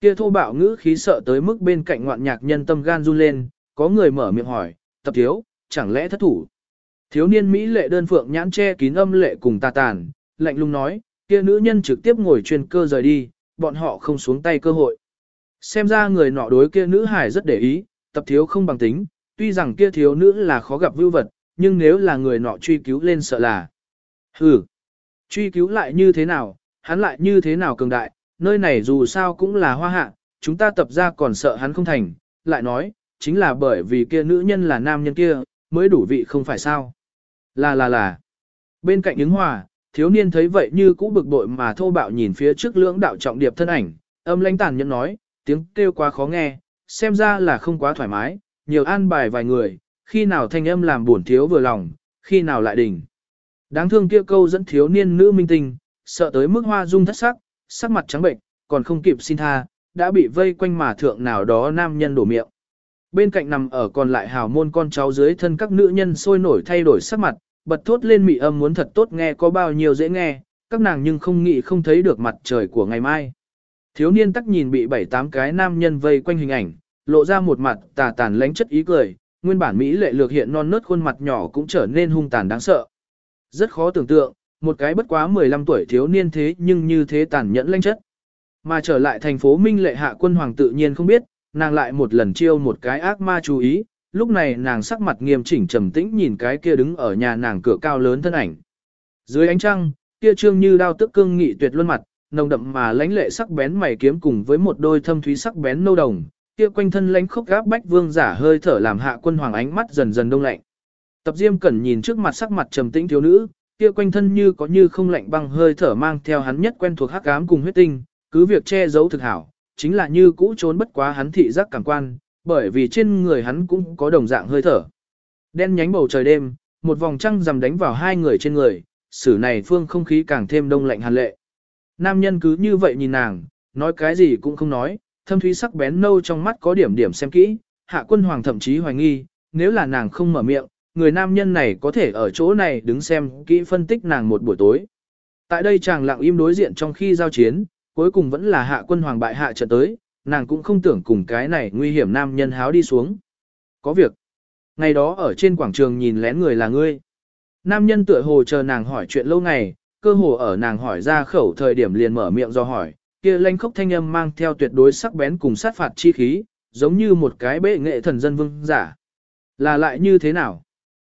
Kia thô bạo ngữ khí sợ tới mức bên cạnh ngoạn nhạc nhân tâm gan run lên, có người mở miệng hỏi, tập thiếu, chẳng lẽ thất thủ. Thiếu niên Mỹ lệ đơn phượng nhãn che kín âm lệ cùng tà tàn, lạnh lùng nói, kia nữ nhân trực tiếp ngồi chuyên cơ rời đi, bọn họ không xuống tay cơ hội. Xem ra người nọ đối kia nữ hải rất để ý, tập thiếu không bằng tính, tuy rằng kia thiếu nữ là khó gặp vưu vật, nhưng nếu là người nọ truy cứu lên sợ là. Hừ, truy cứu lại như thế nào, hắn lại như thế nào cường đại, nơi này dù sao cũng là hoa hạ, chúng ta tập ra còn sợ hắn không thành, lại nói, chính là bởi vì kia nữ nhân là nam nhân kia, mới đủ vị không phải sao. Là là là. Bên cạnh ứng hòa, thiếu niên thấy vậy như cũ bực bội mà thô bạo nhìn phía trước lưỡng đạo trọng điệp thân ảnh, âm lãnh tàn nhẫn nói, tiếng kêu quá khó nghe, xem ra là không quá thoải mái, nhiều an bài vài người, khi nào thanh âm làm buồn thiếu vừa lòng, khi nào lại đỉnh. Đáng thương kia câu dẫn thiếu niên nữ minh tinh, sợ tới mức hoa dung thất sắc, sắc mặt trắng bệnh, còn không kịp xin tha, đã bị vây quanh mà thượng nào đó nam nhân đổ miệng. Bên cạnh nằm ở còn lại hào môn con cháu dưới thân các nữ nhân sôi nổi thay đổi sắc mặt, bật thốt lên mị âm muốn thật tốt nghe có bao nhiêu dễ nghe, các nàng nhưng không nghĩ không thấy được mặt trời của ngày mai. Thiếu niên tắc nhìn bị bảy tám cái nam nhân vây quanh hình ảnh, lộ ra một mặt tà tàn lánh chất ý cười, nguyên bản Mỹ lệ lược hiện non nớt khuôn mặt nhỏ cũng trở nên hung tàn đáng sợ. Rất khó tưởng tượng, một cái bất quá 15 tuổi thiếu niên thế nhưng như thế tàn nhẫn lanh chất. Mà trở lại thành phố Minh lệ hạ quân hoàng tự nhiên không biết, nàng lại một lần chiêu một cái ác ma chú ý, lúc này nàng sắc mặt nghiêm chỉnh trầm tĩnh nhìn cái kia đứng ở nhà nàng cửa cao lớn thân ảnh. Dưới ánh trăng, kia trương như đao tức cương nghị tuyệt luân mặt, nồng đậm mà lãnh lệ sắc bén mày kiếm cùng với một đôi thâm thúy sắc bén nâu đồng, kia quanh thân lãnh khốc gáp bách vương giả hơi thở làm hạ quân hoàng ánh mắt dần dần đông lạnh. Tập Diêm Cẩn nhìn trước mặt sắc mặt trầm tĩnh thiếu nữ, kia quanh thân như có như không lạnh băng hơi thở mang theo hắn nhất quen thuộc hắc ám cùng huyết tinh, cứ việc che giấu thực hảo, chính là như cũ trốn bất quá hắn thị giác cảm quan, bởi vì trên người hắn cũng có đồng dạng hơi thở. Đen nhánh bầu trời đêm, một vòng trăng rằm đánh vào hai người trên người, sử này phương không khí càng thêm đông lạnh hàn lệ. Nam nhân cứ như vậy nhìn nàng, nói cái gì cũng không nói, thâm thúy sắc bén nâu trong mắt có điểm điểm xem kỹ, hạ quân hoàng thậm chí hoài nghi, nếu là nàng không mở miệng, người nam nhân này có thể ở chỗ này đứng xem kỹ phân tích nàng một buổi tối. Tại đây chàng lặng im đối diện trong khi giao chiến, cuối cùng vẫn là hạ quân hoàng bại hạ trận tới, nàng cũng không tưởng cùng cái này nguy hiểm nam nhân háo đi xuống. Có việc. Ngày đó ở trên quảng trường nhìn lén người là ngươi. Nam nhân tựa hồ chờ nàng hỏi chuyện lâu ngày, cơ hồ ở nàng hỏi ra khẩu thời điểm liền mở miệng do hỏi, kia lanh khốc thanh âm mang theo tuyệt đối sắc bén cùng sát phạt chi khí, giống như một cái bệ nghệ thần dân vương giả. Là lại như thế nào?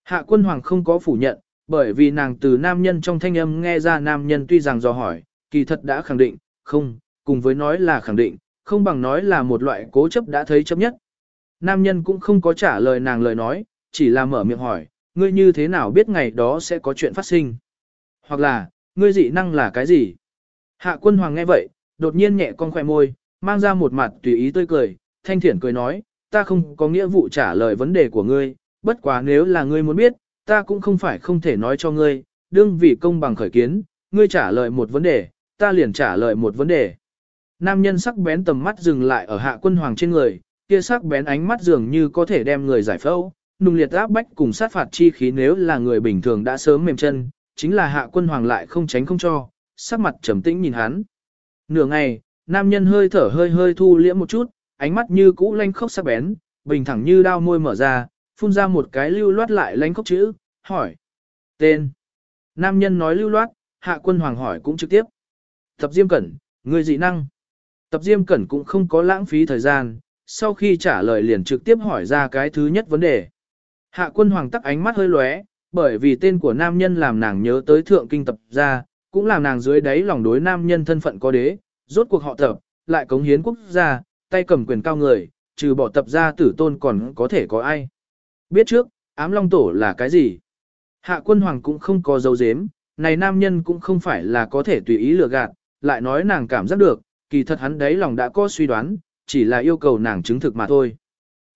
Hạ quân hoàng không có phủ nhận, bởi vì nàng từ nam nhân trong thanh âm nghe ra nam nhân tuy rằng do hỏi, kỳ thật đã khẳng định, không, cùng với nói là khẳng định, không bằng nói là một loại cố chấp đã thấy chấp nhất. Nam nhân cũng không có trả lời nàng lời nói, chỉ là mở miệng hỏi, ngươi như thế nào biết ngày đó sẽ có chuyện phát sinh? Hoặc là, ngươi dị năng là cái gì? Hạ quân hoàng nghe vậy, đột nhiên nhẹ con khỏe môi, mang ra một mặt tùy ý tươi cười, thanh thiển cười nói, ta không có nghĩa vụ trả lời vấn đề của ngươi, bất quá nếu là ngươi muốn biết, ta cũng không phải không thể nói cho ngươi, đương vì công bằng khởi kiến, ngươi trả lời một vấn đề, ta liền trả lời một vấn đề. Nam nhân sắc bén tầm mắt dừng lại ở hạ quân hoàng trên người, kia sắc bén ánh mắt dường như có thể đem người giải phẫu, nung liệt áp bách cùng sát phạt chi khí nếu là người bình thường đã sớm mềm chân, chính là hạ quân hoàng lại không tránh không cho, sắc mặt trầm tĩnh nhìn hắn. Nửa ngày, nam nhân hơi thở hơi hơi thu liễm một chút, ánh mắt như cũ lanh khốc sắc bén, bình thẳng như đao môi mở ra, phun ra một cái lưu loát lại lanh khốc chữ, hỏi. Tên. Nam nhân nói lưu loát, hạ quân hoàng hỏi cũng trực tiếp. Tập Diêm Cẩn, người dị năng. Tập Diêm Cẩn cũng không có lãng phí thời gian, sau khi trả lời liền trực tiếp hỏi ra cái thứ nhất vấn đề. Hạ quân hoàng tắc ánh mắt hơi lóe, bởi vì tên của nam nhân làm nàng nhớ tới thượng kinh tập gia, cũng làm nàng dưới đáy lòng đối nam nhân thân phận có đế, rốt cuộc họ tập, lại cống hiến quốc gia, tay cầm quyền cao người, trừ bỏ tập gia tử tôn còn có thể có ai. Biết trước, ám long tổ là cái gì? Hạ quân hoàng cũng không có dấu dếm, này nam nhân cũng không phải là có thể tùy ý lừa gạt, lại nói nàng cảm giác được, kỳ thật hắn đấy lòng đã có suy đoán, chỉ là yêu cầu nàng chứng thực mà thôi.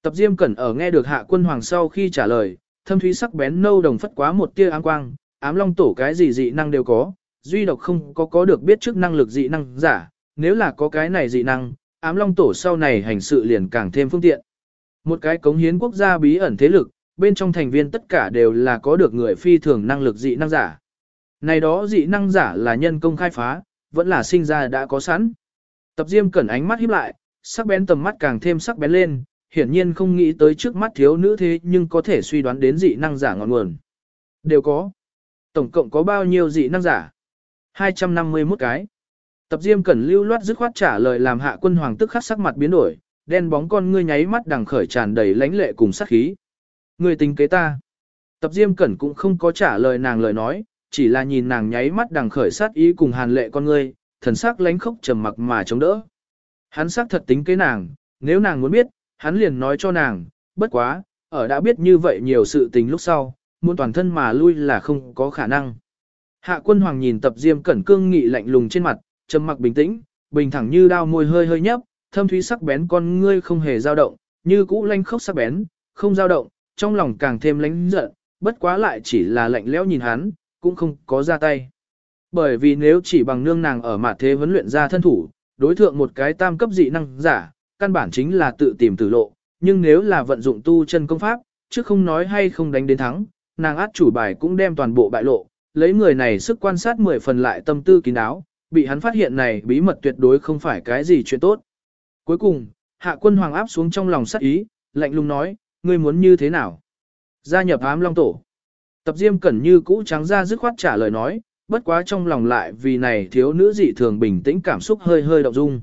Tập Diêm Cẩn ở nghe được hạ quân hoàng sau khi trả lời, thâm thúy sắc bén nâu đồng phất quá một tia ám quang, ám long tổ cái gì dị năng đều có, duy độc không có có được biết trước năng lực dị năng giả, nếu là có cái này dị năng, ám long tổ sau này hành sự liền càng thêm phương tiện. Một cái cống hiến quốc gia bí ẩn thế lực, bên trong thành viên tất cả đều là có được người phi thường năng lực dị năng giả. Này đó dị năng giả là nhân công khai phá, vẫn là sinh ra đã có sẵn. Tập Diêm cẩn ánh mắt híp lại, sắc bén tầm mắt càng thêm sắc bén lên, hiển nhiên không nghĩ tới trước mắt thiếu nữ thế nhưng có thể suy đoán đến dị năng giả ngọn nguồn. Đều có. Tổng cộng có bao nhiêu dị năng giả? 251 cái. Tập Diêm Cẩn lưu loát dứt khoát trả lời làm hạ quân hoàng tức khắc sắc mặt biến đổi, đen bóng con ngươi nháy mắt đằng khởi tràn đầy lãnh lệ cùng sát khí. Ngươi tính kế ta. Tập Diêm Cẩn cũng không có trả lời nàng lời nói, chỉ là nhìn nàng nháy mắt đằng khởi sát ý cùng hàn lệ con ngươi, thần sắc lánh khốc trầm mặc mà chống đỡ. Hắn xác thật tính kế nàng, nếu nàng muốn biết, hắn liền nói cho nàng, bất quá, ở đã biết như vậy nhiều sự tình lúc sau, muốn toàn thân mà lui là không có khả năng. Hạ quân hoàng nhìn tập diêm cẩn cương nghị lạnh lùng trên mặt, trầm mặc bình tĩnh, bình thẳng như đao môi hơi hơi nhấp, thâm thúy sắc bén con ngươi không hề dao động, như cũ lanh khốc sắc bén, không dao động, trong lòng càng thêm lánh giận, bất quá lại chỉ là lạnh lẽo nhìn hắn, cũng không có ra tay. Bởi vì nếu chỉ bằng nương nàng ở mặt thế vấn luyện ra thân thủ, đối thượng một cái tam cấp dị năng giả, căn bản chính là tự tìm tử lộ, nhưng nếu là vận dụng tu chân công pháp, chứ không nói hay không đánh đến thắng, nàng át chủ bài cũng đem toàn bộ bại lộ, lấy người này sức quan sát 10 phần lại tâm tư kín đáo, bị hắn phát hiện này bí mật tuyệt đối không phải cái gì chuyện tốt. Cuối cùng, hạ quân hoàng áp xuống trong lòng sắc ý, lạnh lùng nói, ngươi muốn như thế nào? Gia nhập ám long tổ. Tập diêm cẩn như cũ trắng ra dứt khoát trả lời nói, bất quá trong lòng lại vì này thiếu nữ dị thường bình tĩnh cảm xúc hơi hơi động dung.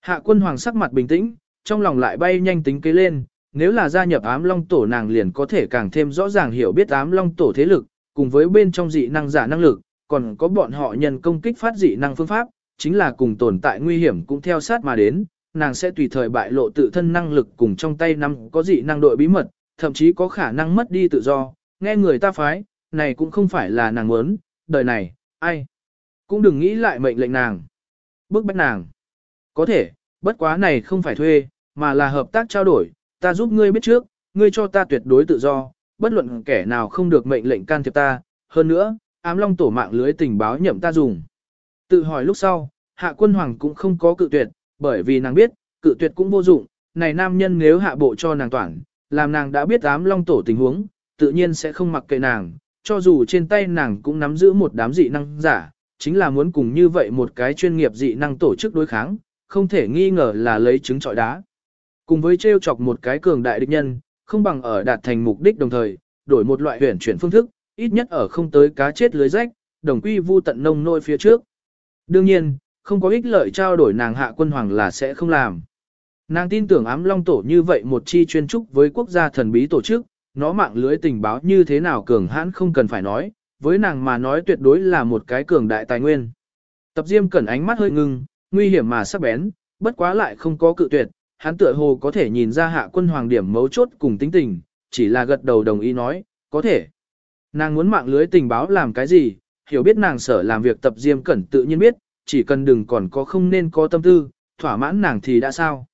Hạ quân hoàng sắc mặt bình tĩnh, trong lòng lại bay nhanh tính kế lên, nếu là gia nhập ám long tổ nàng liền có thể càng thêm rõ ràng hiểu biết ám long tổ thế lực, cùng với bên trong dị năng giả năng lực, còn có bọn họ nhân công kích phát dị năng phương pháp, chính là cùng tồn tại nguy hiểm cũng theo sát mà đến, nàng sẽ tùy thời bại lộ tự thân năng lực cùng trong tay năm có dị năng đội bí mật, thậm chí có khả năng mất đi tự do, nghe người ta phái, này cũng không phải là nàng muốn, đời này, ai, cũng đừng nghĩ lại mệnh lệnh nàng, bức bách nàng. Có thể, bất quá này không phải thuê, mà là hợp tác trao đổi, ta giúp ngươi biết trước, ngươi cho ta tuyệt đối tự do, bất luận kẻ nào không được mệnh lệnh can thiệp ta, hơn nữa, ám long tổ mạng lưới tình báo nhậm ta dùng. Tự hỏi lúc sau, hạ quân hoàng cũng không có cự tuyệt, bởi vì nàng biết, cự tuyệt cũng vô dụng, này nam nhân nếu hạ bộ cho nàng toàn, làm nàng đã biết ám long tổ tình huống, tự nhiên sẽ không mặc kệ nàng, cho dù trên tay nàng cũng nắm giữ một đám dị năng giả, chính là muốn cùng như vậy một cái chuyên nghiệp dị năng tổ chức đối kháng, không thể nghi ngờ là lấy trứng trọi đá. Cùng với trêu chọc một cái cường đại địch nhân, không bằng ở đạt thành mục đích đồng thời, đổi một loại huyền chuyển phương thức, ít nhất ở không tới cá chết lưới rách, đồng quy vu tận nông nôi phía trước. Đương nhiên, không có ích lợi trao đổi nàng hạ quân hoàng là sẽ không làm. Nàng tin tưởng ám long tổ như vậy một chi chuyên trúc với quốc gia thần bí tổ chức, nó mạng lưới tình báo như thế nào cường hãn không cần phải nói, với nàng mà nói tuyệt đối là một cái cường đại tài nguyên. Tập Diêm cẩn ánh mắt hơi ngưng, nguy hiểm mà sắc bén, bất quá lại không có cự tuyệt, hắn tựa hồ có thể nhìn ra hạ quân hoàng điểm mấu chốt cùng tính tình, chỉ là gật đầu đồng ý nói, có thể. Nàng muốn mạng lưới tình báo làm cái gì, hiểu biết nàng sở làm việc tập diêm cẩn tự nhiên biết, chỉ cần đừng còn có không nên có tâm tư, thỏa mãn nàng thì đã sao.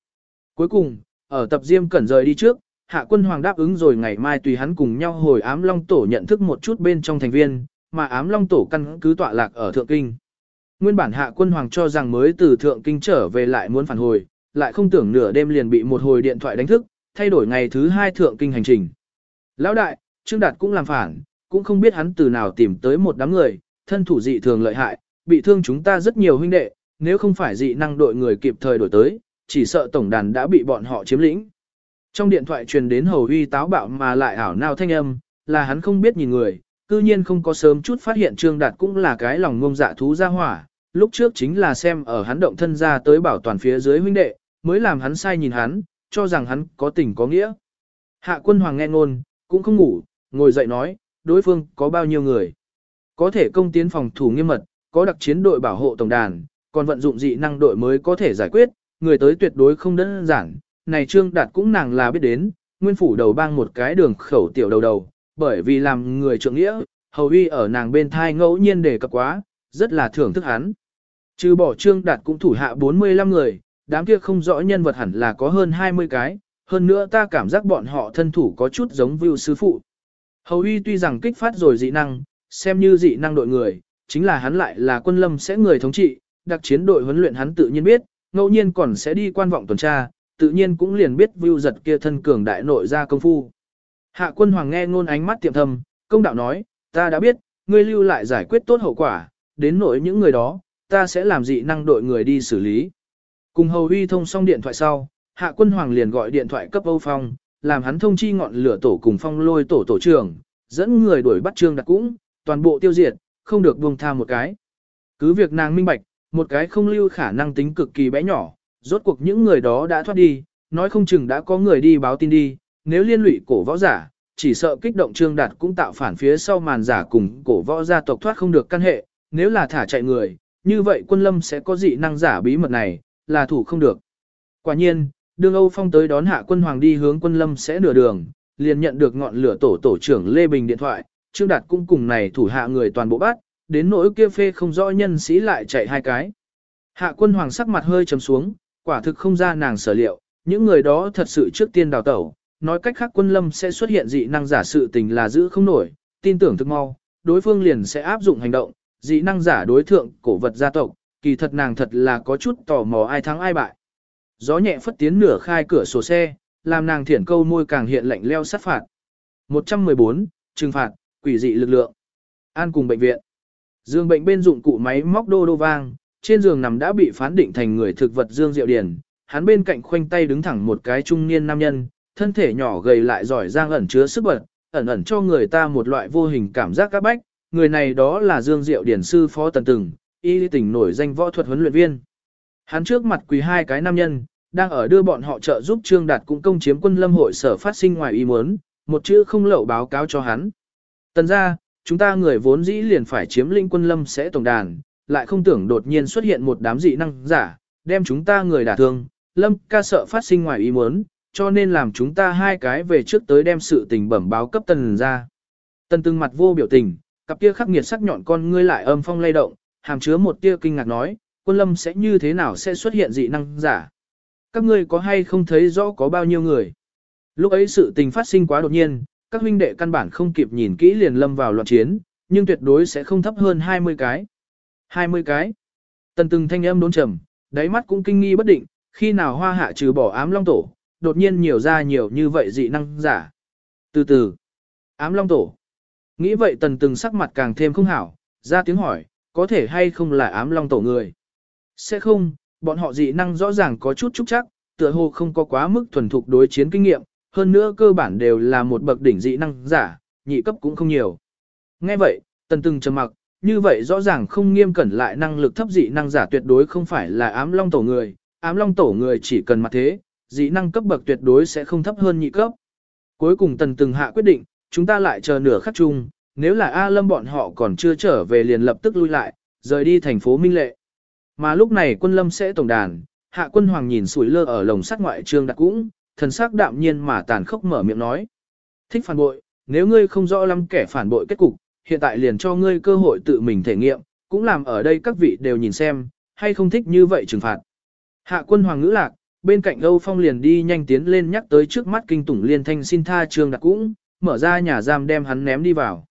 Cuối cùng, ở tập diêm cẩn rời đi trước, hạ quân hoàng đáp ứng rồi ngày mai tùy hắn cùng nhau hồi ám long tổ nhận thức một chút bên trong thành viên, mà ám long tổ căn cứ tọa lạc ở thượng kinh. Nguyên bản hạ quân hoàng cho rằng mới từ thượng kinh trở về lại muốn phản hồi, lại không tưởng nửa đêm liền bị một hồi điện thoại đánh thức, thay đổi ngày thứ hai thượng kinh hành trình. Lão đại, Trương Đạt cũng làm phản, cũng không biết hắn từ nào tìm tới một đám người, thân thủ dị thường lợi hại, bị thương chúng ta rất nhiều huynh đệ, nếu không phải dị năng đội người kịp thời đổi tới, chỉ sợ tổng đàn đã bị bọn họ chiếm lĩnh. Trong điện thoại truyền đến hầu uy táo bạo mà lại ảo nào thanh âm, là hắn không biết nhìn người, cư nhiên không có sớm chút phát hiện Trương Đạt cũng là cái lòng ngông dạ thú ra hỏa, lúc trước chính là xem ở hắn động thân ra tới bảo toàn phía dưới huynh đệ, mới làm hắn sai nhìn hắn, cho rằng hắn có tình có nghĩa. Hạ quân hoàng nghe ngôn, cũng không ngủ, ngồi dậy nói, đối phương có bao nhiêu người. Có thể công tiến phòng thủ nghiêm mật, có đặc chiến đội bảo hộ tổng đàn, còn vận dụng dị năng đội mới có thể giải quyết, người tới tuyệt đối không đơn giản. Này Trương Đạt cũng nàng là biết đến, nguyên phủ đầu bang một cái đường khẩu tiểu đầu đầu, bởi vì làm người trượng nghĩa, hầu uy ở nàng bên thai ngẫu nhiên đề cập quá, rất là thưởng thức hắn. Trừ bỏ Trương Đạt cũng thủ hạ 45 người, đám kia không rõ nhân vật hẳn là có hơn 20 cái, hơn nữa ta cảm giác bọn họ thân thủ có chút giống Vưu Sư Phụ. Hầu uy tuy rằng kích phát rồi dị năng, xem như dị năng đội người, chính là hắn lại là quân lâm sẽ người thống trị, đặc chiến đội huấn luyện hắn tự nhiên biết, ngẫu nhiên còn sẽ đi quan vọng tuần tra, tự nhiên cũng liền biết Vưu giật kia thân cường đại nội ra công phu. Hạ quân hoàng nghe ngôn ánh mắt tiệm thầm, công đạo nói, ta đã biết, ngươi lưu lại giải quyết tốt hậu quả, đến nỗi những người đó, ta sẽ làm dị năng đội người đi xử lý. Cùng hầu huy thông xong điện thoại sau, hạ quân hoàng liền gọi điện thoại cấp Âu Phong, làm hắn thông chi ngọn lửa tổ cùng phong lôi tổ tổ trưởng, dẫn người đuổi bắt trương đặc cũng, toàn bộ tiêu diệt, không được buông tha một cái. Cứ việc nàng minh bạch, một cái không lưu khả năng tính cực kỳ bé nhỏ, rốt cuộc những người đó đã thoát đi, nói không chừng đã có người đi báo tin đi, nếu liên lụy cổ võ giả, chỉ sợ kích động trương đạt cũng tạo phản phía sau màn giả cùng cổ võ gia tộc thoát không được căn hệ, nếu là thả chạy người, như vậy quân lâm sẽ có dị năng giả bí mật này, là thủ không được. Quả nhiên, đương Âu Phong tới đón hạ quân hoàng đi hướng quân lâm sẽ nửa đường, liền nhận được ngọn lửa tổ tổ trưởng Lê Bình điện thoại, Trương Đạt cũng cùng này thủ hạ người toàn bộ bắt, đến nỗi kia phê không rõ nhân sĩ lại chạy hai cái. Hạ quân hoàng sắc mặt hơi trầm xuống, quả thực không ra nàng sở liệu, những người đó thật sự trước tiên đào tẩu, nói cách khác quân lâm sẽ xuất hiện dị năng giả sự tình là giữ không nổi, tin tưởng thực mau, đối phương liền sẽ áp dụng hành động, dị năng giả đối thượng cổ vật gia tộc, kỳ thật nàng thật là có chút tò mò ai thắng ai bại. Gió nhẹ phất tiến nửa khai cửa sổ xe, làm nàng thiển câu môi càng hiện lạnh leo sát phạt. 114, trừng phạt, quỷ dị lực lượng. An cùng bệnh viện. Dương bệnh bên dụng cụ máy móc đô đô vang, trên giường nằm đã bị phán định thành người thực vật Dương Diệu Điển, hắn bên cạnh khoanh tay đứng thẳng một cái trung niên nam nhân, thân thể nhỏ gầy lại giỏi giang ẩn chứa sức bật, ẩn ẩn cho người ta một loại vô hình cảm giác các bách, người này đó là Dương Diệu Điển sư phó tần từng, y tỉnh nổi danh võ thuật huấn luyện viên. Hắn trước mặt quỳ hai cái nam nhân, đang ở đưa bọn họ trợ giúp Trương Đạt cũng công chiếm quân lâm hội sở phát sinh ngoài ý muốn, một chữ không lậu báo cáo cho hắn. Tần ra, chúng ta người vốn dĩ liền phải chiếm lĩnh quân lâm sẽ tổng đàn, lại không tưởng đột nhiên xuất hiện một đám dị năng giả, đem chúng ta người đả thương, lâm ca sợ phát sinh ngoài ý muốn, cho nên làm chúng ta hai cái về trước tới đem sự tình bẩm báo cấp tần ra. Tần từng mặt vô biểu tình, cặp kia khắc nghiệt sắc nhọn con ngươi lại âm phong lay động, hàm chứa một tia kinh ngạc nói, quân lâm sẽ như thế nào sẽ xuất hiện dị năng giả. Các ngươi có hay không thấy rõ có bao nhiêu người. Lúc ấy sự tình phát sinh quá đột nhiên, các huynh đệ căn bản không kịp nhìn kỹ liền lâm vào loạn chiến, nhưng tuyệt đối sẽ không thấp hơn 20 cái. 20 cái. Tần từng thanh âm đốn trầm, đáy mắt cũng kinh nghi bất định, khi nào hoa hạ trừ bỏ ám long tổ, đột nhiên nhiều ra nhiều như vậy dị năng giả. Từ từ, ám long tổ. Nghĩ vậy tần từng sắc mặt càng thêm không hảo, ra tiếng hỏi, có thể hay không là ám long tổ người. Sẽ không, bọn họ dị năng rõ ràng có chút trúc chắc, tựa hồ không có quá mức thuần thục đối chiến kinh nghiệm, hơn nữa cơ bản đều là một bậc đỉnh dị năng giả, nhị cấp cũng không nhiều. Nghe vậy, tần từng trầm mặc, như vậy rõ ràng không nghiêm cẩn lại năng lực thấp dị năng giả tuyệt đối không phải là ám long tổ người, ám long tổ người chỉ cần mặt thế, dị năng cấp bậc tuyệt đối sẽ không thấp hơn nhị cấp. Cuối cùng tần từng hạ quyết định, chúng ta lại chờ nửa khắc chung, nếu là A Lâm bọn họ còn chưa trở về liền lập tức lui lại, rời đi thành phố Minh Lệ. Mà lúc này quân lâm sẽ tổng đàn, hạ quân hoàng nhìn sủi lơ ở lồng sắt ngoại trương đặt cũng, thần sắc đạm nhiên mà tàn khốc mở miệng nói. Thích phản bội, nếu ngươi không rõ lắm kẻ phản bội kết cục, hiện tại liền cho ngươi cơ hội tự mình thể nghiệm, cũng làm ở đây các vị đều nhìn xem, hay không thích như vậy trừng phạt. Hạ quân hoàng ngữ lạc, bên cạnh Âu Phong liền đi nhanh tiến lên nhắc tới trước mắt kinh tủng liên thanh xin tha trương đặc cũng, mở ra nhà giam đem hắn ném đi vào.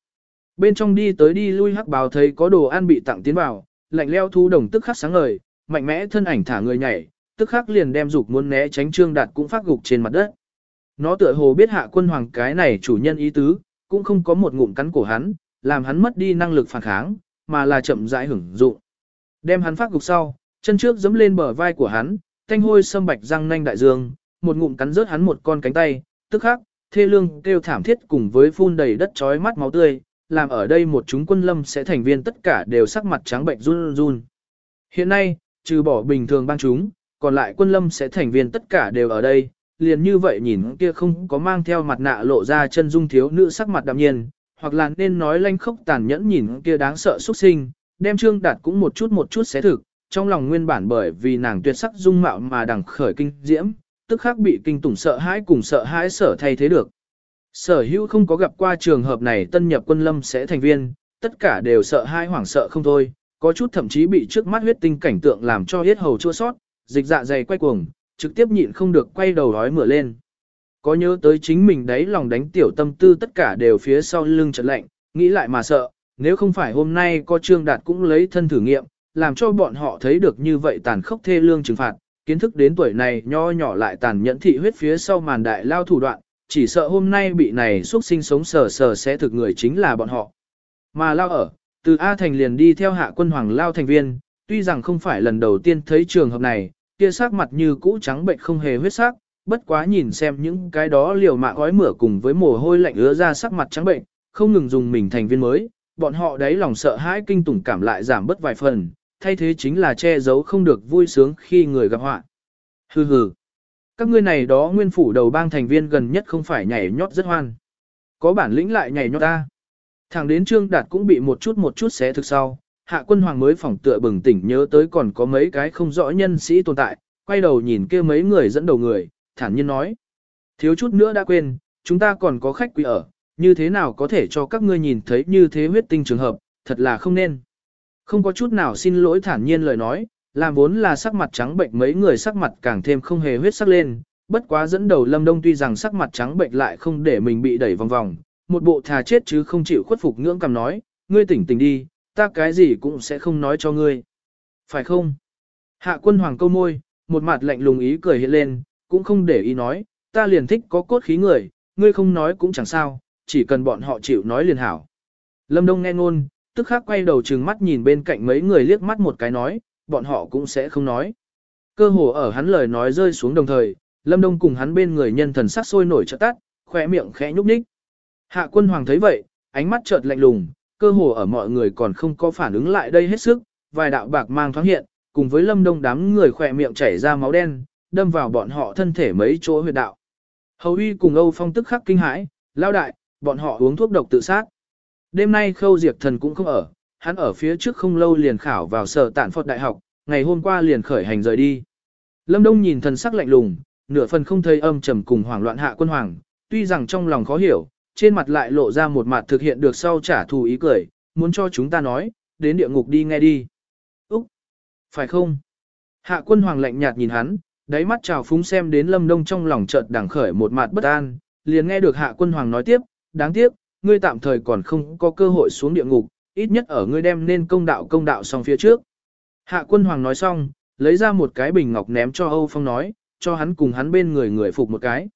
Bên trong đi tới đi lui hắc báo thấy có đồ ăn bị tặng tiến vào, lạnh leo thu đồng tức khắc sáng ngời, mạnh mẽ thân ảnh thả người nhảy, tức khắc liền đem dục muốn né tránh trương đạt cũng phát gục trên mặt đất. Nó tựa hồ biết hạ quân hoàng cái này chủ nhân ý tứ, cũng không có một ngụm cắn cổ hắn, làm hắn mất đi năng lực phản kháng, mà là chậm rãi hưởng dụng. Đem hắn phát gục sau, chân trước giẫm lên bờ vai của hắn, thanh hôi sâm bạch răng nanh đại dương, một ngụm cắn rớt hắn một con cánh tay, tức khắc, thê lương kêu thảm thiết cùng với phun đầy đất chói mắt máu tươi, làm ở đây một chúng quân lâm sẽ thành viên tất cả đều sắc mặt trắng bệnh run run. Hiện nay, trừ bỏ bình thường bang chúng, còn lại quân lâm sẽ thành viên tất cả đều ở đây, liền như vậy nhìn kia không có mang theo mặt nạ lộ ra chân dung thiếu nữ sắc mặt đạm nhiên, hoặc là nên nói lanh khốc tàn nhẫn nhìn kia đáng sợ xuất sinh, đem trương đạt cũng một chút một chút xé thực, trong lòng nguyên bản bởi vì nàng tuyệt sắc dung mạo mà đằng khởi kinh diễm, tức khắc bị kinh tủng sợ hãi cùng sợ hãi sở thay thế được. Sở hữu không có gặp qua trường hợp này tân nhập quân lâm sẽ thành viên, tất cả đều sợ hãi hoảng sợ không thôi, có chút thậm chí bị trước mắt huyết tinh cảnh tượng làm cho hết hầu chua sót, dịch dạ dày quay cuồng, trực tiếp nhịn không được quay đầu đói mửa lên. Có nhớ tới chính mình đấy lòng đánh tiểu tâm tư tất cả đều phía sau lưng chợt lạnh, nghĩ lại mà sợ, nếu không phải hôm nay có trương đạt cũng lấy thân thử nghiệm, làm cho bọn họ thấy được như vậy tàn khốc thê lương trừng phạt, kiến thức đến tuổi này nho nhỏ lại tàn nhẫn thị huyết phía sau màn đại lao thủ đoạn, chỉ sợ hôm nay bị này xuất sinh sống sờ sờ sẽ thực người chính là bọn họ. Mà lao ở, từ A Thành liền đi theo hạ quân hoàng lao thành viên, tuy rằng không phải lần đầu tiên thấy trường hợp này, kia sắc mặt như cũ trắng bệnh không hề huyết sắc, bất quá nhìn xem những cái đó liều mạng gói mửa cùng với mồ hôi lạnh ứa ra sắc mặt trắng bệnh, không ngừng dùng mình thành viên mới, bọn họ đấy lòng sợ hãi kinh tủng cảm lại giảm bớt vài phần, thay thế chính là che giấu không được vui sướng khi người gặp họa. Hừ hừ. Các ngươi này đó nguyên phủ đầu bang thành viên gần nhất không phải nhảy nhót rất hoan. Có bản lĩnh lại nhảy nhót ta. Thằng đến Trương Đạt cũng bị một chút một chút xé thực sau, hạ quân hoàng mới phỏng tựa bừng tỉnh nhớ tới còn có mấy cái không rõ nhân sĩ tồn tại, quay đầu nhìn kia mấy người dẫn đầu người, thản nhiên nói. Thiếu chút nữa đã quên, chúng ta còn có khách quý ở, như thế nào có thể cho các ngươi nhìn thấy như thế huyết tinh trường hợp, thật là không nên. Không có chút nào xin lỗi thản nhiên lời nói, làm vốn là sắc mặt trắng bệnh mấy người sắc mặt càng thêm không hề huyết sắc lên, bất quá dẫn đầu Lâm Đông tuy rằng sắc mặt trắng bệnh lại không để mình bị đẩy vòng vòng, một bộ thà chết chứ không chịu khuất phục ngưỡng cầm nói, ngươi tỉnh tỉnh đi, ta cái gì cũng sẽ không nói cho ngươi. Phải không? Hạ quân hoàng câu môi, một mặt lạnh lùng ý cười hiện lên, cũng không để ý nói, ta liền thích có cốt khí người, ngươi không nói cũng chẳng sao, chỉ cần bọn họ chịu nói liền hảo. Lâm Đông nghe ngôn, tức khắc quay đầu trừng mắt nhìn bên cạnh mấy người liếc mắt một cái nói, bọn họ cũng sẽ không nói. Cơ hồ ở hắn lời nói rơi xuống đồng thời, Lâm Đông cùng hắn bên người nhân thần sắc sôi nổi trợ tắt, khỏe miệng khẽ nhúc nhích. Hạ quân hoàng thấy vậy, ánh mắt chợt lạnh lùng, cơ hồ ở mọi người còn không có phản ứng lại đây hết sức, vài đạo bạc mang thoáng hiện, cùng với Lâm Đông đám người khỏe miệng chảy ra máu đen, đâm vào bọn họ thân thể mấy chỗ huyệt đạo. Hầu uy cùng Âu Phong tức khắc kinh hãi, lao đại, bọn họ uống thuốc độc tự sát. Đêm nay khâu diệt thần cũng không ở, hắn ở phía trước không lâu liền khảo vào sở tản phật đại học, ngày hôm qua liền khởi hành rời đi. Lâm Đông nhìn thần sắc lạnh lùng, nửa phần không thấy âm trầm cùng hoảng loạn hạ quân hoàng, tuy rằng trong lòng khó hiểu, trên mặt lại lộ ra một mặt thực hiện được sau trả thù ý cười, muốn cho chúng ta nói, đến địa ngục đi nghe đi. Úc! Phải không? Hạ quân hoàng lạnh nhạt nhìn hắn, đáy mắt trào phúng xem đến lâm đông trong lòng chợt đằng khởi một mặt bất an, liền nghe được hạ quân hoàng nói tiếp, đáng tiếc, ngươi tạm thời còn không có cơ hội xuống địa ngục, ít nhất ở ngươi đem nên công đạo công đạo xong phía trước. Hạ quân hoàng nói xong, lấy ra một cái bình ngọc ném cho Âu Phong nói, cho hắn cùng hắn bên người người phục một cái.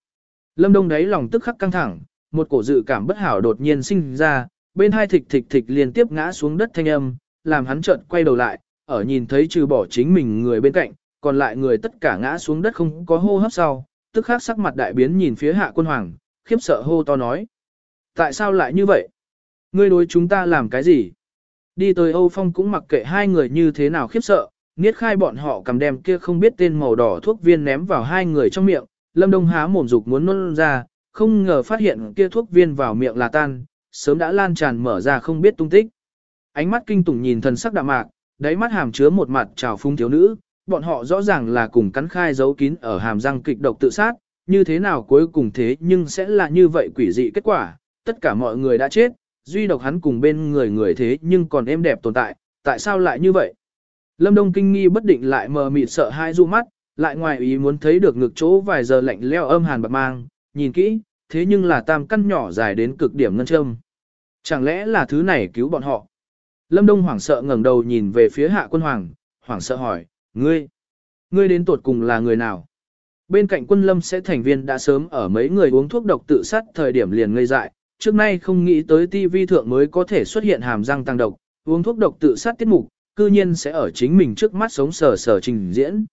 Lâm Đông đấy lòng tức khắc căng thẳng, một cổ dự cảm bất hảo đột nhiên sinh ra, bên hai thịch thịch thịch liên tiếp ngã xuống đất thanh âm, làm hắn chợt quay đầu lại, ở nhìn thấy trừ bỏ chính mình người bên cạnh, còn lại người tất cả ngã xuống đất không có hô hấp sau, tức khắc sắc mặt đại biến nhìn phía hạ quân hoàng, khiếp sợ hô to nói. Tại sao lại như vậy? Ngươi đối chúng ta làm cái gì? Đi tới Âu Phong cũng mặc kệ hai người như thế nào khiếp sợ, niết khai bọn họ cầm đem kia không biết tên màu đỏ thuốc viên ném vào hai người trong miệng, Lâm Đông há mồm dục muốn nôn ra, không ngờ phát hiện kia thuốc viên vào miệng là tan, sớm đã lan tràn mở ra không biết tung tích. Ánh mắt kinh tủng nhìn thần sắc đạm mạc, đáy mắt hàm chứa một mặt trào phung thiếu nữ, bọn họ rõ ràng là cùng cắn khai giấu kín ở hàm răng kịch độc tự sát, như thế nào cuối cùng thế nhưng sẽ là như vậy quỷ dị kết quả, tất cả mọi người đã chết, duy độc hắn cùng bên người người thế nhưng còn êm đẹp tồn tại, tại sao lại như vậy? Lâm Đông kinh nghi bất định lại mờ mịt sợ hai du mắt, lại ngoài ý muốn thấy được ngực chỗ vài giờ lạnh leo âm hàn bạc mang, nhìn kỹ, thế nhưng là tam căn nhỏ dài đến cực điểm ngân châm. Chẳng lẽ là thứ này cứu bọn họ? Lâm Đông hoảng sợ ngẩng đầu nhìn về phía hạ quân hoàng, hoảng sợ hỏi, ngươi, ngươi đến tột cùng là người nào? Bên cạnh quân lâm sẽ thành viên đã sớm ở mấy người uống thuốc độc tự sát thời điểm liền ngây dại, trước nay không nghĩ tới TV thượng mới có thể xuất hiện hàm răng tăng độc, uống thuốc độc tự sát tiết mục, cư nhiên sẽ ở chính mình trước mắt sống sờ sờ trình diễn.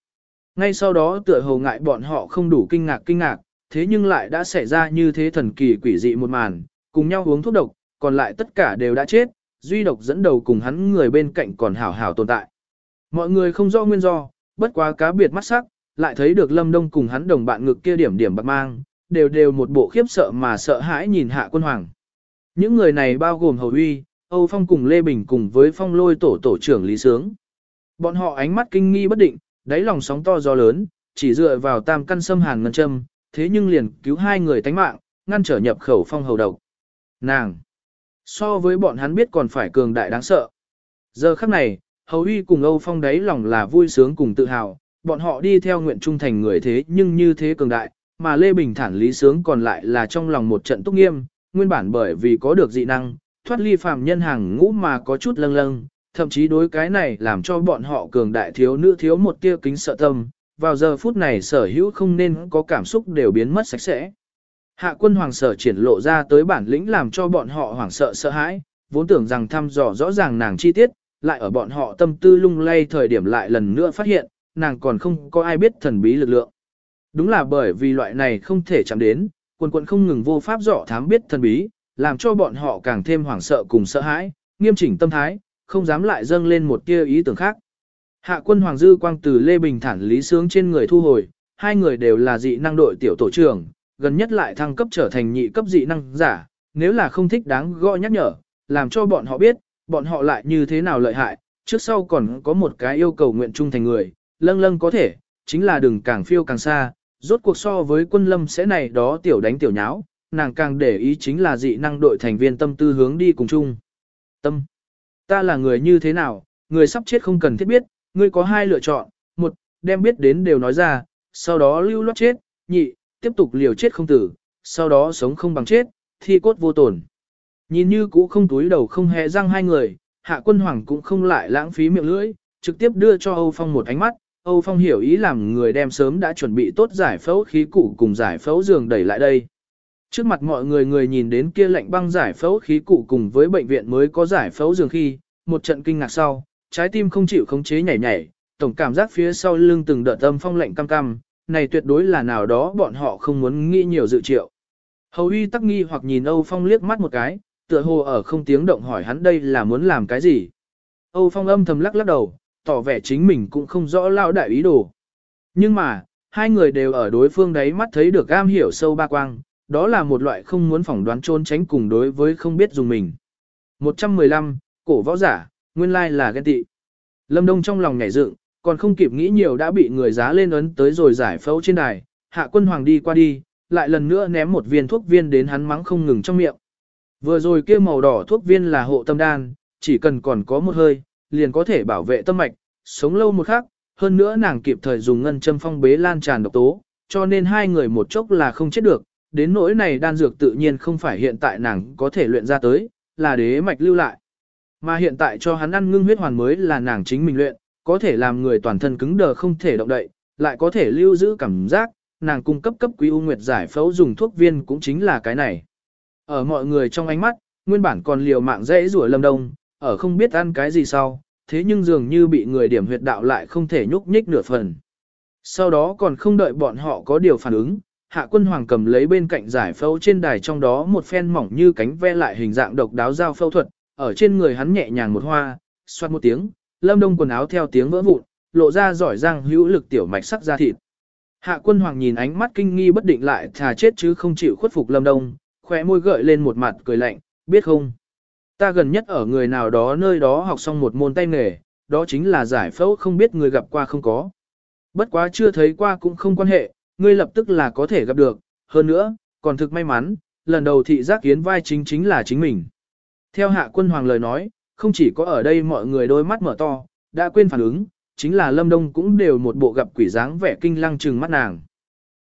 Ngay sau đó tựa hồ ngại bọn họ không đủ kinh ngạc kinh ngạc, thế nhưng lại đã xảy ra như thế thần kỳ quỷ dị một màn, cùng nhau uống thuốc độc, còn lại tất cả đều đã chết, duy độc dẫn đầu cùng hắn người bên cạnh còn hảo hảo tồn tại. Mọi người không rõ nguyên do, bất quá cá biệt mắt sắc, lại thấy được Lâm Đông cùng hắn đồng bạn ngực kia điểm điểm bạc mang, đều đều một bộ khiếp sợ mà sợ hãi nhìn hạ quân hoàng. Những người này bao gồm Hầu Uy, Âu Phong cùng Lê Bình cùng với Phong lôi tổ tổ trưởng Lý Sướng. Bọn họ ánh mắt kinh nghi bất định, đáy lòng sóng to gió lớn, chỉ dựa vào tam căn sâm hàn ngân châm, thế nhưng liền cứu hai người tánh mạng, ngăn trở nhập khẩu phong hầu độc. Nàng! So với bọn hắn biết còn phải cường đại đáng sợ. Giờ khắc này, Hầu Uy cùng Âu Phong đáy lòng là vui sướng cùng tự hào, bọn họ đi theo nguyện trung thành người thế nhưng như thế cường đại, mà Lê Bình thản lý sướng còn lại là trong lòng một trận túc nghiêm, nguyên bản bởi vì có được dị năng, thoát ly phàm nhân hàng ngũ mà có chút lâng lâng, thậm chí đối cái này làm cho bọn họ cường đại thiếu nữ thiếu một tia kính sợ tâm, vào giờ phút này sở hữu không nên có cảm xúc đều biến mất sạch sẽ. Hạ quân hoàng sở triển lộ ra tới bản lĩnh làm cho bọn họ hoảng sợ sợ hãi, vốn tưởng rằng thăm dò rõ ràng nàng chi tiết, lại ở bọn họ tâm tư lung lay thời điểm lại lần nữa phát hiện, nàng còn không có ai biết thần bí lực lượng. Đúng là bởi vì loại này không thể chạm đến, quần quận không ngừng vô pháp dọ thám biết thần bí, làm cho bọn họ càng thêm hoảng sợ cùng sợ hãi, nghiêm chỉnh tâm thái, không dám lại dâng lên một tia ý tưởng khác. Hạ quân Hoàng Dư Quang từ Lê Bình Thản Lý Sướng trên người thu hồi, hai người đều là dị năng đội tiểu tổ trưởng, gần nhất lại thăng cấp trở thành nhị cấp dị năng giả, nếu là không thích đáng gọi nhắc nhở, làm cho bọn họ biết, bọn họ lại như thế nào lợi hại, trước sau còn có một cái yêu cầu nguyện trung thành người, lâng lâng có thể, chính là đừng càng phiêu càng xa, rốt cuộc so với quân lâm sẽ này đó tiểu đánh tiểu nháo, nàng càng để ý chính là dị năng đội thành viên tâm tư hướng đi cùng chung. Tâm. Ta là người như thế nào, người sắp chết không cần thiết biết, ngươi có hai lựa chọn, một, đem biết đến đều nói ra, sau đó lưu loát chết, nhị, tiếp tục liều chết không tử, sau đó sống không bằng chết, thi cốt vô tổn. Nhìn như cũ không túi đầu không hề răng hai người, hạ quân hoàng cũng không lại lãng phí miệng lưỡi, trực tiếp đưa cho Âu Phong một ánh mắt, Âu Phong hiểu ý làm người đem sớm đã chuẩn bị tốt giải phẫu khí cụ cùng giải phẫu giường đẩy lại đây. Trước mặt mọi người người nhìn đến kia lệnh băng giải phẫu khí cụ cùng với bệnh viện mới có giải phẫu giường khi, một trận kinh ngạc sau, trái tim không chịu khống chế nhảy nhảy, tổng cảm giác phía sau lưng từng đợt âm phong lạnh cam cam, này tuyệt đối là nào đó bọn họ không muốn nghĩ nhiều dự triệu. Hầu uy tắc nghi hoặc nhìn Âu Phong liếc mắt một cái, tựa hồ ở không tiếng động hỏi hắn đây là muốn làm cái gì. Âu Phong âm thầm lắc lắc đầu, tỏ vẻ chính mình cũng không rõ lao đại ý đồ. Nhưng mà, hai người đều ở đối phương đấy mắt thấy được am hiểu sâu ba quang, đó là một loại không muốn phỏng đoán trôn tránh cùng đối với không biết dùng mình. 115, cổ võ giả, nguyên lai là ghen tị. Lâm Đông trong lòng nhảy dựng, còn không kịp nghĩ nhiều đã bị người giá lên ấn tới rồi giải phẫu trên đài, hạ quân hoàng đi qua đi, lại lần nữa ném một viên thuốc viên đến hắn mắng không ngừng trong miệng. Vừa rồi kia màu đỏ thuốc viên là hộ tâm đan, chỉ cần còn có một hơi, liền có thể bảo vệ tâm mạch, sống lâu một khắc, hơn nữa nàng kịp thời dùng ngân châm phong bế lan tràn độc tố, cho nên hai người một chốc là không chết được, đến nỗi này đan dược tự nhiên không phải hiện tại nàng có thể luyện ra tới, là đế mạch lưu lại. Mà hiện tại cho hắn ăn ngưng huyết hoàn mới là nàng chính mình luyện, có thể làm người toàn thân cứng đờ không thể động đậy, lại có thể lưu giữ cảm giác, nàng cung cấp cấp quý u nguyệt giải phẫu dùng thuốc viên cũng chính là cái này. Ở mọi người trong ánh mắt, nguyên bản còn liều mạng dễ rủa lâm đông, ở không biết ăn cái gì sau, thế nhưng dường như bị người điểm huyệt đạo lại không thể nhúc nhích nửa phần. Sau đó còn không đợi bọn họ có điều phản ứng, hạ quân hoàng cầm lấy bên cạnh giải phẫu trên đài trong đó một phen mỏng như cánh ve lại hình dạng độc đáo dao phẫu thuật, ở trên người hắn nhẹ nhàng một hoa, xoát một tiếng, lâm đông quần áo theo tiếng vỡ vụn, lộ ra giỏi giang hữu lực tiểu mạch sắc da thịt. Hạ quân hoàng nhìn ánh mắt kinh nghi bất định lại thà chết chứ không chịu khuất phục lâm đông, khóe môi gợi lên một mặt cười lạnh, biết không? Ta gần nhất ở người nào đó nơi đó học xong một môn tay nghề, đó chính là giải phẫu không biết người gặp qua không có. Bất quá chưa thấy qua cũng không quan hệ, ngươi lập tức là có thể gặp được, hơn nữa, còn thực may mắn, lần đầu thị giác kiến vai chính chính là chính mình. Theo hạ quân hoàng lời nói, không chỉ có ở đây mọi người đôi mắt mở to, đã quên phản ứng, chính là Lâm Đông cũng đều một bộ gặp quỷ dáng vẻ kinh lăng trừng mắt nàng.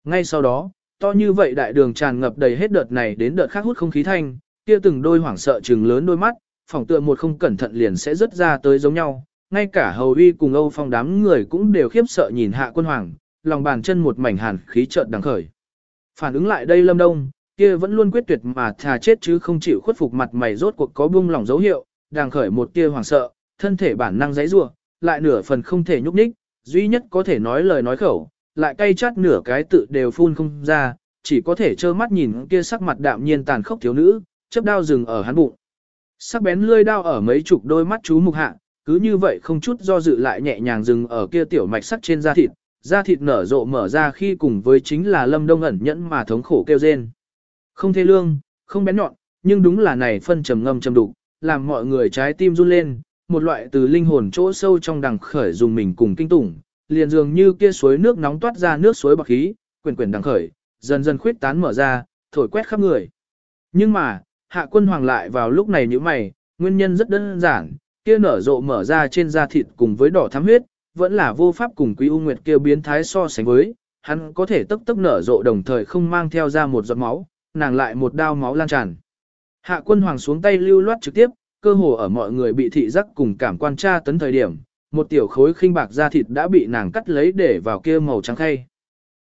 Ngay sau đó, to như vậy đại đường tràn ngập đầy hết đợt này đến đợt khác hút không khí thanh, kia từng đôi hoảng sợ trừng lớn đôi mắt, phỏng tựa một không cẩn thận liền sẽ rớt ra tới giống nhau. Ngay cả hầu uy cùng Âu Phong đám người cũng đều khiếp sợ nhìn hạ quân hoàng, lòng bàn chân một mảnh hàn khí chợt đằng khởi. Phản ứng lại đây Lâm Đông, kia vẫn luôn quyết tuyệt mà thà chết chứ không chịu khuất phục mặt mày rốt cuộc có buông lỏng dấu hiệu, đằng khởi một tia hoảng sợ, thân thể bản năng giãy giụa, lại nửa phần không thể nhúc nhích, duy nhất có thể nói lời nói khẩu, lại cay chát nửa cái tự đều phun không ra, chỉ có thể trơ mắt nhìn kia sắc mặt đạm nhiên tàn khốc thiếu nữ, chấp đao dừng ở hắn bụng. Sắc bén lươi đao ở mấy chục đôi mắt chú mục hạ, cứ như vậy không chút do dự lại nhẹ nhàng dừng ở kia tiểu mạch sắc trên da thịt, da thịt nở rộ mở ra khi cùng với chính là lâm đông ẩn nhẫn mà thống khổ kêu rên. Không thê lương, không bén nhọn, nhưng đúng là này phân trầm ngâm trầm đục, làm mọi người trái tim run lên, một loại từ linh hồn chỗ sâu trong đằng khởi dùng mình cùng kinh tủng, liền dường như kia suối nước nóng toát ra nước suối bạc khí, quyển quyển đằng khởi, dần dần khuyết tán mở ra, thổi quét khắp người. Nhưng mà, hạ quân hoàng lại vào lúc này như mày, nguyên nhân rất đơn giản, kia nở rộ mở ra trên da thịt cùng với đỏ thắm huyết, vẫn là vô pháp cùng quý u nguyệt kia biến thái so sánh với, hắn có thể tức tức nở rộ đồng thời không mang theo ra một giọt máu, nàng lại một đao máu lan tràn. Hạ quân hoàng xuống tay lưu loát trực tiếp, cơ hồ ở mọi người bị thị giác cùng cảm quan tra tấn thời điểm, một tiểu khối khinh bạc da thịt đã bị nàng cắt lấy để vào kia màu trắng khay.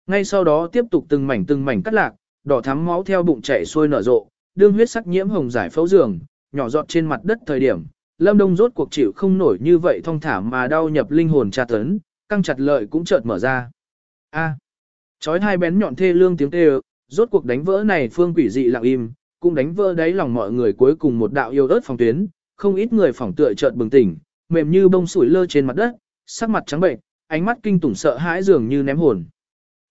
Ngay sau đó tiếp tục từng mảnh từng mảnh cắt lạc, đỏ thắm máu theo bụng chảy xuôi nở rộ, đương huyết sắc nhiễm hồng giải phẫu giường, nhỏ giọt trên mặt đất thời điểm, Lâm Đông rốt cuộc chịu không nổi như vậy thong thả mà đau nhập linh hồn tra tấn, căng chặt lợi cũng chợt mở ra. A. Chói hai bén nhọn thê lương tiếng tê rốt cuộc đánh vỡ này phương quỷ dị lặng im, cũng đánh vỡ đáy lòng mọi người cuối cùng một đạo yêu ớt phòng tuyến, không ít người phỏng tựa chợt bừng tỉnh, mềm như bông sủi lơ trên mặt đất, sắc mặt trắng bệnh, ánh mắt kinh tủng sợ hãi dường như ném hồn.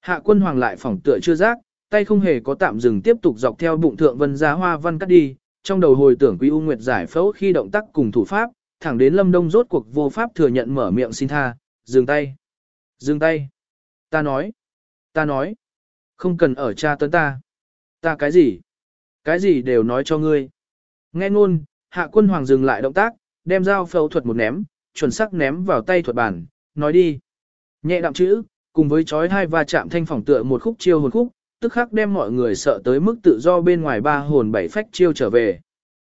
Hạ quân hoàng lại phỏng tựa chưa giác, tay không hề có tạm dừng tiếp tục dọc theo bụng thượng vân giá hoa văn cắt đi, trong đầu hồi tưởng Quý U Nguyệt giải phẫu khi động tác cùng thủ pháp, thẳng đến Lâm Đông rốt cuộc vô pháp thừa nhận mở miệng xin tha, dừng tay. Dừng tay. Ta nói. Ta nói. Không cần ở cha tấn ta. Ta cái gì? Cái gì đều nói cho ngươi. Nghe ngôn, hạ quân hoàng dừng lại động tác, đem dao phẫu thuật một ném, chuẩn xác ném vào tay thuật bản, nói đi. Nhẹ đạm chữ, cùng với chói hai va chạm thanh phỏng tựa một khúc chiêu hồn khúc, tức khắc đem mọi người sợ tới mức tự do bên ngoài ba hồn bảy phách chiêu trở về.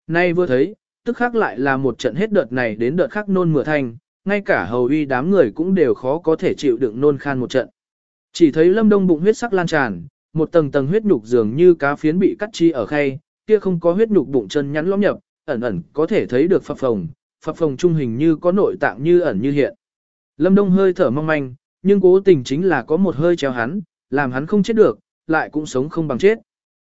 Nay vừa thấy, tức khắc lại là một trận hết đợt này đến đợt khác nôn mửa thanh, ngay cả hầu uy đám người cũng đều khó có thể chịu đựng nôn khan một trận. Chỉ thấy lâm đông bụng huyết sắc lan tràn, một tầng tầng huyết nhục dường như cá phiến bị cắt chi ở khay, kia không có huyết nhục bụng chân nhắn lõm nhập, ẩn ẩn có thể thấy được phập phồng, phập phồng trung hình như có nội tạng như ẩn như hiện. Lâm Đông hơi thở mong manh, nhưng cố tình chính là có một hơi treo hắn, làm hắn không chết được, lại cũng sống không bằng chết.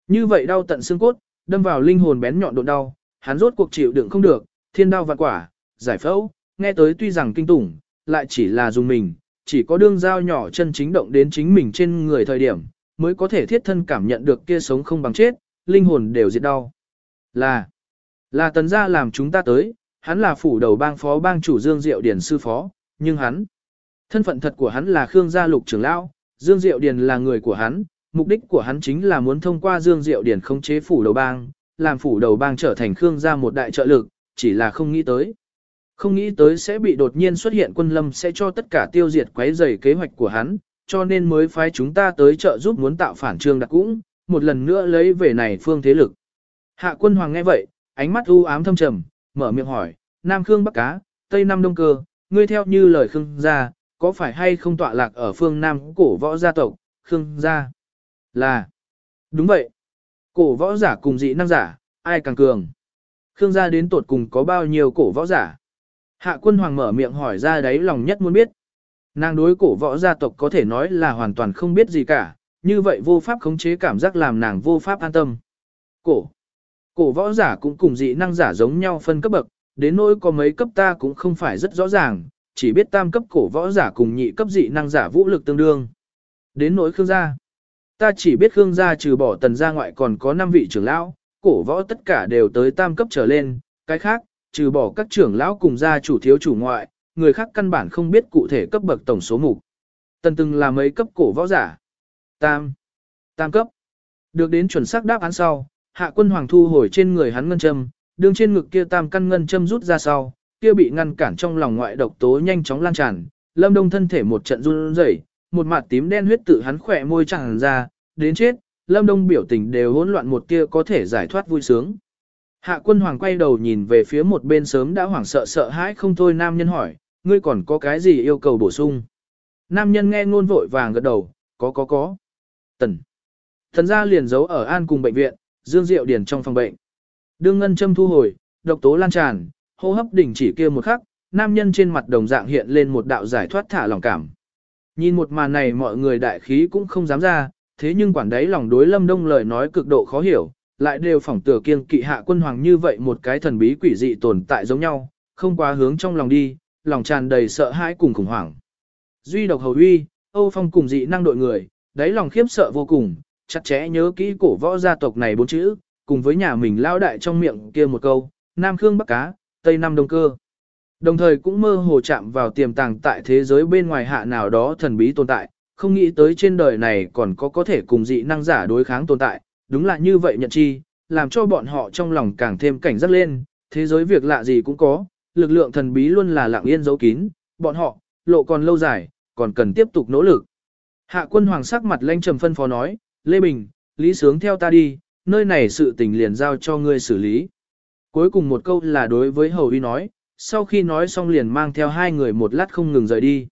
Như vậy đau tận xương cốt, đâm vào linh hồn bén nhọn độ đau, hắn rốt cuộc chịu đựng không được, thiên đau vạn quả, giải phẫu, nghe tới tuy rằng kinh tủng, lại chỉ là dùng mình, chỉ có đương dao nhỏ chân chính động đến chính mình trên người thời điểm, mới có thể thiết thân cảm nhận được kia sống không bằng chết, linh hồn đều diệt đau. Là, là tần gia làm chúng ta tới, hắn là phủ đầu bang phó bang chủ Dương Diệu Điền sư phó, nhưng hắn, thân phận thật của hắn là Khương gia lục trưởng lão, Dương Diệu Điền là người của hắn, mục đích của hắn chính là muốn thông qua Dương Diệu Điền khống chế phủ đầu bang, làm phủ đầu bang trở thành Khương gia một đại trợ lực, chỉ là không nghĩ tới. Không nghĩ tới sẽ bị đột nhiên xuất hiện quân lâm sẽ cho tất cả tiêu diệt quấy rầy kế hoạch của hắn, cho nên mới phái chúng ta tới trợ giúp muốn tạo phản trương đặc cũng, một lần nữa lấy về này phương thế lực. Hạ quân hoàng nghe vậy, ánh mắt u ám thâm trầm, mở miệng hỏi, Nam Khương Bắc Cá, Tây Nam Đông Cơ, ngươi theo như lời Khương gia, có phải hay không tọa lạc ở phương Nam cổ võ gia tộc, Khương gia? Là. Đúng vậy. Cổ võ giả cùng dị năng giả, ai càng cường? Khương gia đến tột cùng có bao nhiêu cổ võ giả? Hạ quân hoàng mở miệng hỏi ra đấy lòng nhất muốn biết. Nàng đối cổ võ gia tộc có thể nói là hoàn toàn không biết gì cả, như vậy vô pháp khống chế cảm giác làm nàng vô pháp an tâm. Cổ. Cổ võ giả cũng cùng dị năng giả giống nhau phân cấp bậc, đến nỗi có mấy cấp ta cũng không phải rất rõ ràng, chỉ biết tam cấp cổ võ giả cùng nhị cấp dị năng giả vũ lực tương đương. Đến nỗi Khương gia. Ta chỉ biết Khương gia trừ bỏ tần gia ngoại còn có 5 vị trưởng lão, cổ võ tất cả đều tới tam cấp trở lên, cái khác, trừ bỏ các trưởng lão cùng gia chủ thiếu chủ ngoại, người khác căn bản không biết cụ thể cấp bậc tổng số mục. Tần từng là mấy cấp cổ võ giả. Tam. Tam cấp. Được đến chuẩn xác đáp án sau, hạ quân hoàng thu hồi trên người hắn ngân châm, đương trên ngực kia tam căn ngân châm rút ra sau, kia bị ngăn cản trong lòng ngoại độc tố nhanh chóng lan tràn, lâm đông thân thể một trận run rẩy, một mặt tím đen huyết tự hắn khỏe môi tràn ra, đến chết, lâm đông biểu tình đều hỗn loạn một tia có thể giải thoát vui sướng. Hạ quân hoàng quay đầu nhìn về phía một bên sớm đã hoảng sợ sợ hãi không thôi nam nhân hỏi, ngươi còn có cái gì yêu cầu bổ sung? Nam nhân nghe ngôn vội vàng gật đầu, có có có. Tần. Thần gia liền giấu ở an cùng bệnh viện, dương diệu điền trong phòng bệnh. Đương ngân châm thu hồi, độc tố lan tràn, hô hấp đỉnh chỉ kia một khắc, nam nhân trên mặt đồng dạng hiện lên một đạo giải thoát thả lòng cảm. Nhìn một màn này mọi người đại khí cũng không dám ra, thế nhưng quản đấy lòng đối lâm đông lời nói cực độ khó hiểu, lại đều phỏng tựa kiêng kỵ hạ quân hoàng như vậy một cái thần bí quỷ dị tồn tại giống nhau, không quá hướng trong lòng đi, lòng tràn đầy sợ hãi cùng khủng hoảng. Duy độc hầu uy, Âu Phong cùng dị năng đội người, đáy lòng khiếp sợ vô cùng, chặt chẽ nhớ kỹ cổ võ gia tộc này bốn chữ, cùng với nhà mình lao đại trong miệng kia một câu, Nam Khương Bắc Cá, Tây Nam Đông Cơ. Đồng thời cũng mơ hồ chạm vào tiềm tàng tại thế giới bên ngoài hạ nào đó thần bí tồn tại, không nghĩ tới trên đời này còn có có thể cùng dị năng giả đối kháng tồn tại, đúng là như vậy nhận chi, làm cho bọn họ trong lòng càng thêm cảnh giác lên, thế giới việc lạ gì cũng có, lực lượng thần bí luôn là lặng yên giấu kín, bọn họ, lộ còn lâu dài, còn cần tiếp tục nỗ lực. Hạ quân hoàng sắc mặt lanh trầm phân phó nói, Lê Bình, Lý Sướng theo ta đi, nơi này sự tình liền giao cho ngươi xử lý. Cuối cùng một câu là đối với Hầu y nói, sau khi nói xong liền mang theo hai người một lát không ngừng rời đi.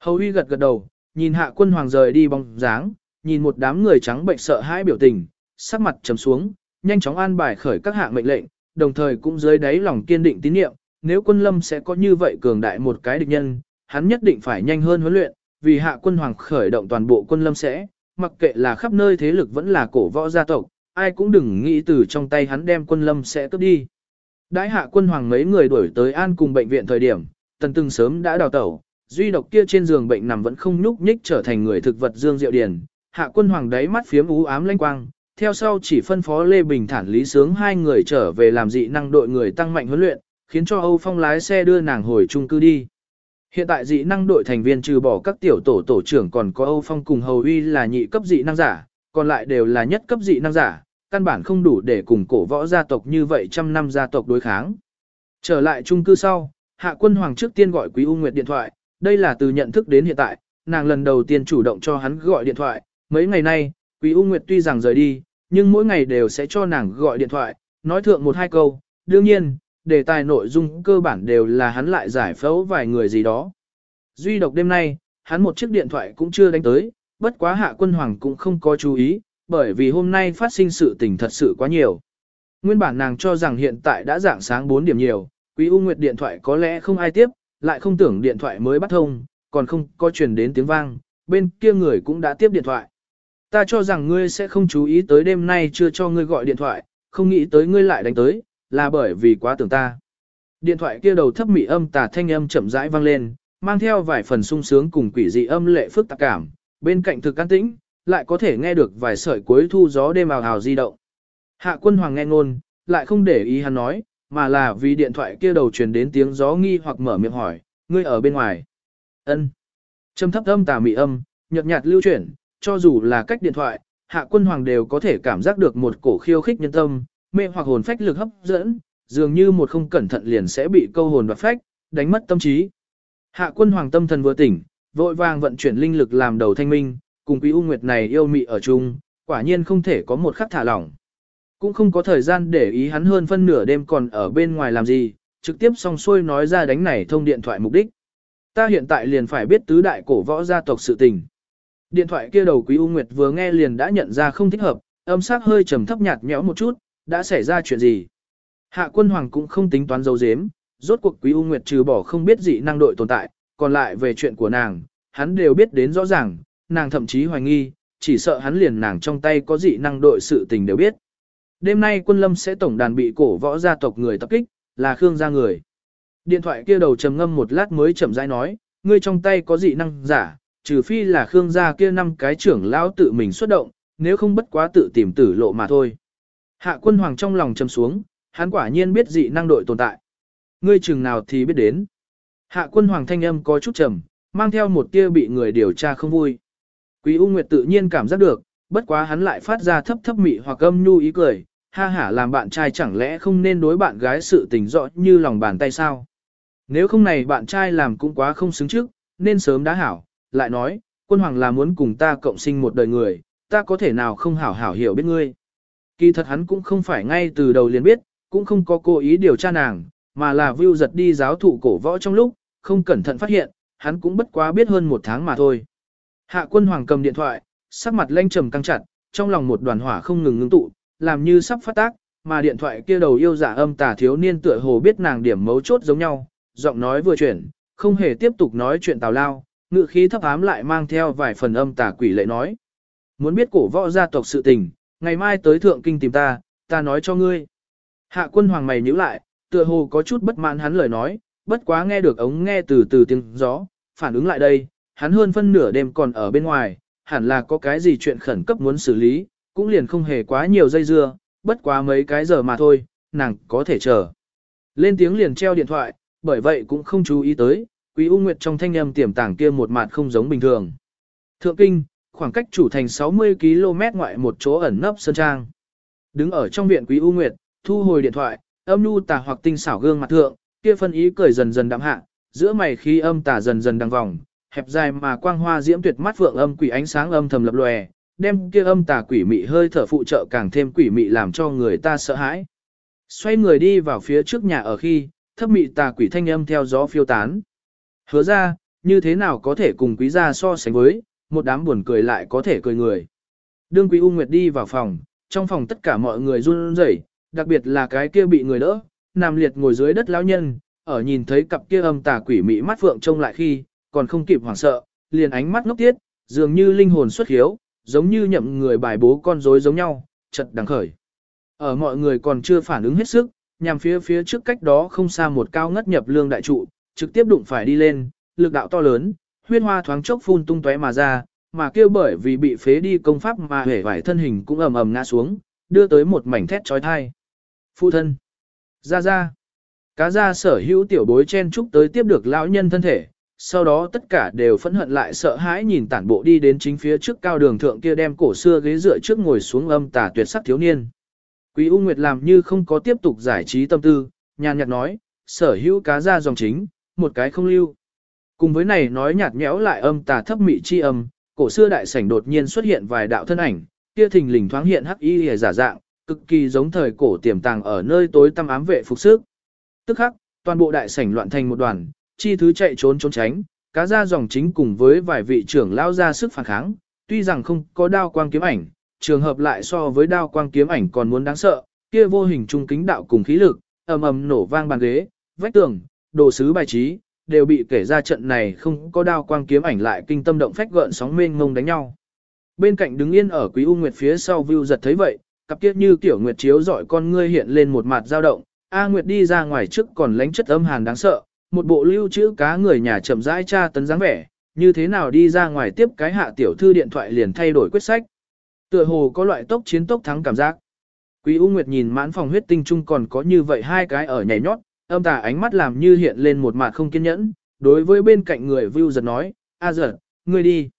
Hầu Uy gật gật đầu, nhìn hạ quân hoàng rời đi bóng dáng, nhìn một đám người trắng bệnh sợ hãi biểu tình, sắc mặt trầm xuống, nhanh chóng an bài khởi các hạng mệnh lệnh, đồng thời cũng dưới đáy lòng kiên định tín niệm, nếu quân lâm sẽ có như vậy cường đại một cái địch nhân, hắn nhất định phải nhanh hơn huấn luyện, vì hạ quân hoàng khởi động toàn bộ quân lâm sẽ, mặc kệ là khắp nơi thế lực vẫn là cổ võ gia tộc, ai cũng đừng nghĩ từ trong tay hắn đem quân lâm sẽ cướp đi. Đãi hạ quân hoàng mấy người đuổi tới an cùng bệnh viện thời điểm, tần từng sớm đã đào tẩu, duy độc kia trên giường bệnh nằm vẫn không nhúc nhích trở thành người thực vật dương diệu điển, hạ quân hoàng đáy mắt phiếm ú ám lanh quang, theo sau chỉ phân phó Lê Bình Thản Lý Sướng hai người trở về làm dị năng đội người tăng mạnh huấn luyện, khiến cho Âu Phong lái xe đưa nàng hồi chung cư đi. Hiện tại dị năng đội thành viên trừ bỏ các tiểu tổ tổ trưởng còn có Âu Phong cùng Hầu Uy là nhị cấp dị năng giả, còn lại đều là nhất cấp dị năng giả, căn bản không đủ để cùng cổ võ gia tộc như vậy trăm năm gia tộc đối kháng. Trở lại chung cư sau, Hạ Quân Hoàng trước tiên gọi Quý U Nguyệt điện thoại, đây là từ nhận thức đến hiện tại, nàng lần đầu tiên chủ động cho hắn gọi điện thoại, mấy ngày nay, Quý U Nguyệt tuy rằng rời đi, nhưng mỗi ngày đều sẽ cho nàng gọi điện thoại, nói thượng một hai câu, đương nhiên, đề tài nội dung cơ bản đều là hắn lại giải phẫu vài người gì đó. Duy độc đêm nay, hắn một chiếc điện thoại cũng chưa đánh tới, bất quá hạ quân hoàng cũng không có chú ý, bởi vì hôm nay phát sinh sự tình thật sự quá nhiều. Nguyên bản nàng cho rằng hiện tại đã dạng sáng 4 điểm nhiều, Quý U Nguyệt điện thoại có lẽ không ai tiếp, lại không tưởng điện thoại mới bắt thông, còn không có truyền đến tiếng vang, bên kia người cũng đã tiếp điện thoại. Ta cho rằng ngươi sẽ không chú ý tới đêm nay chưa cho ngươi gọi điện thoại, không nghĩ tới ngươi lại đánh tới, là bởi vì quá tưởng ta. Điện thoại kia đầu thấp mị âm tà thanh âm chậm rãi vang lên, mang theo vài phần sung sướng cùng quỷ dị âm lệ phức tạp cảm, bên cạnh thực an tĩnh, lại có thể nghe được vài sợi cuối thu gió đêm ào ào di động. Hạ quân hoàng nghe ngôn, lại không để ý hắn nói, mà là vì điện thoại kia đầu truyền đến tiếng gió nghi hoặc mở miệng hỏi, ngươi ở bên ngoài. ân Trầm thấp âm tà mị âm, nhợt nhạt lưu chuyển, cho dù là cách điện thoại, hạ quân hoàng đều có thể cảm giác được một cổ khiêu khích nhân tâm, mê hoặc hồn phách lực hấp dẫn, dường như một không cẩn thận liền sẽ bị câu hồn đoạt phách, đánh mất tâm trí. Hạ quân hoàng tâm thần vừa tỉnh, vội vàng vận chuyển linh lực làm đầu thanh minh, cùng quý u nguyệt này yêu mị ở chung, quả nhiên không thể có một khắc thả lỏng. Cũng không có thời gian để ý hắn hơn phân nửa đêm còn ở bên ngoài làm gì, trực tiếp song xuôi nói ra đánh này thông điện thoại mục đích. Ta hiện tại liền phải biết tứ đại cổ võ gia tộc sự tình. Điện thoại kia đầu Quý U Nguyệt vừa nghe liền đã nhận ra không thích hợp, âm sắc hơi trầm thấp nhạt nhẽo một chút, đã xảy ra chuyện gì. Hạ quân hoàng cũng không tính toán dấu dếm, rốt cuộc Quý U Nguyệt trừ bỏ không biết dị năng đội tồn tại, còn lại về chuyện của nàng, hắn đều biết đến rõ ràng, nàng thậm chí hoài nghi, chỉ sợ hắn liền nàng trong tay có dị năng đội sự tình đều biết. Đêm nay quân lâm sẽ tổng đàn bị cổ võ gia tộc người tập kích, là Khương gia người. Điện thoại kia đầu trầm ngâm một lát mới chậm rãi nói, ngươi trong tay có dị năng giả, trừ phi là Khương gia kia năm cái trưởng lão tự mình xuất động, nếu không bất quá tự tìm tử lộ mà thôi. Hạ quân hoàng trong lòng trầm xuống, hắn quả nhiên biết dị năng đội tồn tại. Ngươi chừng nào thì biết đến. Hạ quân hoàng thanh âm có chút trầm, mang theo một tia bị người điều tra không vui. Quý U Nguyệt tự nhiên cảm giác được, bất quá hắn lại phát ra thấp thấp mị hoặc âm nhu ý cười, ha hả làm bạn trai chẳng lẽ không nên đối bạn gái sự tình rõ như lòng bàn tay sao. Nếu không này bạn trai làm cũng quá không xứng trước, nên sớm đã hảo, lại nói, quân hoàng là muốn cùng ta cộng sinh một đời người, ta có thể nào không hảo hảo hiểu biết ngươi. Kỳ thật hắn cũng không phải ngay từ đầu liền biết, cũng không có cố ý điều tra nàng, mà là view giật đi giáo thụ cổ võ trong lúc, không cẩn thận phát hiện, hắn cũng bất quá biết hơn một tháng mà thôi. Hạ quân hoàng cầm điện thoại, sắc mặt lanh trầm căng chặt, trong lòng một đoàn hỏa không ngừng ngưng tụ, làm như sắp phát tác, mà điện thoại kia đầu yêu giả âm tà thiếu niên tựa hồ biết nàng điểm mấu chốt giống nhau, giọng nói vừa chuyển, không hề tiếp tục nói chuyện tào lao, ngự khí thấp ám lại mang theo vài phần âm tà quỷ lệ nói. Muốn biết cổ võ gia tộc sự tình, ngày mai tới thượng kinh tìm ta, ta nói cho ngươi. Hạ quân hoàng mày nhíu lại, tựa hồ có chút bất mãn hắn lời nói, bất quá nghe được ống nghe từ từ tiếng gió, phản ứng lại đây, hắn hơn phân nửa đêm còn ở bên ngoài, hẳn là có cái gì chuyện khẩn cấp muốn xử lý, cũng liền không hề quá nhiều dây dưa, bất quá mấy cái giờ mà thôi, nàng có thể chờ. Lên tiếng liền treo điện thoại, bởi vậy cũng không chú ý tới, Quý U Nguyệt trong thanh âm tiềm tàng kia một mặt không giống bình thường. Thượng Kinh, khoảng cách chủ thành 60 km ngoại một chỗ ẩn nấp sơn trang. Đứng ở trong viện Quý U Nguyệt, thu hồi điện thoại, âm nhu tà hoặc tinh xảo gương mặt thượng, kia phân ý cười dần dần đạm hạ, giữa mày khi âm tà dần dần đằng vòng, hẹp dài mà quang hoa diễm tuyệt mắt vượng âm quỷ ánh sáng âm thầm lập lòe, đem kia âm tà quỷ mị hơi thở phụ trợ càng thêm quỷ mị làm cho người ta sợ hãi. Xoay người đi vào phía trước nhà ở khi, thấp mị tà quỷ thanh âm theo gió phiêu tán. Hứa ra, như thế nào có thể cùng quý gia so sánh với, một đám buồn cười lại có thể cười người. Đương quý U Nguyệt đi vào phòng, trong phòng tất cả mọi người run rẩy, đặc biệt là cái kia bị người đỡ, nằm liệt ngồi dưới đất lão nhân, ở nhìn thấy cặp kia âm tà quỷ mị mắt phượng trông lại khi, còn không kịp hoảng sợ, liền ánh mắt ngốc tiết, dường như linh hồn xuất hiếu, giống như nhậm người bài bố con rối giống nhau, chật đằng khởi. Ở mọi người còn chưa phản ứng hết sức, nhằm phía phía trước cách đó không xa một cao ngất nhập lương đại trụ, trực tiếp đụng phải đi lên, lực đạo to lớn, huyết hoa thoáng chốc phun tung tóe mà ra, mà kêu bởi vì bị phế đi công pháp mà hể vải thân hình cũng ầm ầm ngã xuống, đưa tới một mảnh thét trói thai. Phụ thân. Ra ra. Cá ra sở hữu tiểu bối chen trúc tới tiếp được lão nhân thân thể, sau đó tất cả đều phẫn hận lại sợ hãi nhìn tản bộ đi đến chính phía trước cao đường thượng kia đem cổ xưa ghế dựa trước ngồi xuống âm tà tuyệt sắc thiếu niên. Quý U Nguyệt làm như không có tiếp tục giải trí tâm tư, nhàn nhạt nói, sở hữu cá ra dòng chính, một cái không lưu. Cùng với này nói nhạt nhẽo lại âm tà thấp mị chi âm, cổ xưa đại sảnh đột nhiên xuất hiện vài đạo thân ảnh, kia thình lình thoáng hiện hắc y hề giả dạng, cực kỳ giống thời cổ tiềm tàng ở nơi tối tăm ám vệ phục sức. Tức khắc, toàn bộ đại sảnh loạn thành một đoàn, chi thứ chạy trốn trốn tránh, cá ra dòng chính cùng với vài vị trưởng lao ra sức phản kháng, tuy rằng không có đao quang kiếm ảnh, trường hợp lại so với đao quang kiếm ảnh còn muốn đáng sợ, kia vô hình trung kính đạo cùng khí lực, ầm ầm nổ vang bàn ghế, vách tường, đồ sứ bài trí, đều bị kể ra trận này không có đao quang kiếm ảnh lại kinh tâm động phách gợn sóng mênh mông đánh nhau. Bên cạnh đứng yên ở Quý U Nguyệt phía sau Vưu giật thấy vậy, cặp kiếp như tiểu nguyệt chiếu giỏi con ngươi hiện lên một mặt dao động, A Nguyệt đi ra ngoài trước còn lánh chất âm hàn đáng sợ, một bộ lưu trữ cá người nhà chậm rãi tra tấn dáng vẻ, như thế nào đi ra ngoài tiếp cái hạ tiểu thư điện thoại liền thay đổi quyết sách. Tựa hồ có loại tốc chiến tốc thắng cảm giác. Quý U Nguyệt nhìn mãn phòng huyết tinh trung còn có như vậy hai cái ở nhảy nhót, âm tà ánh mắt làm như hiện lên một mặt không kiên nhẫn, đối với bên cạnh người Vưu giật nói, A giật, ngươi đi.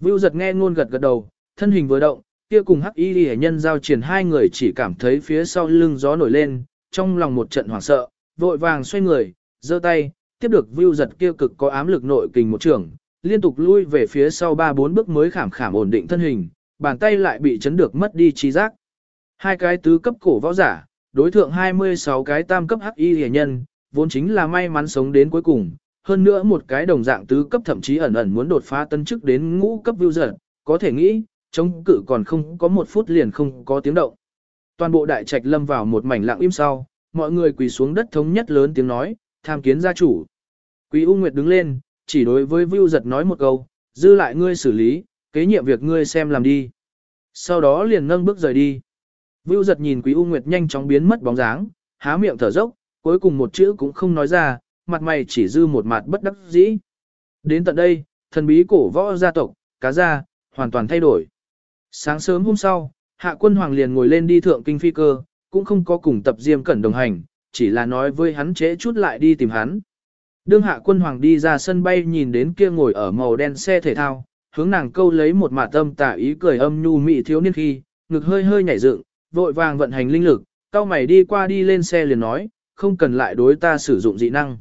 Vưu giật nghe ngôn gật gật đầu, thân hình vừa động, kia cùng hắc y hệ nhân giao triển hai người chỉ cảm thấy phía sau lưng gió nổi lên, trong lòng một trận hoảng sợ, vội vàng xoay người, giơ tay, tiếp được view giật kia cực có ám lực nội kình một trường, liên tục lui về phía sau ba bốn bước mới khảm khảm ổn định thân hình, bàn tay lại bị chấn được mất đi trí giác. Hai cái tứ cấp cổ võ giả, đối thượng 26 cái tam cấp hắc y hề nhân, vốn chính là may mắn sống đến cuối cùng, hơn nữa một cái đồng dạng tứ cấp thậm chí ẩn ẩn muốn đột phá tân chức đến ngũ cấp view giật, có thể nghĩ, chống cự còn không có một phút liền không có tiếng động. Toàn bộ đại trạch lâm vào một mảnh lặng im sau, mọi người quỳ xuống đất thống nhất lớn tiếng nói, tham kiến gia chủ. Quý U Nguyệt đứng lên, chỉ đối với Vưu giật nói một câu, dư lại ngươi xử lý, kế nhiệm việc ngươi xem làm đi. Sau đó liền nâng bước rời đi. Vưu giật nhìn Quý U Nguyệt nhanh chóng biến mất bóng dáng, há miệng thở dốc, cuối cùng một chữ cũng không nói ra, mặt mày chỉ dư một mặt bất đắc dĩ. Đến tận đây, thần bí cổ võ gia tộc, cá gia, hoàn toàn thay đổi. Sáng sớm hôm sau, hạ quân hoàng liền ngồi lên đi thượng kinh phi cơ, cũng không có cùng tập diêm cẩn đồng hành, chỉ là nói với hắn trễ chút lại đi tìm hắn. Đương hạ quân hoàng đi ra sân bay nhìn đến kia ngồi ở màu đen xe thể thao, hướng nàng câu lấy một mạt tâm tả ý cười âm nhu mị thiếu niên khi, ngực hơi hơi nhảy dựng, vội vàng vận hành linh lực, cao mày đi qua đi lên xe liền nói, không cần lại đối ta sử dụng dị năng.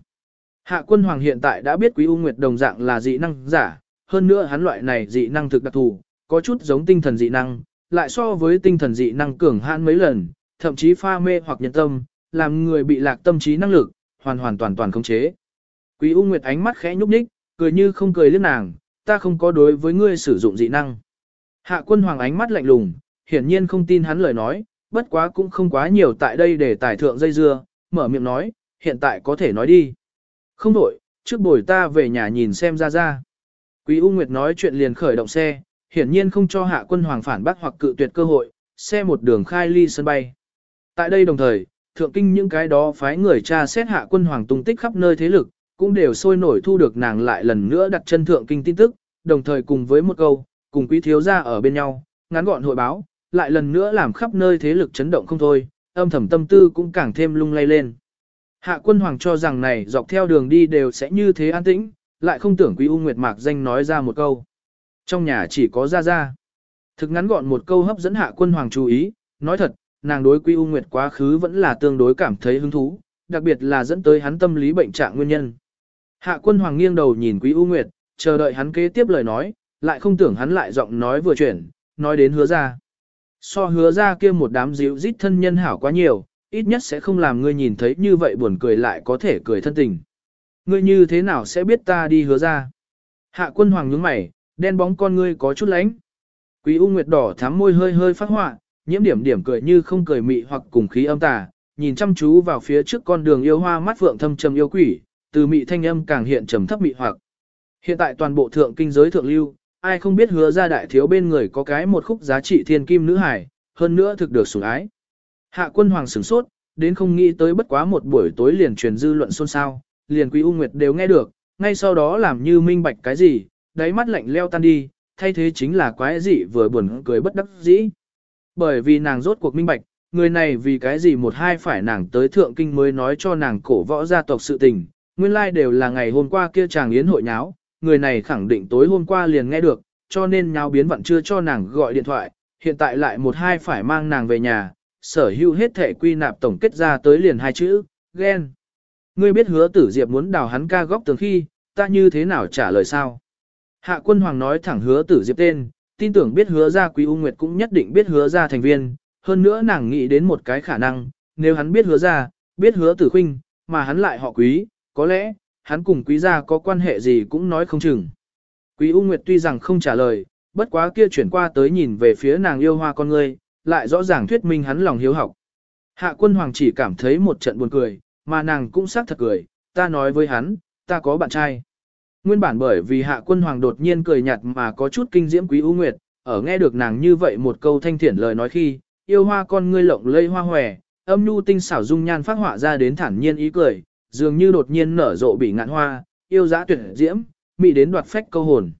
Hạ quân hoàng hiện tại đã biết quý U Nguyệt đồng dạng là dị năng giả, hơn nữa hắn loại này dị năng thực đặc thù, có chút giống tinh thần dị năng, lại so với tinh thần dị năng cường hãn mấy lần, thậm chí pha mê hoặc nhân tâm, làm người bị lạc tâm trí năng lực, hoàn hoàn toàn toàn khống chế. Quý U Nguyệt ánh mắt khẽ nhúc nhích, cười như không cười liếc nàng, ta không có đối với ngươi sử dụng dị năng. Hạ quân hoàng ánh mắt lạnh lùng, hiển nhiên không tin hắn lời nói, bất quá cũng không quá nhiều tại đây để tài thượng dây dưa, mở miệng nói, hiện tại có thể nói đi. Không đổi, trước buổi ta về nhà nhìn xem ra ra. Quý U Nguyệt nói chuyện liền khởi động xe, hiển nhiên không cho hạ quân hoàng phản bác hoặc cự tuyệt cơ hội, xe một đường khai ly sân bay. Tại đây đồng thời, thượng kinh những cái đó phái người tra xét hạ quân hoàng tung tích khắp nơi thế lực, cũng đều sôi nổi thu được nàng lại lần nữa đặt chân thượng kinh tin tức, đồng thời cùng với một câu, cùng quý thiếu gia ở bên nhau, ngắn gọn hội báo, lại lần nữa làm khắp nơi thế lực chấn động không thôi, âm thầm tâm tư cũng càng thêm lung lay lên. Hạ quân hoàng cho rằng này dọc theo đường đi đều sẽ như thế an tĩnh, lại không tưởng quý U Nguyệt Mạc danh nói ra một câu. Trong nhà chỉ có ra ra. Thực ngắn gọn một câu hấp dẫn hạ quân hoàng chú ý, nói thật, nàng đối quý U Nguyệt quá khứ vẫn là tương đối cảm thấy hứng thú, đặc biệt là dẫn tới hắn tâm lý bệnh trạng nguyên nhân. Hạ quân hoàng nghiêng đầu nhìn quý U Nguyệt, chờ đợi hắn kế tiếp lời nói, lại không tưởng hắn lại giọng nói vừa chuyển, nói đến hứa ra. So hứa ra kia một đám dịu dít thân nhân hảo quá nhiều, ít nhất sẽ không làm ngươi nhìn thấy như vậy buồn cười lại có thể cười thân tình. Ngươi như thế nào sẽ biết ta đi hứa ra? Hạ quân hoàng nhướng mày, đen bóng con ngươi có chút lánh. Quý U Nguyệt đỏ thắm môi hơi hơi phát họa, nhiễm điểm điểm cười như không cười mị hoặc cùng khí âm tà, nhìn chăm chú vào phía trước con đường yêu hoa mắt vượng thâm trầm yêu quỷ, từ mị thanh âm càng hiện trầm thấp mị hoặc. Hiện tại toàn bộ thượng kinh giới thượng lưu, ai không biết hứa ra đại thiếu bên người có cái một khúc giá trị thiên kim nữ hải, hơn nữa thực được sủng ái. Hạ quân hoàng sửng sốt, đến không nghĩ tới bất quá một buổi tối liền truyền dư luận xôn xao, liền quý u nguyệt đều nghe được, ngay sau đó làm như minh bạch cái gì, đáy mắt lạnh leo tan đi, thay thế chính là quái gì vừa buồn cười bất đắc dĩ. Bởi vì nàng rốt cuộc minh bạch, người này vì cái gì một hai phải nàng tới thượng kinh mới nói cho nàng cổ võ gia tộc sự tình, nguyên lai like đều là ngày hôm qua kia chàng yến hội nháo, người này khẳng định tối hôm qua liền nghe được, cho nên nháo biến vẫn chưa cho nàng gọi điện thoại, hiện tại lại một hai phải mang nàng về nhà, sở hữu hết thể quy nạp tổng kết ra tới liền hai chữ, ghen. Ngươi biết hứa tử diệp muốn đào hắn ca góc tường khi, ta như thế nào trả lời sao? Hạ quân hoàng nói thẳng hứa tử diệp tên, tin tưởng biết hứa ra quý U Nguyệt cũng nhất định biết hứa ra thành viên, hơn nữa nàng nghĩ đến một cái khả năng, nếu hắn biết hứa ra, biết hứa tử khinh, mà hắn lại họ quý, có lẽ, hắn cùng quý gia có quan hệ gì cũng nói không chừng. Quý U Nguyệt tuy rằng không trả lời, bất quá kia chuyển qua tới nhìn về phía nàng yêu hoa con người lại rõ ràng thuyết minh hắn lòng hiếu học. Hạ quân hoàng chỉ cảm thấy một trận buồn cười, mà nàng cũng xác thật cười, ta nói với hắn, ta có bạn trai. Nguyên bản bởi vì hạ quân hoàng đột nhiên cười nhạt mà có chút kinh diễm quý ưu nguyệt, ở nghe được nàng như vậy một câu thanh thiển lời nói khi, yêu hoa con ngươi lộng lây hoa hòe, âm nhu tinh xảo dung nhan phát họa ra đến thản nhiên ý cười, dường như đột nhiên nở rộ bị ngạn hoa, yêu dã tuyệt diễm, mị đến đoạt phách câu hồn.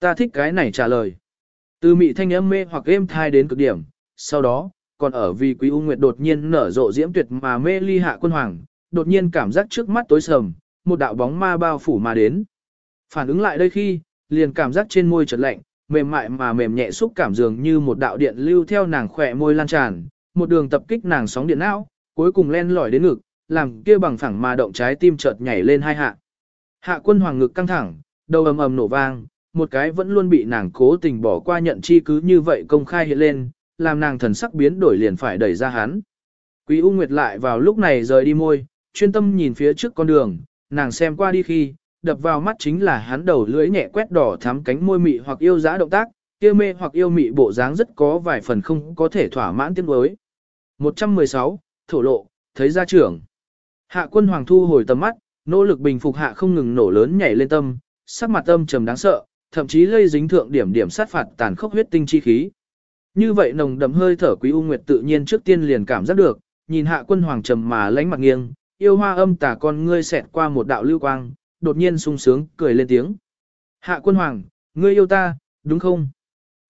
Ta thích cái này trả lời. Từ mị thanh âm mê hoặc êm thai đến cực điểm, sau đó, còn ở vì quý u nguyệt đột nhiên nở rộ diễm tuyệt mà mê ly hạ quân hoàng, đột nhiên cảm giác trước mắt tối sầm, một đạo bóng ma bao phủ mà đến. Phản ứng lại đây khi, liền cảm giác trên môi chợt lạnh, mềm mại mà mềm nhẹ xúc cảm dường như một đạo điện lưu theo nàng khỏe môi lan tràn, một đường tập kích nàng sóng điện não, cuối cùng len lỏi đến ngực, làm kia bằng phẳng mà động trái tim chợt nhảy lên hai hạ. Hạ quân hoàng ngực căng thẳng, đầu ầm ầm nổ vang, một cái vẫn luôn bị nàng cố tình bỏ qua nhận chi cứ như vậy công khai hiện lên, làm nàng thần sắc biến đổi liền phải đẩy ra hắn. Quý U Nguyệt lại vào lúc này rời đi môi, chuyên tâm nhìn phía trước con đường, nàng xem qua đi khi, đập vào mắt chính là hắn đầu lưỡi nhẹ quét đỏ thắm cánh môi mị hoặc yêu dã động tác, kia mê hoặc yêu mị bộ dáng rất có vài phần không có thể thỏa mãn tiếng đối. 116, thổ lộ, thấy gia trưởng. Hạ quân hoàng thu hồi tầm mắt, nỗ lực bình phục hạ không ngừng nổ lớn nhảy lên tâm, sắc mặt âm trầm đáng sợ, thậm chí lây dính thượng điểm điểm sát phạt tàn khốc huyết tinh chi khí. Như vậy nồng đậm hơi thở quý u nguyệt tự nhiên trước tiên liền cảm giác được, nhìn hạ quân hoàng trầm mà lánh mặt nghiêng, yêu hoa âm tà con ngươi xẹt qua một đạo lưu quang, đột nhiên sung sướng, cười lên tiếng. Hạ quân hoàng, ngươi yêu ta, đúng không?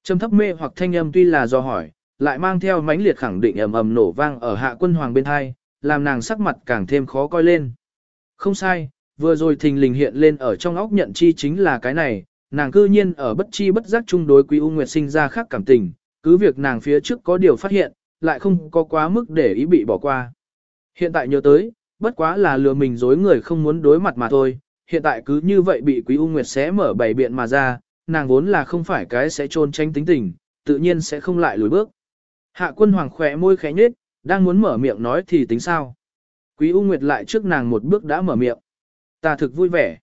Trầm thấp mê hoặc thanh âm tuy là do hỏi, lại mang theo mãnh liệt khẳng định ầm ầm nổ vang ở hạ quân hoàng bên hai, làm nàng sắc mặt càng thêm khó coi lên. Không sai, vừa rồi thình lình hiện lên ở trong óc nhận chi chính là cái này, nàng cư nhiên ở bất chi bất giác chung đối quý U Nguyệt sinh ra khác cảm tình, cứ việc nàng phía trước có điều phát hiện, lại không có quá mức để ý bị bỏ qua. Hiện tại nhớ tới, bất quá là lừa mình dối người không muốn đối mặt mà thôi, hiện tại cứ như vậy bị Quý U Nguyệt xé mở bảy biện mà ra, nàng vốn là không phải cái sẽ trôn tranh tính tình, tự nhiên sẽ không lại lùi bước. Hạ quân hoàng khỏe môi khẽ nhếch, đang muốn mở miệng nói thì tính sao. Quý U Nguyệt lại trước nàng một bước đã mở miệng. Ta thực vui vẻ.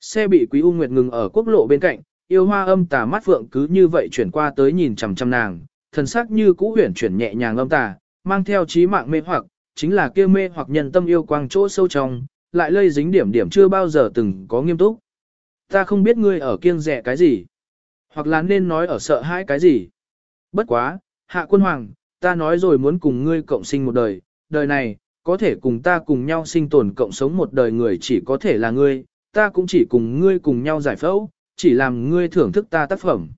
Xe bị Quý U Nguyệt ngừng ở quốc lộ bên cạnh, yêu hoa âm tà mắt phượng cứ như vậy chuyển qua tới nhìn chằm chằm nàng, thần sắc như cũ huyển chuyển nhẹ nhàng âm tà, mang theo trí mạng mê hoặc, chính là kia mê hoặc nhân tâm yêu quang chỗ sâu trong, lại lây dính điểm điểm chưa bao giờ từng có nghiêm túc. Ta không biết ngươi ở kiêng rẻ cái gì, hoặc là nên nói ở sợ hãi cái gì. Bất quá, hạ quân hoàng, ta nói rồi muốn cùng ngươi cộng sinh một đời, đời này, có thể cùng ta cùng nhau sinh tồn cộng sống một đời người chỉ có thể là ngươi, ta cũng chỉ cùng ngươi cùng nhau giải phẫu, chỉ làm ngươi thưởng thức ta tác phẩm.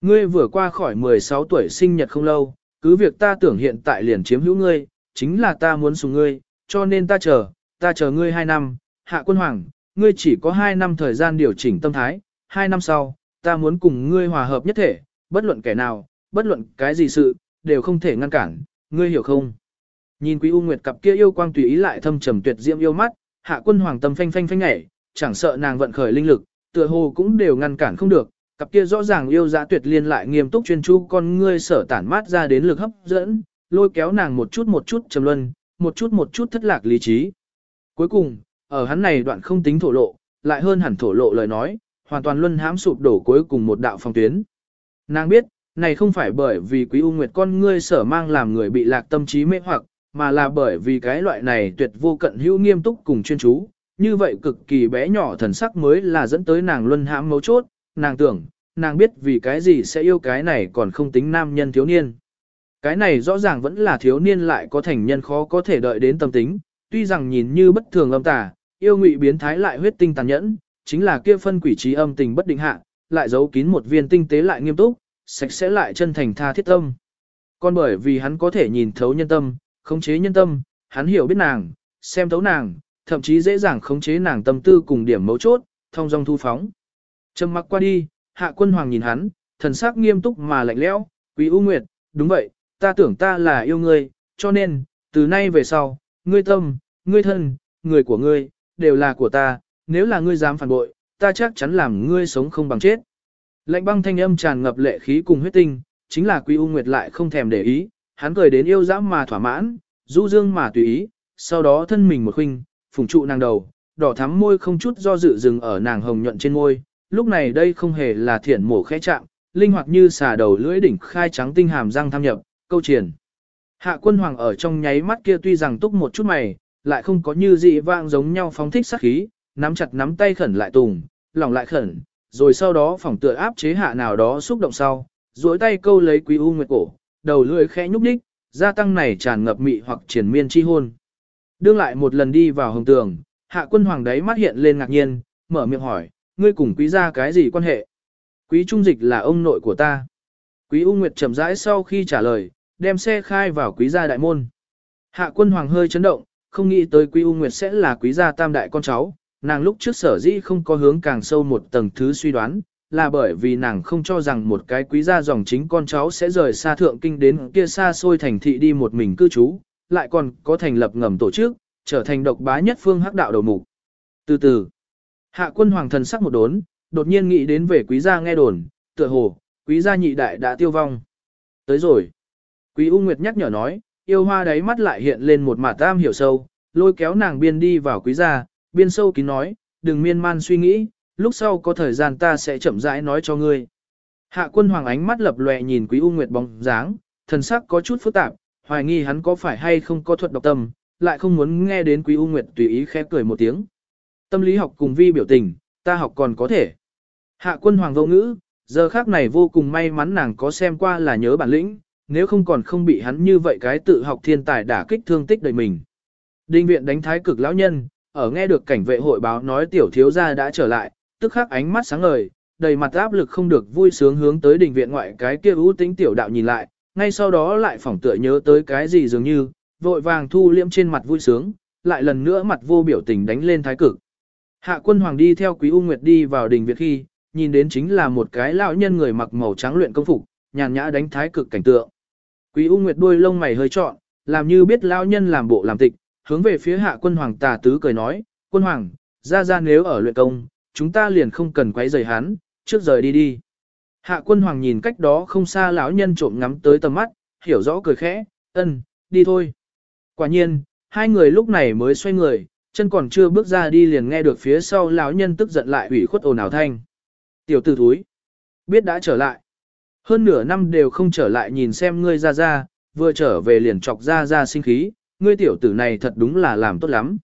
Ngươi vừa qua khỏi 16 tuổi sinh nhật không lâu, cứ việc ta tưởng hiện tại liền chiếm hữu ngươi, chính là ta muốn sùng ngươi, cho nên ta chờ, ta chờ ngươi 2 năm, hạ quân hoàng, ngươi chỉ có 2 năm thời gian điều chỉnh tâm thái, 2 năm sau, ta muốn cùng ngươi hòa hợp nhất thể, bất luận kẻ nào, bất luận cái gì sự, đều không thể ngăn cản, ngươi hiểu không? Nhìn Quý U Nguyệt cặp kia yêu quang tùy ý lại thâm trầm tuyệt diễm yêu mắt, hạ quân hoàng tâm phanh phanh phanh nhảy, chẳng sợ nàng vận khởi linh lực, tựa hồ cũng đều ngăn cản không được, cặp kia rõ ràng yêu dạ tuyệt liên lại nghiêm túc chuyên chú con ngươi sở tản mát ra đến lực hấp dẫn, lôi kéo nàng một chút một chút trầm luân, một chút một chút thất lạc lý trí. Cuối cùng, ở hắn này đoạn không tính thổ lộ, lại hơn hẳn thổ lộ lời nói, hoàn toàn luân hãm sụp đổ cuối cùng một đạo phong tuyến. Nàng biết, này không phải bởi vì quý u nguyệt con ngươi sở mang làm người bị lạc tâm trí mê hoặc, mà là bởi vì cái loại này tuyệt vô cận hữu nghiêm túc cùng chuyên chú, như vậy cực kỳ bé nhỏ thần sắc mới là dẫn tới nàng luân hãm mấu chốt, nàng tưởng, nàng biết vì cái gì sẽ yêu cái này còn không tính nam nhân thiếu niên. Cái này rõ ràng vẫn là thiếu niên lại có thành nhân khó có thể đợi đến tâm tính, tuy rằng nhìn như bất thường âm tà, yêu ngụy biến thái lại huyết tinh tàn nhẫn, chính là kia phân quỷ trí âm tình bất định hạ, lại giấu kín một viên tinh tế lại nghiêm túc, sạch sẽ lại chân thành tha thiết tâm. Còn bởi vì hắn có thể nhìn thấu nhân tâm, khống chế nhân tâm, hắn hiểu biết nàng, xem thấu nàng, thậm chí dễ dàng khống chế nàng tâm tư cùng điểm mấu chốt, thông dong thu phóng. Trầm mặc qua đi, hạ quân hoàng nhìn hắn, thần sắc nghiêm túc mà lạnh lẽo, quý u nguyệt, đúng vậy, ta tưởng ta là yêu ngươi, cho nên, từ nay về sau, ngươi tâm, ngươi thân, người của ngươi, đều là của ta, nếu là ngươi dám phản bội, ta chắc chắn làm ngươi sống không bằng chết. Lạnh băng thanh âm tràn ngập lệ khí cùng huyết tinh, chính là Quý U Nguyệt lại không thèm để ý, hắn cười đến yêu dã mà thỏa mãn, du dương mà tùy ý, sau đó thân mình một khinh, phùng trụ nàng đầu, đỏ thắm môi không chút do dự dừng ở nàng hồng nhuận trên môi, lúc này đây không hề là thiển mổ khẽ chạm, linh hoạt như xà đầu lưỡi đỉnh khai trắng tinh hàm răng tham nhập, câu triển. Hạ quân hoàng ở trong nháy mắt kia tuy rằng túc một chút mày, lại không có như dị vang giống nhau phóng thích sát khí, nắm chặt nắm tay khẩn lại tùng, lòng lại khẩn, rồi sau đó phỏng tựa áp chế hạ nào đó xúc động sau, duỗi tay câu lấy quý u nguyệt cổ, đầu lưỡi khẽ nhúc đích, gia tăng này tràn ngập mị hoặc triển miên chi hôn. Đương lại một lần đi vào hồng tường, hạ quân hoàng đấy mắt hiện lên ngạc nhiên, mở miệng hỏi, ngươi cùng quý gia cái gì quan hệ? Quý trung dịch là ông nội của ta. Quý U Nguyệt chậm rãi sau khi trả lời, đem xe khai vào quý gia đại môn. Hạ quân hoàng hơi chấn động, không nghĩ tới quý U Nguyệt sẽ là quý gia tam đại con cháu. Nàng lúc trước sở dĩ không có hướng càng sâu một tầng thứ suy đoán, là bởi vì nàng không cho rằng một cái quý gia dòng chính con cháu sẽ rời xa thượng kinh đến kia xa xôi thành thị đi một mình cư trú, lại còn có thành lập ngầm tổ chức, trở thành độc bá nhất phương hắc đạo đầu mục. Từ từ, hạ quân hoàng thần sắc một đốn, đột nhiên nghĩ đến về quý gia nghe đồn, tựa hồ, quý gia nhị đại đã tiêu vong. Tới rồi. Quý U Nguyệt nhắc nhở nói, yêu hoa đáy mắt lại hiện lên một mạt tam hiểu sâu, lôi kéo nàng biên đi vào quý gia, biên sâu kín nói, đừng miên man suy nghĩ, lúc sau có thời gian ta sẽ chậm rãi nói cho ngươi. Hạ quân hoàng ánh mắt lập lòe nhìn quý U Nguyệt bóng dáng, thần sắc có chút phức tạp, hoài nghi hắn có phải hay không có thuật độc tâm, lại không muốn nghe đến quý U Nguyệt tùy ý khẽ cười một tiếng. Tâm lý học cùng vi biểu tình, ta học còn có thể. Hạ quân hoàng vô ngữ, giờ khác này vô cùng may mắn nàng có xem qua là nhớ bản lĩnh, nếu không còn không bị hắn như vậy cái tự học thiên tài đả kích thương tích đời mình. Đinh viện đánh thái cực lão nhân, ở nghe được cảnh vệ hội báo nói tiểu thiếu gia đã trở lại, tức khắc ánh mắt sáng ngời, đầy mặt áp lực không được vui sướng hướng tới đình viện ngoại cái kia ưu tính tiểu đạo nhìn lại, ngay sau đó lại phỏng tựa nhớ tới cái gì dường như, vội vàng thu liễm trên mặt vui sướng, lại lần nữa mặt vô biểu tình đánh lên thái cực. Hạ quân hoàng đi theo quý U Nguyệt đi vào đình viện khi, nhìn đến chính là một cái lão nhân người mặc màu trắng luyện công phục, nhàn nhã đánh thái cực cảnh tượng. Quý U Nguyệt đuôi lông mày hơi trọn, làm như biết lão nhân làm bộ làm tịch, hướng về phía hạ quân hoàng tà tứ cười nói, quân hoàng, ra ra nếu ở luyện công, chúng ta liền không cần quấy rầy hắn, trước rời đi đi. Hạ quân hoàng nhìn cách đó không xa lão nhân trộm ngắm tới tầm mắt, hiểu rõ cười khẽ, ân, đi thôi. Quả nhiên, hai người lúc này mới xoay người, chân còn chưa bước ra đi liền nghe được phía sau lão nhân tức giận lại ủy khuất ồn ào thanh. Tiểu tử thúi, biết đã trở lại. Hơn nửa năm đều không trở lại nhìn xem ngươi ra ra, vừa trở về liền chọc ra ra sinh khí, ngươi tiểu tử này thật đúng là làm tốt lắm.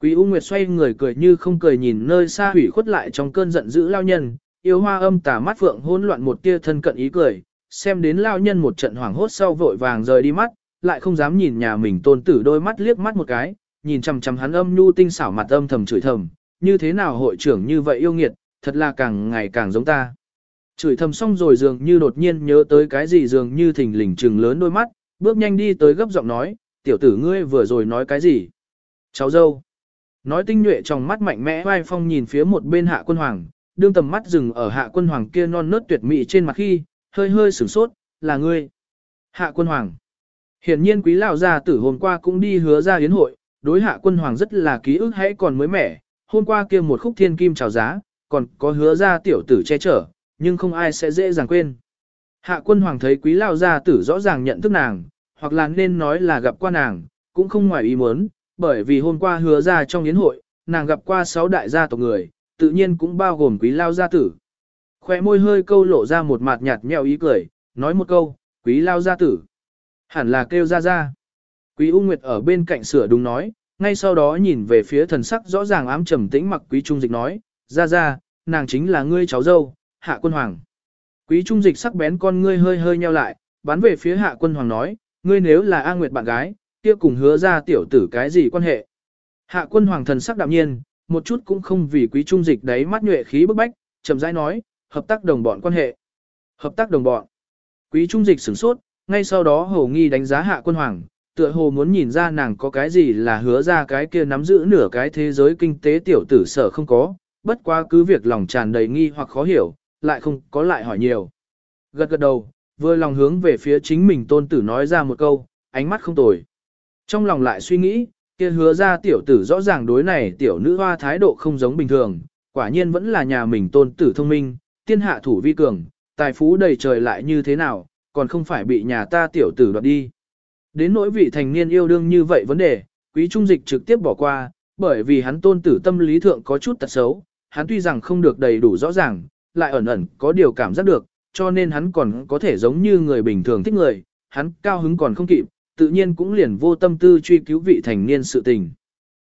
Quý U Nguyệt xoay người cười như không cười nhìn nơi xa hủy khuất lại trong cơn giận dữ lao nhân, yêu hoa âm tà mắt phượng hỗn loạn một tia thân cận ý cười, xem đến lao nhân một trận hoảng hốt sau vội vàng rời đi mắt, lại không dám nhìn nhà mình tôn tử đôi mắt liếc mắt một cái, nhìn chằm chằm hắn âm nhu tinh xảo mặt âm thầm chửi thầm, như thế nào hội trưởng như vậy yêu nghiệt, thật là càng ngày càng giống ta. Chửi thầm xong rồi dường như đột nhiên nhớ tới cái gì dường như thình lình trừng lớn đôi mắt, bước nhanh đi tới gấp giọng nói, tiểu tử ngươi vừa rồi nói cái gì? Cháu dâu. Nói tinh nhuệ trong mắt mạnh mẽ vai phong nhìn phía một bên hạ quân hoàng, đương tầm mắt dừng ở hạ quân hoàng kia non nớt tuyệt mỹ trên mặt khi, hơi hơi sửng sốt, là ngươi. Hạ quân hoàng. Hiển nhiên quý lão gia tử hôm qua cũng đi hứa ra yến hội, đối hạ quân hoàng rất là ký ức hãy còn mới mẻ, hôm qua kia một khúc thiên kim chào giá, còn có hứa ra tiểu tử che chở, nhưng không ai sẽ dễ dàng quên. Hạ quân hoàng thấy quý lao gia tử rõ ràng nhận thức nàng, hoặc là nên nói là gặp qua nàng, cũng không ngoài ý muốn, bởi vì hôm qua hứa ra trong yến hội, nàng gặp qua sáu đại gia tộc người, tự nhiên cũng bao gồm quý lao gia tử. Khoe môi hơi câu lộ ra một mặt nhạt nhẽo ý cười, nói một câu, quý lao gia tử. Hẳn là kêu ra ra. Quý U Nguyệt ở bên cạnh sửa đúng nói, ngay sau đó nhìn về phía thần sắc rõ ràng ám trầm tĩnh mặc quý trung dịch nói, ra ra, nàng chính là ngươi cháu dâu, hạ quân hoàng. Quý trung dịch sắc bén con ngươi hơi hơi nheo lại, bắn về phía hạ quân hoàng nói, ngươi nếu là A Nguyệt bạn gái, kia cùng hứa ra tiểu tử cái gì quan hệ. Hạ quân hoàng thần sắc đạm nhiên, một chút cũng không vì quý trung dịch đấy mắt nhuệ khí bức bách, chậm rãi nói, hợp tác đồng bọn quan hệ. Hợp tác đồng bọn. Quý trung dịch sửng sốt, ngay sau đó hồ nghi đánh giá hạ quân hoàng, tựa hồ muốn nhìn ra nàng có cái gì là hứa ra cái kia nắm giữ nửa cái thế giới kinh tế tiểu tử sở không có, bất quá cứ việc lòng tràn đầy nghi hoặc khó hiểu, lại không có lại hỏi nhiều. Gật gật đầu, vừa lòng hướng về phía chính mình tôn tử nói ra một câu, ánh mắt không tồi. Trong lòng lại suy nghĩ, kia hứa ra tiểu tử rõ ràng đối này tiểu nữ hoa thái độ không giống bình thường, quả nhiên vẫn là nhà mình tôn tử thông minh, tiên hạ thủ vi cường, tài phú đầy trời lại như thế nào, còn không phải bị nhà ta tiểu tử đoạt đi. Đến nỗi vị thành niên yêu đương như vậy vấn đề, quý trung dịch trực tiếp bỏ qua, bởi vì hắn tôn tử tâm lý thượng có chút tật xấu, hắn tuy rằng không được đầy đủ rõ ràng, lại ẩn ẩn có điều cảm giác được, cho nên hắn còn có thể giống như người bình thường thích người, hắn cao hứng còn không kịp, tự nhiên cũng liền vô tâm tư truy cứu vị thành niên sự tình.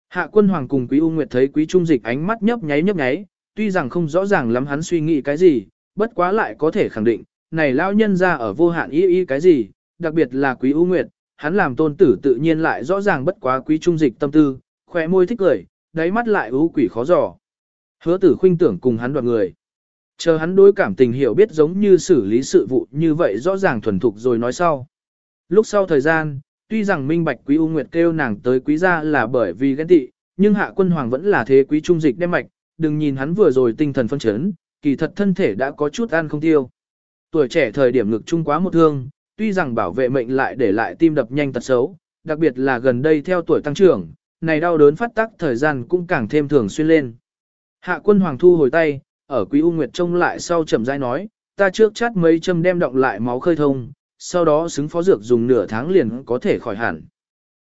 Hạ quân hoàng cùng quý U Nguyệt thấy quý trung dịch ánh mắt nhấp nháy nhấp nháy, tuy rằng không rõ ràng lắm hắn suy nghĩ cái gì, bất quá lại có thể khẳng định, này lão nhân ra ở vô hạn y y cái gì, đặc biệt là quý U Nguyệt, hắn làm tôn tử tự nhiên lại rõ ràng bất quá quý trung dịch tâm tư, khỏe môi thích cười, đáy mắt lại ưu quỷ khó dò. Hứa tử khuynh tưởng cùng hắn đoạt người. Chờ hắn đối cảm tình hiểu biết giống như xử lý sự vụ như vậy rõ ràng thuần thục rồi nói sau. Lúc sau thời gian, tuy rằng minh bạch quý U Nguyệt kêu nàng tới quý gia là bởi vì ghen tị, nhưng hạ quân hoàng vẫn là thế quý trung dịch đem mạch, đừng nhìn hắn vừa rồi tinh thần phân chấn, kỳ thật thân thể đã có chút ăn không tiêu. Tuổi trẻ thời điểm ngực trung quá một thương, tuy rằng bảo vệ mệnh lại để lại tim đập nhanh tật xấu, đặc biệt là gần đây theo tuổi tăng trưởng, này đau đớn phát tác thời gian cũng càng thêm thường xuyên lên. Hạ quân hoàng thu hồi tay, ở quý U Nguyệt trông lại sau chậm rãi nói, ta trước chát mấy châm đem động lại máu khơi thông, sau đó xứng phó dược dùng nửa tháng liền có thể khỏi hẳn.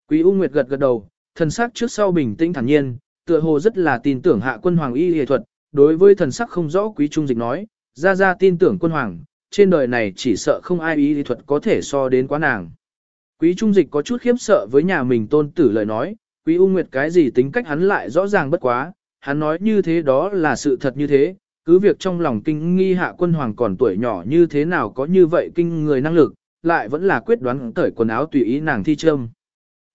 Quý U Nguyệt gật gật đầu, thần sắc trước sau bình tĩnh thản nhiên, tựa hồ rất là tin tưởng hạ quân hoàng y y thuật, đối với thần sắc không rõ quý trung dịch nói, ra ra tin tưởng quân hoàng, trên đời này chỉ sợ không ai y y thuật có thể so đến quá nàng. Quý trung dịch có chút khiếp sợ với nhà mình tôn tử lời nói, quý U Nguyệt cái gì tính cách hắn lại rõ ràng bất quá, hắn nói như thế đó là sự thật như thế, cứ việc trong lòng kinh nghi hạ quân hoàng còn tuổi nhỏ như thế nào có như vậy kinh người năng lực, lại vẫn là quyết đoán cởi quần áo tùy ý nàng thi trâm.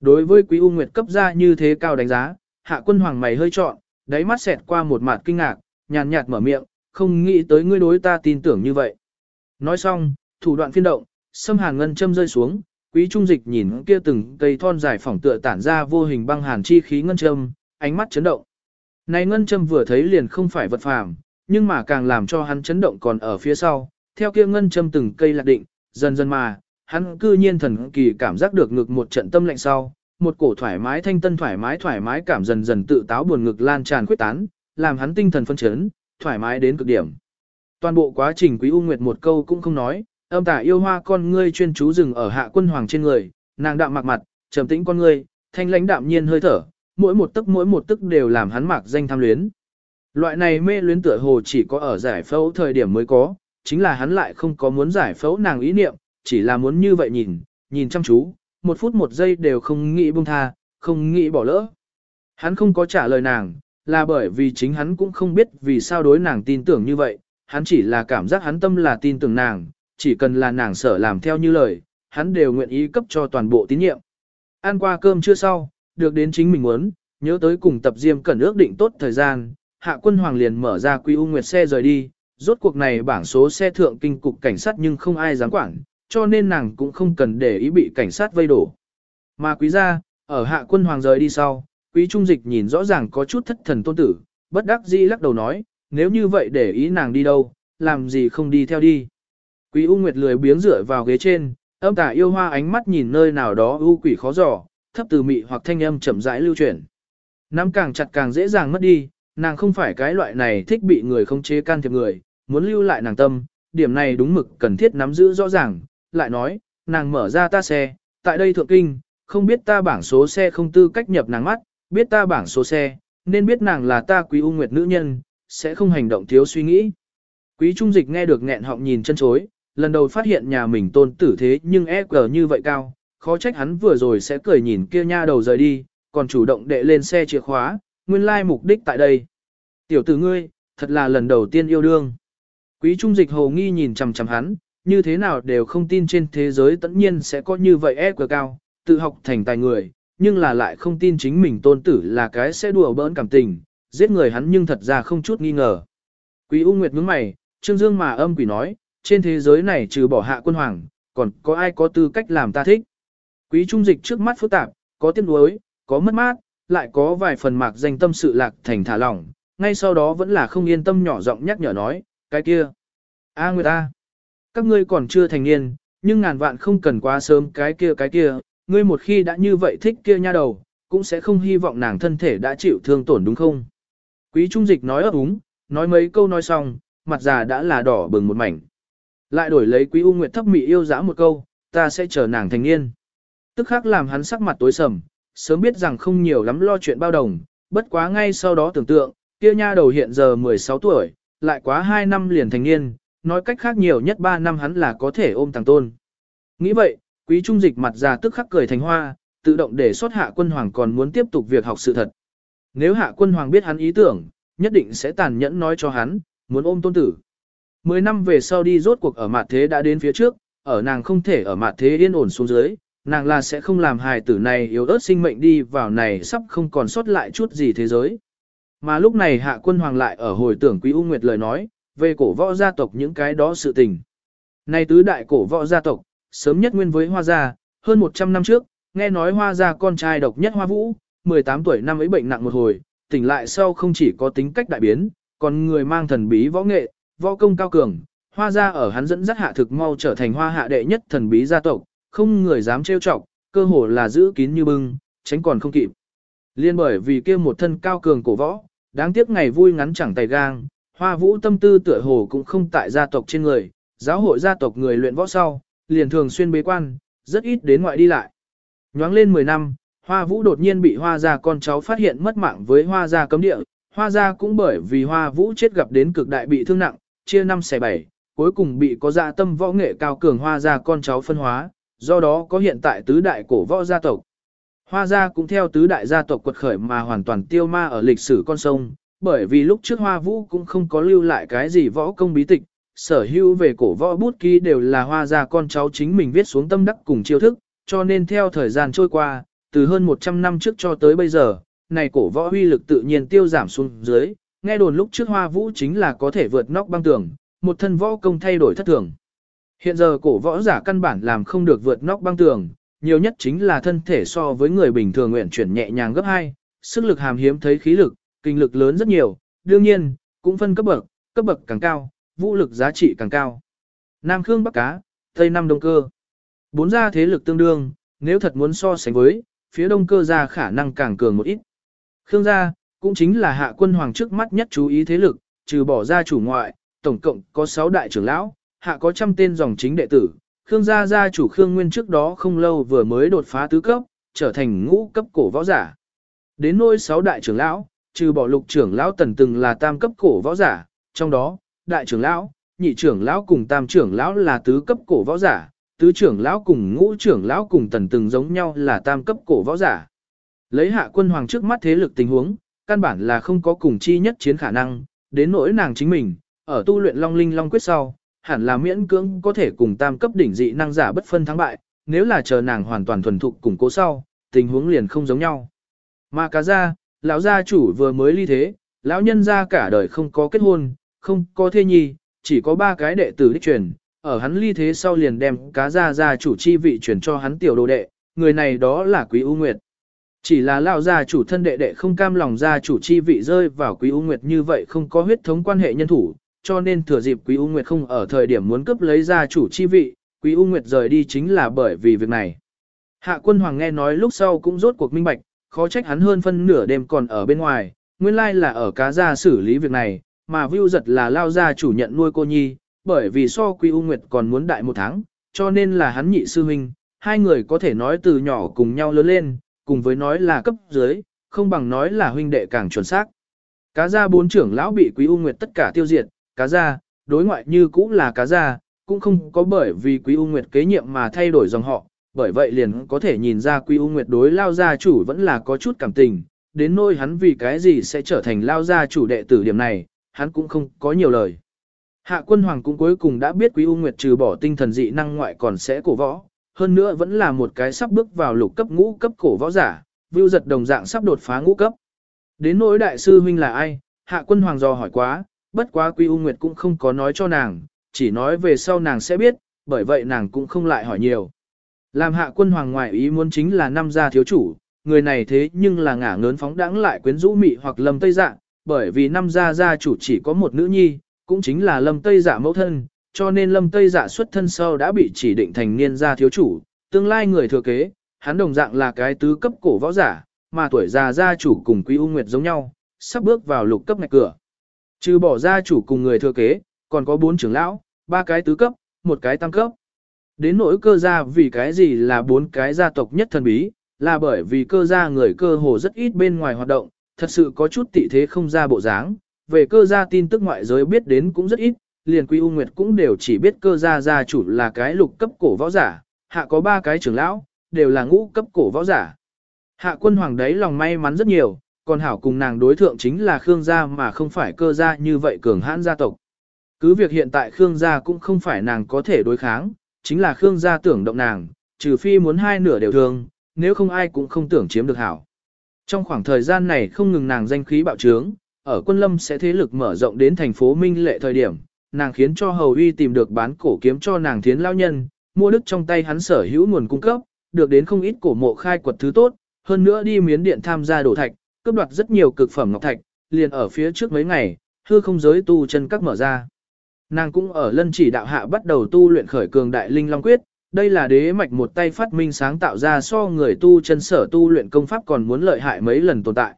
Đối với quý U Nguyệt cấp ra như thế cao đánh giá, hạ quân hoàng mày hơi trọn, đáy mắt xẹt qua một mặt kinh ngạc, nhàn nhạt mở miệng, không nghĩ tới ngươi đối ta tin tưởng như vậy. Nói xong, thủ đoạn phiên động, xâm hàn ngân châm rơi xuống, quý trung dịch nhìn kia từng cây thon dài phỏng tựa tản ra vô hình băng hàn chi khí ngân châm, ánh mắt chấn động. Này ngân châm vừa thấy liền không phải vật phàm, nhưng mà càng làm cho hắn chấn động còn ở phía sau, theo kia ngân châm từng cây lạc định, dần dần mà, hắn cư nhiên thần kỳ cảm giác được ngực một trận tâm lạnh sau, một cổ thoải mái thanh tân thoải mái thoải mái cảm dần dần tự táo buồn ngực lan tràn khuyết tán, làm hắn tinh thần phân chấn, thoải mái đến cực điểm. Toàn bộ quá trình Quý U Nguyệt một câu cũng không nói, âm tả yêu hoa con ngươi chuyên chú dừng ở hạ quân hoàng trên người, nàng đạm mặc mặt, trầm tĩnh con ngươi, thanh lãnh đạm nhiên hơi thở, mỗi một tức mỗi một tức đều làm hắn mạc danh tham luyến. Loại này mê luyến tựa hồ chỉ có ở giải phẫu thời điểm mới có, chính là hắn lại không có muốn giải phẫu nàng ý niệm, chỉ là muốn như vậy nhìn, nhìn chăm chú, một phút một giây đều không nghĩ buông tha, không nghĩ bỏ lỡ. Hắn không có trả lời nàng, là bởi vì chính hắn cũng không biết vì sao đối nàng tin tưởng như vậy, hắn chỉ là cảm giác hắn tâm là tin tưởng nàng, chỉ cần là nàng sở làm theo như lời, hắn đều nguyện ý cấp cho toàn bộ tín nhiệm. Ăn qua cơm chưa sau, được đến chính mình muốn, nhớ tới cùng tập diêm cần ước định tốt thời gian, hạ quân hoàng liền mở ra quy u nguyệt xe rời đi, rốt cuộc này bảng số xe thượng kinh cục cảnh sát nhưng không ai dám quản, cho nên nàng cũng không cần để ý bị cảnh sát vây đổ. Mà quý gia, ở hạ quân hoàng rời đi sau, quý trung dịch nhìn rõ ràng có chút thất thần tôn tử, bất đắc dĩ lắc đầu nói, nếu như vậy để ý nàng đi đâu, làm gì không đi theo đi. Quý U Nguyệt lười biếng dựa vào ghế trên, âm tả yêu hoa ánh mắt nhìn nơi nào đó u quỷ khó dò, thấp từ mị hoặc thanh âm chậm rãi lưu chuyển. Nắm càng chặt càng dễ dàng mất đi, nàng không phải cái loại này thích bị người không chế can thiệp người, muốn lưu lại nàng tâm, điểm này đúng mực cần thiết nắm giữ rõ ràng, lại nói, nàng mở ra ta xe, tại đây thượng kinh, không biết ta bảng số xe không tư cách nhập nàng mắt, biết ta bảng số xe, nên biết nàng là ta quý u nguyệt nữ nhân, sẽ không hành động thiếu suy nghĩ. Quý trung dịch nghe được nghẹn họng nhìn chân chối, lần đầu phát hiện nhà mình tôn tử thế nhưng e cờ như vậy cao, khó trách hắn vừa rồi sẽ cười nhìn kia nha đầu rời đi, còn chủ động đệ lên xe chìa khóa, nguyên lai mục đích tại đây. Tiểu tử ngươi, thật là lần đầu tiên yêu đương. Quý trung dịch hồ nghi nhìn chằm chằm hắn, như thế nào đều không tin trên thế giới tất nhiên sẽ có như vậy ép cờ cao, tự học thành tài người, nhưng là lại không tin chính mình tôn tử là cái sẽ đùa bỡn cảm tình, giết người hắn nhưng thật ra không chút nghi ngờ. Quý U Nguyệt nhướng mày, Trương Dương mà âm quỷ nói, trên thế giới này trừ bỏ hạ quân hoàng, còn có ai có tư cách làm ta thích. Quý trung dịch trước mắt phức tạp, có tiếc nuối, có mất mát, lại có vài phần mạc danh tâm sự lạc thành thả lỏng, ngay sau đó vẫn là không yên tâm nhỏ giọng nhắc nhở nói, cái kia. A người ta, các ngươi còn chưa thành niên, nhưng ngàn vạn không cần quá sớm cái kia cái kia, ngươi một khi đã như vậy thích kia nha đầu, cũng sẽ không hy vọng nàng thân thể đã chịu thương tổn đúng không? Quý trung dịch nói ấp úng, nói mấy câu nói xong, mặt già đã là đỏ bừng một mảnh. Lại đổi lấy quý u nguyệt thấp mị yêu dã một câu, ta sẽ chờ nàng thành niên. Tức khắc làm hắn sắc mặt tối sầm, sớm biết rằng không nhiều lắm lo chuyện bao đồng, bất quá ngay sau đó tưởng tượng, kia nha đầu hiện giờ 16 tuổi, lại quá 2 năm liền thành niên, nói cách khác nhiều nhất 3 năm hắn là có thể ôm tàng tôn. Nghĩ vậy, quý trung dịch mặt già tức khắc cười thành hoa, tự động để xuất hạ quân hoàng còn muốn tiếp tục việc học sự thật. Nếu hạ quân hoàng biết hắn ý tưởng, nhất định sẽ tàn nhẫn nói cho hắn, muốn ôm tôn tử. Mười năm về sau đi rốt cuộc ở mặt thế đã đến phía trước, ở nàng không thể ở mặt thế yên ổn xuống dưới, nàng là sẽ không làm hài tử này yếu ớt sinh mệnh đi vào này sắp không còn sót lại chút gì thế giới. Mà lúc này hạ quân hoàng lại ở hồi tưởng quý U Nguyệt lời nói, về cổ võ gia tộc những cái đó sự tình. Này tứ đại cổ võ gia tộc, sớm nhất nguyên với hoa gia, hơn 100 năm trước, nghe nói hoa gia con trai độc nhất hoa vũ, 18 tuổi năm ấy bệnh nặng một hồi, tỉnh lại sau không chỉ có tính cách đại biến, còn người mang thần bí võ nghệ, võ công cao cường, hoa gia ở hắn dẫn dắt hạ thực mau trở thành hoa hạ đệ nhất thần bí gia tộc, không người dám trêu chọc, cơ hồ là giữ kín như bưng, tránh còn không kịp. Liên bởi vì kia một thân cao cường cổ võ, đáng tiếc ngày vui ngắn chẳng tay gang, hoa vũ tâm tư tựa hồ cũng không tại gia tộc trên người, giáo hội gia tộc người luyện võ sau, liền thường xuyên bế quan, rất ít đến ngoại đi lại. Nhoáng lên 10 năm, hoa vũ đột nhiên bị hoa gia con cháu phát hiện mất mạng với hoa gia cấm địa, hoa gia cũng bởi vì hoa vũ chết gặp đến cực đại bị thương nặng, chia năm xẻ bảy, cuối cùng bị có dạ tâm võ nghệ cao cường hoa gia con cháu phân hóa, do đó có hiện tại tứ đại cổ võ gia tộc. Hoa gia cũng theo tứ đại gia tộc quật khởi mà hoàn toàn tiêu ma ở lịch sử con sông, bởi vì lúc trước hoa vũ cũng không có lưu lại cái gì võ công bí tịch, sở hữu về cổ võ bút ký đều là hoa gia con cháu chính mình viết xuống tâm đắc cùng chiêu thức, cho nên theo thời gian trôi qua, từ hơn 100 năm trước cho tới bây giờ, này cổ võ huy lực tự nhiên tiêu giảm xuống dưới, nghe đồn lúc trước hoa vũ chính là có thể vượt nóc băng tường, một thân võ công thay đổi thất thường. Hiện giờ cổ võ giả căn bản làm không được vượt nóc băng tường, nhiều nhất chính là thân thể so với người bình thường nguyện chuyển nhẹ nhàng gấp 2, sức lực hàm hiếm thấy khí lực, kinh lực lớn rất nhiều, đương nhiên, cũng phân cấp bậc, cấp bậc càng cao, vũ lực giá trị càng cao. Nam Khương Bắc Cá, Tây Nam Đông Cơ. Bốn gia thế lực tương đương, nếu thật muốn so sánh với, phía Đông Cơ gia khả năng càng cường một ít. Khương gia, cũng chính là hạ quân hoàng trước mắt nhất chú ý thế lực, trừ bỏ gia chủ ngoại, tổng cộng có 6 đại trưởng lão, hạ có trăm tên dòng chính đệ tử. Khương gia gia chủ Khương Nguyên trước đó không lâu vừa mới đột phá tứ cấp, trở thành ngũ cấp cổ võ giả. Đến nôi sáu đại trưởng lão, trừ bỏ lục trưởng lão tần từng là tam cấp cổ võ giả, trong đó, đại trưởng lão, nhị trưởng lão cùng tam trưởng lão là tứ cấp cổ võ giả, tứ trưởng lão cùng ngũ trưởng lão cùng tần từng giống nhau là tam cấp cổ võ giả. Lấy hạ quân hoàng trước mắt thế lực tình huống, căn bản là không có cùng chi nhất chiến khả năng, đến nỗi nàng chính mình, ở tu luyện long linh long quyết sau, hẳn là miễn cưỡng có thể cùng tam cấp đỉnh dị năng giả bất phân thắng bại, nếu là chờ nàng hoàn toàn thuần thục củng cố sau, tình huống liền không giống nhau. Mà cá ra, lão gia chủ vừa mới ly thế, lão nhân gia cả đời không có kết hôn, không có thê nhi, chỉ có ba cái đệ tử đích truyền, ở hắn ly thế sau liền đem cá gia gia chủ chi vị truyền cho hắn tiểu đồ đệ, người này đó là Quý U Nguyệt. Chỉ là lão gia chủ thân đệ đệ không cam lòng gia chủ chi vị rơi vào Quý U Nguyệt như vậy không có huyết thống quan hệ nhân thủ, cho nên thừa dịp Quý U Nguyệt không ở thời điểm muốn cướp lấy gia chủ chi vị, Quý U Nguyệt rời đi chính là bởi vì việc này. Hạ quân hoàng nghe nói lúc sau cũng rốt cuộc minh bạch, khó trách hắn hơn phân nửa đêm còn ở bên ngoài, nguyên lai là ở cá gia xử lý việc này, mà Vưu giật là lao gia chủ nhận nuôi cô nhi, bởi vì so Quý U Nguyệt còn muốn đại một tháng, cho nên là hắn nhị sư huynh, hai người có thể nói từ nhỏ cùng nhau lớn lên, cùng với nói là cấp dưới, không bằng nói là huynh đệ càng chuẩn xác. Cá gia bốn trưởng lão bị Quý U Nguyệt tất cả tiêu diệt, cá gia, đối ngoại như cũ là cá gia, cũng không có bởi vì Quý U Nguyệt kế nhiệm mà thay đổi dòng họ, bởi vậy liền có thể nhìn ra Quý U Nguyệt đối lao gia chủ vẫn là có chút cảm tình, đến nỗi hắn vì cái gì sẽ trở thành lao gia chủ đệ tử điểm này, hắn cũng không có nhiều lời. Hạ quân hoàng cũng cuối cùng đã biết Quý U Nguyệt trừ bỏ tinh thần dị năng ngoại còn sẽ cổ võ, hơn nữa vẫn là một cái sắp bước vào lục cấp ngũ cấp cổ võ giả, vưu giật đồng dạng sắp đột phá ngũ cấp. Đến nỗi đại sư huynh là ai, hạ quân hoàng dò hỏi quá, bất quá Quý U Nguyệt cũng không có nói cho nàng, chỉ nói về sau nàng sẽ biết, bởi vậy nàng cũng không lại hỏi nhiều. Làm hạ quân hoàng ngoại ý muốn chính là năm gia thiếu chủ, người này thế nhưng là ngả ngớn phóng đãng lại quyến rũ mị hoặc lâm tây dạ, bởi vì năm gia gia chủ chỉ có một nữ nhi, cũng chính là lâm tây dạ mẫu thân, cho nên lâm tây dạ xuất thân sau đã bị chỉ định thành niên gia thiếu chủ, tương lai người thừa kế, hắn đồng dạng là cái tứ cấp cổ võ giả, mà tuổi già gia chủ cùng quý u nguyệt giống nhau, sắp bước vào lục cấp ngạch cửa. Trừ bỏ gia chủ cùng người thừa kế, còn có bốn trưởng lão, ba cái tứ cấp, một cái tam cấp. Đến nỗi cơ gia vì cái gì là bốn cái gia tộc nhất thần bí, là bởi vì cơ gia người cơ hồ rất ít bên ngoài hoạt động, thật sự có chút tị thế không ra bộ dáng, về cơ gia tin tức ngoại giới biết đến cũng rất ít, liền quy U Nguyệt cũng đều chỉ biết cơ gia gia chủ là cái lục cấp cổ võ giả, hạ có ba cái trưởng lão, đều là ngũ cấp cổ võ giả. Hạ quân hoàng đấy lòng may mắn rất nhiều, còn hảo cùng nàng đối thượng chính là Khương gia mà không phải cơ gia như vậy cường hãn gia tộc. Cứ việc hiện tại Khương gia cũng không phải nàng có thể đối kháng, chính là Khương gia tưởng động nàng, trừ phi muốn hai nửa đều thương, nếu không ai cũng không tưởng chiếm được hảo. Trong khoảng thời gian này không ngừng nàng danh khí bạo trướng, ở quân lâm sẽ thế lực mở rộng đến thành phố Minh Lệ thời điểm, nàng khiến cho Hầu Uy tìm được bán cổ kiếm cho nàng thiến lao nhân, mua đức trong tay hắn sở hữu nguồn cung cấp, được đến không ít cổ mộ khai quật thứ tốt, hơn nữa đi miến điện tham gia đổ thạch, cướp đoạt rất nhiều cực phẩm ngọc thạch, liền ở phía trước mấy ngày, hư không giới tu chân các mở ra. Nàng cũng ở lân chỉ đạo hạ bắt đầu tu luyện khởi cường đại linh long quyết, đây là đế mạch một tay phát minh sáng tạo ra so người tu chân sở tu luyện công pháp còn muốn lợi hại mấy lần tồn tại.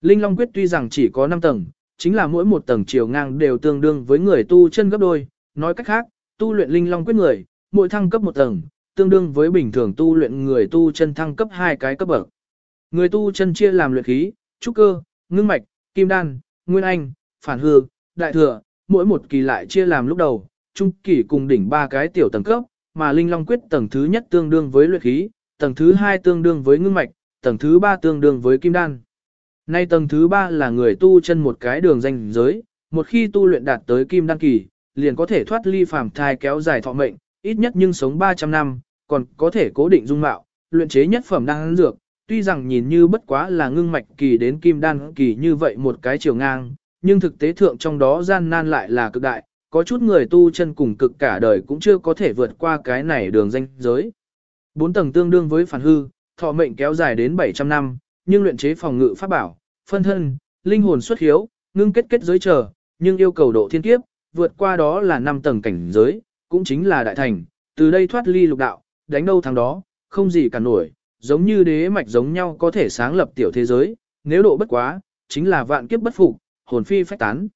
Linh long quyết tuy rằng chỉ có 5 tầng, chính là mỗi một tầng chiều ngang đều tương đương với người tu chân gấp đôi, nói cách khác, tu luyện linh long quyết người, mỗi thăng cấp một tầng, tương đương với bình thường tu luyện người tu chân thăng cấp hai cái cấp bậc. Người tu chân chia làm luyện khí, trúc cơ, ngưng mạch, kim đan, nguyên anh, phản hư, đại thừa, mỗi một kỳ lại chia làm lúc đầu, trung kỳ cùng đỉnh ba cái tiểu tầng cấp, mà linh long quyết tầng thứ nhất tương đương với luyện khí, tầng thứ hai tương đương với ngưng mạch, tầng thứ ba tương đương với kim đan. Nay tầng thứ ba là người tu chân một cái đường danh giới, một khi tu luyện đạt tới kim đan kỳ, liền có thể thoát ly phàm thai kéo dài thọ mệnh, ít nhất nhưng sống 300 năm, còn có thể cố định dung mạo, luyện chế nhất phẩm đan dược, tuy rằng nhìn như bất quá là ngưng mạch kỳ đến kim đan kỳ như vậy một cái chiều ngang, nhưng thực tế thượng trong đó gian nan lại là cực đại, có chút người tu chân cùng cực cả đời cũng chưa có thể vượt qua cái này đường danh giới. Bốn tầng tương đương với phản hư, thọ mệnh kéo dài đến 700 năm, nhưng luyện chế phòng ngự pháp bảo, phân thân, linh hồn xuất hiếu, ngưng kết kết giới chờ, nhưng yêu cầu độ thiên kiếp, vượt qua đó là 5 tầng cảnh giới, cũng chính là đại thành, từ đây thoát ly lục đạo, đánh đâu thắng đó, không gì cả nổi, giống như đế mạch giống nhau có thể sáng lập tiểu thế giới, nếu độ bất quá, chính là vạn kiếp bất phục, hồn phi phách tán.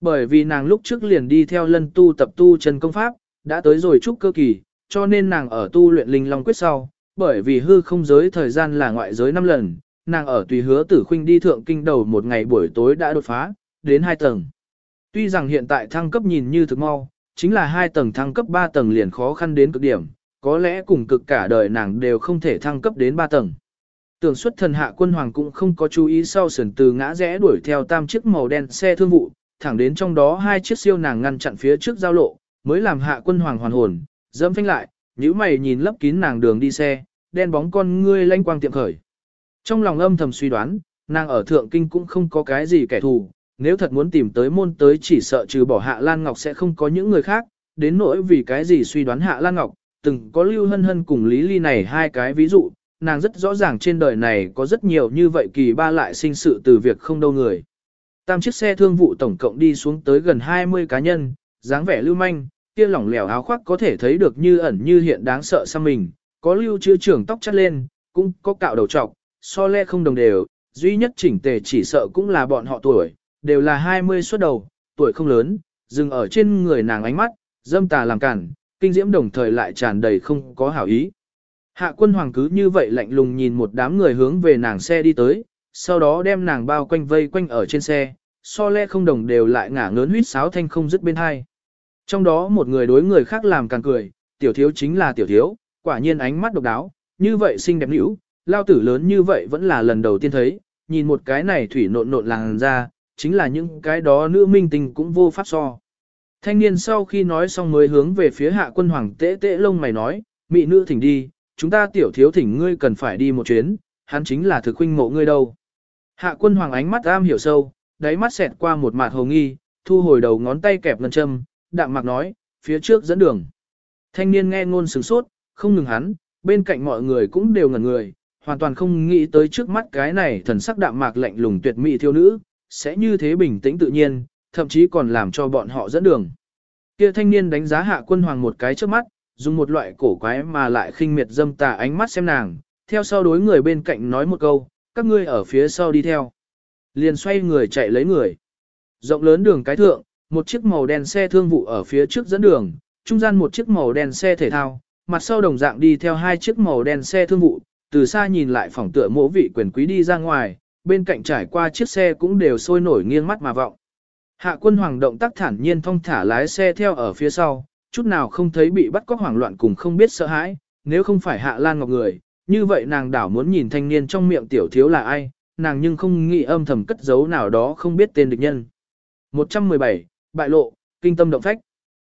Bởi vì nàng lúc trước liền đi theo lân tu tập tu chân công pháp, đã tới rồi trúc cơ kỳ, cho nên nàng ở tu luyện linh long quyết sau, bởi vì hư không giới thời gian là ngoại giới 5 lần, nàng ở tùy hứa tử khuynh đi thượng kinh đầu một ngày buổi tối đã đột phá, đến 2 tầng. Tuy rằng hiện tại thăng cấp nhìn như thực mau, chính là 2 tầng thăng cấp 3 tầng liền khó khăn đến cực điểm, có lẽ cùng cực cả đời nàng đều không thể thăng cấp đến 3 tầng. Tưởng xuất thần hạ quân hoàng cũng không có chú ý sau sườn từ ngã rẽ đuổi theo tam chiếc màu đen xe thương vụ, thẳng đến trong đó hai chiếc siêu nàng ngăn chặn phía trước giao lộ, mới làm hạ quân hoàng hoàn hồn, dẫm phanh lại, nhíu mày nhìn lấp kín nàng đường đi xe, đen bóng con ngươi lanh quang tiệm khởi. Trong lòng âm thầm suy đoán, nàng ở thượng kinh cũng không có cái gì kẻ thù, nếu thật muốn tìm tới môn tới chỉ sợ trừ bỏ hạ Lan Ngọc sẽ không có những người khác, đến nỗi vì cái gì suy đoán hạ Lan Ngọc, từng có lưu hân hân cùng Lý Ly này hai cái ví dụ, nàng rất rõ ràng trên đời này có rất nhiều như vậy kỳ ba lại sinh sự từ việc không đâu người. Tam chiếc xe thương vụ tổng cộng đi xuống tới gần 20 cá nhân, dáng vẻ lưu manh, kia lỏng lẻo áo khoác có thể thấy được như ẩn như hiện đáng sợ sang mình, có lưu chứa trưởng tóc chắt lên, cũng có cạo đầu trọc, so le không đồng đều, duy nhất chỉnh tề chỉ sợ cũng là bọn họ tuổi, đều là 20 xuất đầu, tuổi không lớn, dừng ở trên người nàng ánh mắt, dâm tà làm cản, kinh diễm đồng thời lại tràn đầy không có hảo ý. Hạ quân hoàng cứ như vậy lạnh lùng nhìn một đám người hướng về nàng xe đi tới, sau đó đem nàng bao quanh vây quanh ở trên xe, so le không đồng đều lại ngả ngớn huýt sáo thanh không dứt bên hai. Trong đó một người đối người khác làm càng cười, tiểu thiếu chính là tiểu thiếu, quả nhiên ánh mắt độc đáo, như vậy xinh đẹp nữ, lao tử lớn như vậy vẫn là lần đầu tiên thấy, nhìn một cái này thủy nộn nộn làng ra, chính là những cái đó nữ minh tình cũng vô pháp so. Thanh niên sau khi nói xong mới hướng về phía hạ quân hoàng tễ tễ lông mày nói, mị nữ thỉnh đi, chúng ta tiểu thiếu thỉnh ngươi cần phải đi một chuyến, hắn chính là thực huynh mộ ngươi đâu. Hạ quân hoàng ánh mắt am hiểu sâu, đáy mắt xẹt qua một mạt hồ nghi, thu hồi đầu ngón tay kẹp ngân châm, đạm mạc nói, phía trước dẫn đường. Thanh niên nghe ngôn sửng sốt, không ngừng hắn, bên cạnh mọi người cũng đều ngẩn người, hoàn toàn không nghĩ tới trước mắt cái này thần sắc đạm mạc lạnh lùng tuyệt mỹ thiếu nữ, sẽ như thế bình tĩnh tự nhiên, thậm chí còn làm cho bọn họ dẫn đường. Kia thanh niên đánh giá hạ quân hoàng một cái trước mắt, dùng một loại cổ quái mà lại khinh miệt dâm tà ánh mắt xem nàng, theo sau đối người bên cạnh nói một câu, các ngươi ở phía sau đi theo. Liền xoay người chạy lấy người. Rộng lớn đường cái thượng, một chiếc màu đen xe thương vụ ở phía trước dẫn đường, trung gian một chiếc màu đen xe thể thao, mặt sau đồng dạng đi theo hai chiếc màu đen xe thương vụ, từ xa nhìn lại phòng tựa mỗ vị quyền quý đi ra ngoài, bên cạnh trải qua chiếc xe cũng đều sôi nổi nghiêng mắt mà vọng. Hạ quân hoàng động tác thản nhiên thong thả lái xe theo ở phía sau, chút nào không thấy bị bắt cóc hoảng loạn cùng không biết sợ hãi, nếu không phải hạ lan ngọc người, như vậy nàng đảo muốn nhìn thanh niên trong miệng tiểu thiếu là ai, nàng nhưng không nghĩ âm thầm cất giấu nào đó không biết tên địch nhân. 117, bại lộ, kinh tâm động phách.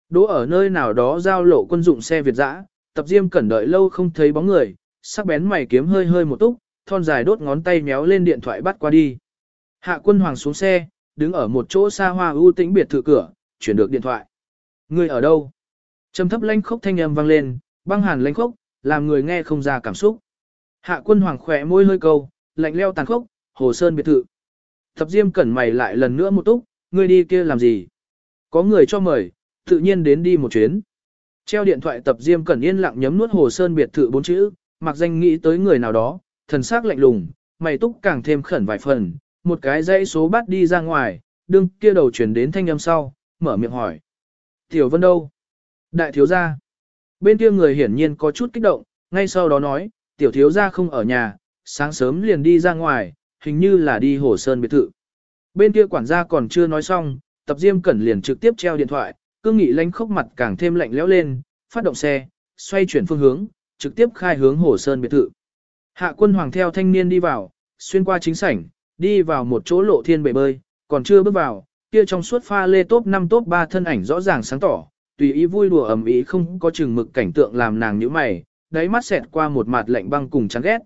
Đỗ ở nơi nào đó giao lộ quân dụng xe Việt dã, tập diêm cẩn đợi lâu không thấy bóng người, sắc bén mày kiếm hơi hơi một túc, thon dài đốt ngón tay méo lên điện thoại bắt qua đi. Hạ quân hoàng xuống xe, đứng ở một chỗ xa hoa ưu tĩnh biệt thự cửa, chuyển được điện thoại. Người ở đâu? Trầm thấp lanh khốc thanh âm vang lên, băng hàn lanh khốc, làm người nghe không ra cảm xúc. Hạ quân hoàng khỏe môi hơi câu, lạnh leo tàn khốc, hồ sơn biệt thự. Thập diêm cẩn mày lại lần nữa một túc, ngươi đi kia làm gì? Có người cho mời, tự nhiên đến đi một chuyến. Treo điện thoại tập diêm cẩn yên lặng nhấm nuốt hồ sơn biệt thự bốn chữ, mặc danh nghĩ tới người nào đó, thần sắc lạnh lùng, mày túc càng thêm khẩn vài phần, một cái dãy số bắt đi ra ngoài, đương kia đầu chuyển đến thanh âm sau, mở miệng hỏi. Tiểu Vân đâu? Đại thiếu gia. Bên kia người hiển nhiên có chút kích động, ngay sau đó nói, tiểu thiếu gia không ở nhà, sáng sớm liền đi ra ngoài, hình như là đi hồ sơn biệt thự. Bên kia quản gia còn chưa nói xong, tập diêm cẩn liền trực tiếp treo điện thoại, cương nghị lánh khốc mặt càng thêm lạnh lẽo lên, phát động xe, xoay chuyển phương hướng, trực tiếp khai hướng hồ sơn biệt thự. Hạ quân hoàng theo thanh niên đi vào, xuyên qua chính sảnh, đi vào một chỗ lộ thiên bể bơi, còn chưa bước vào, kia trong suốt pha lê top 5 top 3 thân ảnh rõ ràng sáng tỏ, tùy ý vui đùa ầm ĩ không có chừng mực cảnh tượng làm nàng nhíu mày, đáy mắt xẹt qua một mặt lạnh băng cùng chán ghét.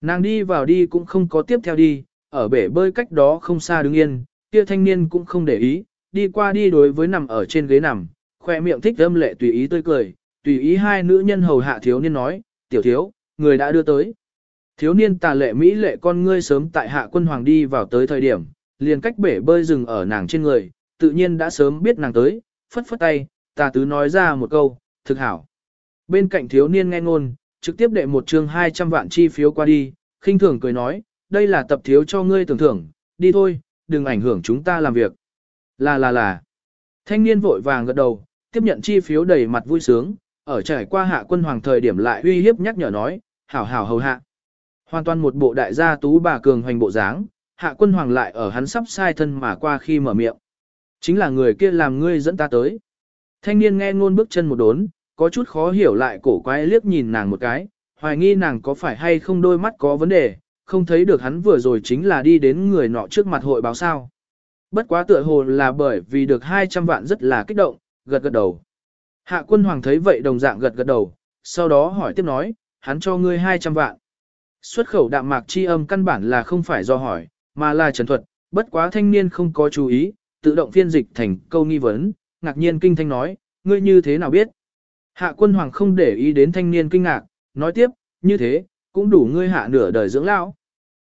Nàng đi vào đi cũng không có tiếp theo đi, ở bể bơi cách đó không xa đứng yên, kia thanh niên cũng không để ý, đi qua đi đối với nằm ở trên ghế nằm, khoe miệng thích âm lệ tùy ý tươi cười, tùy ý hai nữ nhân hầu hạ thiếu niên nói, tiểu thiếu, người đã đưa tới. Thiếu niên tà lệ Mỹ lệ con ngươi sớm tại hạ quân hoàng đi vào tới thời điểm, liền cách bể bơi rừng ở nàng trên người, tự nhiên đã sớm biết nàng tới, phất phất tay, tà tứ nói ra một câu, thực hảo. Bên cạnh thiếu niên nghe ngôn, trực tiếp đệ một chương 200 vạn chi phiếu qua đi, khinh thường cười nói, đây là tập thiếu cho ngươi tưởng thưởng, đi thôi, đừng ảnh hưởng chúng ta làm việc. Là là là. Thanh niên vội vàng gật đầu, tiếp nhận chi phiếu đầy mặt vui sướng, ở trải qua hạ quân hoàng thời điểm lại uy hiếp nhắc nhở nói, hảo hảo hầu hạ. Hoàn toàn một bộ đại gia tú bà cường hoành bộ dáng, hạ quân hoàng lại ở hắn sắp sai thân mà qua khi mở miệng. Chính là người kia làm ngươi dẫn ta tới. Thanh niên nghe ngôn bước chân một đốn, có chút khó hiểu lại cổ quái liếc nhìn nàng một cái, hoài nghi nàng có phải hay không đôi mắt có vấn đề, không thấy được hắn vừa rồi chính là đi đến người nọ trước mặt hội báo sao. Bất quá tựa hồ là bởi vì được 200 vạn rất là kích động, gật gật đầu. Hạ quân hoàng thấy vậy đồng dạng gật gật đầu, sau đó hỏi tiếp nói, hắn cho ngươi 200 vạn. Xuất khẩu đạm mạc chi âm căn bản là không phải do hỏi, mà là trần thuật, bất quá thanh niên không có chú ý, tự động phiên dịch thành câu nghi vấn, ngạc nhiên kinh thanh nói, ngươi như thế nào biết? Hạ quân hoàng không để ý đến thanh niên kinh ngạc, nói tiếp, như thế, cũng đủ ngươi hạ nửa đời dưỡng lão.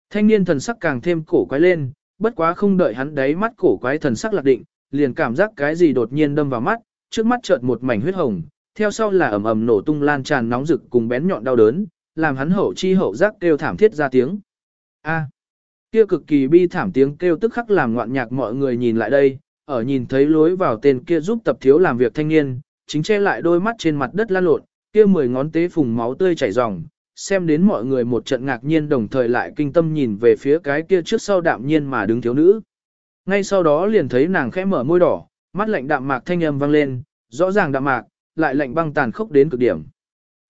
Thanh niên thần sắc càng thêm cổ quái lên, bất quá không đợi hắn đáy mắt cổ quái thần sắc lạc định, liền cảm giác cái gì đột nhiên đâm vào mắt, trước mắt chợt một mảnh huyết hồng, theo sau là ầm ầm nổ tung lan tràn nóng rực cùng bén nhọn đau đớn, làm hắn hậu chi hậu giác kêu thảm thiết ra tiếng. A. kia cực kỳ bi thảm tiếng kêu tức khắc làm ngoạn nhạc mọi người nhìn lại đây, ở nhìn thấy lối vào tên kia giúp tập thiếu làm việc thanh niên, chính che lại đôi mắt trên mặt đất lan lộn, kia mười ngón tế phùng máu tươi chảy ròng, xem đến mọi người một trận ngạc nhiên đồng thời lại kinh tâm nhìn về phía cái kia trước sau đạm nhiên mà đứng thiếu nữ. Ngay sau đó liền thấy nàng khẽ mở môi đỏ, mắt lạnh đạm mạc thanh âm vang lên, rõ ràng đạm mạc, lại lạnh băng tàn khốc đến cực điểm.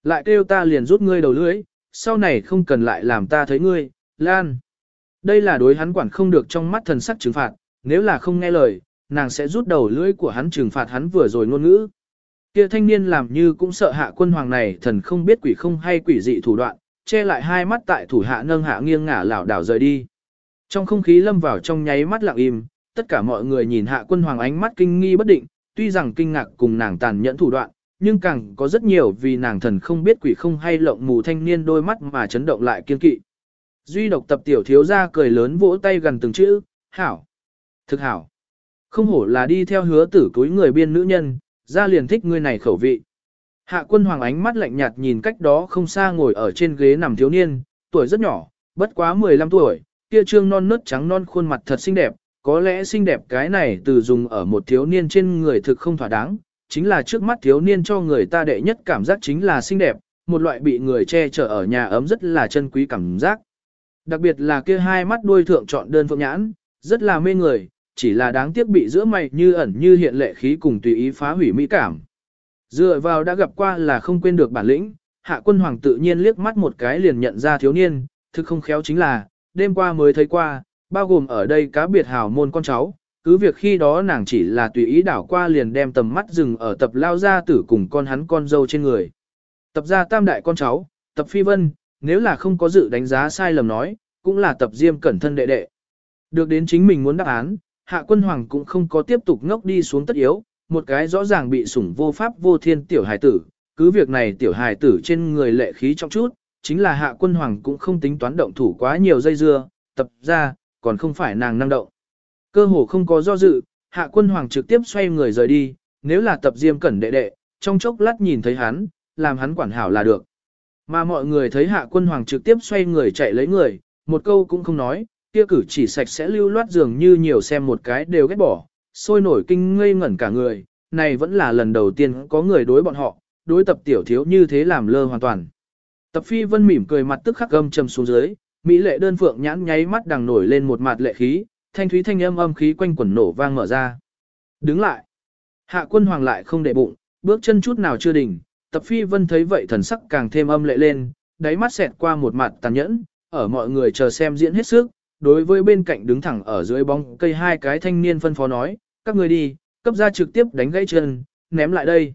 Lại kêu ta liền rút ngươi đầu lưỡi, sau này không cần lại làm ta thấy ngươi, Lan. Đây là đối hắn quản không được trong mắt thần sắc trừng phạt, nếu là không nghe lời, nàng sẽ rút đầu lưỡi của hắn trừng phạt hắn vừa rồi ngôn ngữ. Kia thanh niên làm như cũng sợ hạ quân hoàng này thần không biết quỷ không hay quỷ dị thủ đoạn, che lại hai mắt tại thủ hạ nâng hạ nghiêng ngả lảo đảo rời đi. Trong không khí lâm vào trong nháy mắt lặng im, tất cả mọi người nhìn hạ quân hoàng ánh mắt kinh nghi bất định, tuy rằng kinh ngạc cùng nàng tàn nhẫn thủ đoạn, nhưng càng có rất nhiều vì nàng thần không biết quỷ không hay lộng mù thanh niên đôi mắt mà chấn động lại kiên kỵ. Duy độc tập tiểu thiếu ra cười lớn vỗ tay gần từng chữ, hảo, thực hảo. Không hổ là đi theo hứa tử túi người biên nữ nhân, ra liền thích ngươi này khẩu vị. Hạ quân hoàng ánh mắt lạnh nhạt nhìn cách đó không xa ngồi ở trên ghế nằm thiếu niên, tuổi rất nhỏ, bất quá 15 tuổi, kia trương non nớt trắng non khuôn mặt thật xinh đẹp, có lẽ xinh đẹp cái này từ dùng ở một thiếu niên trên người thực không thỏa đáng, chính là trước mắt thiếu niên cho người ta đệ nhất cảm giác chính là xinh đẹp, một loại bị người che chở ở nhà ấm rất là chân quý cảm giác. Đặc biệt là kia hai mắt đuôi thượng chọn đơn phượng nhãn, rất là mê người, chỉ là đáng tiếc bị giữa mày như ẩn như hiện lệ khí cùng tùy ý phá hủy mỹ cảm. Dựa vào đã gặp qua là không quên được bản lĩnh, hạ quân hoàng tự nhiên liếc mắt một cái liền nhận ra thiếu niên, thực không khéo chính là, đêm qua mới thấy qua, bao gồm ở đây cá biệt hào môn con cháu, cứ việc khi đó nàng chỉ là tùy ý đảo qua liền đem tầm mắt dừng ở tập lao gia tử cùng con hắn con dâu trên người. Tập gia tam đại con cháu, tập phi vân, nếu là không có dự đánh giá sai lầm nói, cũng là tập diêm cẩn thân đệ đệ. Được đến chính mình muốn đáp án, hạ quân hoàng cũng không có tiếp tục ngốc đi xuống tất yếu, một cái rõ ràng bị sủng vô pháp vô thiên tiểu hài tử, cứ việc này tiểu hài tử trên người lệ khí trong chút, chính là hạ quân hoàng cũng không tính toán động thủ quá nhiều dây dưa, tập ra, còn không phải nàng năng động. Cơ hồ không có do dự, hạ quân hoàng trực tiếp xoay người rời đi, nếu là tập diêm cẩn đệ đệ, trong chốc lát nhìn thấy hắn, làm hắn quản hảo là được. Mà mọi người thấy hạ quân hoàng trực tiếp xoay người chạy lấy người, một câu cũng không nói, kia cử chỉ sạch sẽ lưu loát dường như nhiều xem một cái đều ghét bỏ, sôi nổi kinh ngây ngẩn cả người, này vẫn là lần đầu tiên có người đối bọn họ, đối tập tiểu thiếu như thế làm lơ hoàn toàn. Tập phi vân mỉm cười mặt tức khắc gâm trầm xuống dưới, mỹ lệ đơn phượng nhãn nháy mắt đằng nổi lên một mặt lệ khí, thanh thúy thanh âm âm khí quanh quẩn nổ vang mở ra. Đứng lại. Hạ quân hoàng lại không để bụng, bước chân chút nào chưa đỉnh, tập phi vân thấy vậy thần sắc càng thêm âm lệ lên, đáy mắt xẹt qua một mặt tàn nhẫn, ở mọi người chờ xem diễn hết sức, đối với bên cạnh đứng thẳng ở dưới bóng cây hai cái thanh niên phân phó nói, các người đi, cấp ra trực tiếp đánh gãy chân, ném lại đây.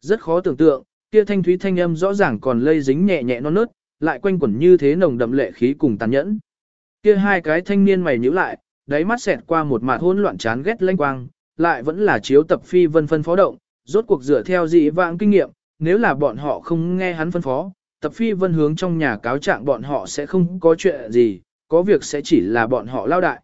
Rất khó tưởng tượng, kia thanh thúy thanh âm rõ ràng còn lây dính nhẹ nhẹ non nớt, lại quanh quẩn như thế nồng đậm lệ khí cùng tàn nhẫn. Kia hai cái thanh niên mày nhíu lại, đáy mắt xẹt qua một mặt hỗn loạn chán ghét lanh quang, lại vẫn là chiếu tập phi vân phân phó động, rốt cuộc dựa theo dị vãng kinh nghiệm, nếu là bọn họ không nghe hắn phân phó, tập phi vân hướng trong nhà cáo trạng bọn họ sẽ không có chuyện gì, có việc sẽ chỉ là bọn họ lao đại.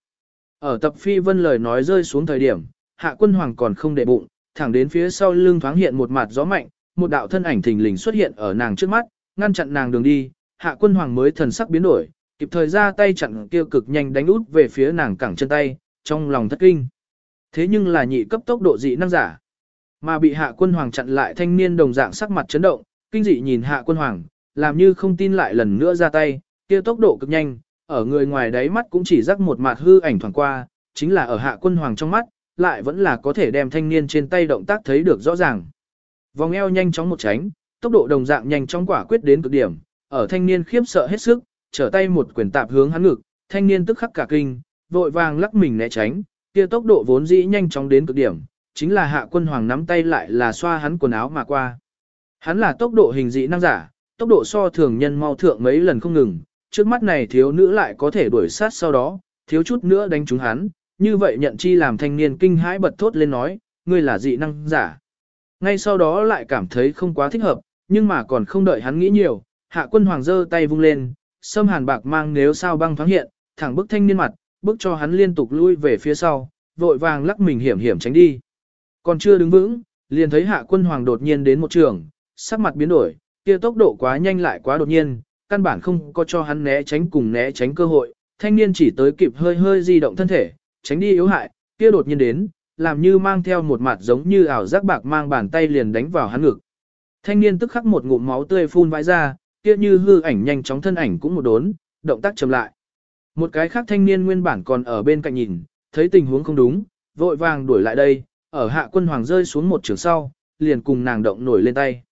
Ở tập phi vân lời nói rơi xuống thời điểm, hạ quân hoàng còn không để bụng, thẳng đến phía sau lưng thoáng hiện một mặt gió mạnh, một đạo thân ảnh thình lình xuất hiện ở nàng trước mắt, ngăn chặn nàng đường đi, hạ quân hoàng mới thần sắc biến đổi, kịp thời ra tay chặn kia cực nhanh đánh út về phía nàng cẳng chân tay, trong lòng thất kinh. Thế nhưng là nhị cấp tốc độ dị năng giả, mà bị hạ quân hoàng chặn lại thanh niên đồng dạng sắc mặt chấn động, kinh dị nhìn hạ quân hoàng, làm như không tin lại lần nữa ra tay, kia tốc độ cực nhanh, ở người ngoài đáy mắt cũng chỉ rắc một mặt hư ảnh thoảng qua, chính là ở hạ quân hoàng trong mắt, lại vẫn là có thể đem thanh niên trên tay động tác thấy được rõ ràng. Vòng eo nhanh chóng một tránh, tốc độ đồng dạng nhanh chóng quả quyết đến cực điểm, ở thanh niên khiếp sợ hết sức, trở tay một quyền tạp hướng hắn ngực, thanh niên tức khắc cả kinh, vội vàng lắc mình né tránh, kia tốc độ vốn dĩ nhanh chóng đến cực điểm, chính là hạ quân hoàng nắm tay lại là xoa hắn quần áo mà qua. Hắn là tốc độ hình dị năng giả, tốc độ so thường nhân mau thượng mấy lần không ngừng, trước mắt này thiếu nữ lại có thể đuổi sát sau đó, thiếu chút nữa đánh trúng hắn, như vậy nhận chi làm thanh niên kinh hãi bật thốt lên nói, ngươi là dị năng giả. Ngay sau đó lại cảm thấy không quá thích hợp, nhưng mà còn không đợi hắn nghĩ nhiều, hạ quân hoàng giơ tay vung lên, sâm hàn bạc mang nếu sao băng thoáng hiện, thẳng bức thanh niên mặt, bức cho hắn liên tục lui về phía sau, vội vàng lắc mình hiểm hiểm tránh đi. Còn chưa đứng vững, liền thấy hạ quân hoàng đột nhiên đến một trường, sắc mặt biến đổi, kia tốc độ quá nhanh lại quá đột nhiên, căn bản không có cho hắn né tránh cùng né tránh cơ hội, thanh niên chỉ tới kịp hơi hơi di động thân thể, tránh đi yếu hại, kia đột nhiên đến, làm như mang theo một mặt giống như ảo giác bạc mang bàn tay liền đánh vào hắn ngực. Thanh niên tức khắc một ngụm máu tươi phun vãi ra, kia như hư ảnh nhanh chóng thân ảnh cũng một đốn, động tác chậm lại. Một cái khác thanh niên nguyên bản còn ở bên cạnh nhìn, thấy tình huống không đúng, vội vàng đuổi lại đây, ở hạ quân hoàng rơi xuống một trường sau, liền cùng nàng động nổi lên tay.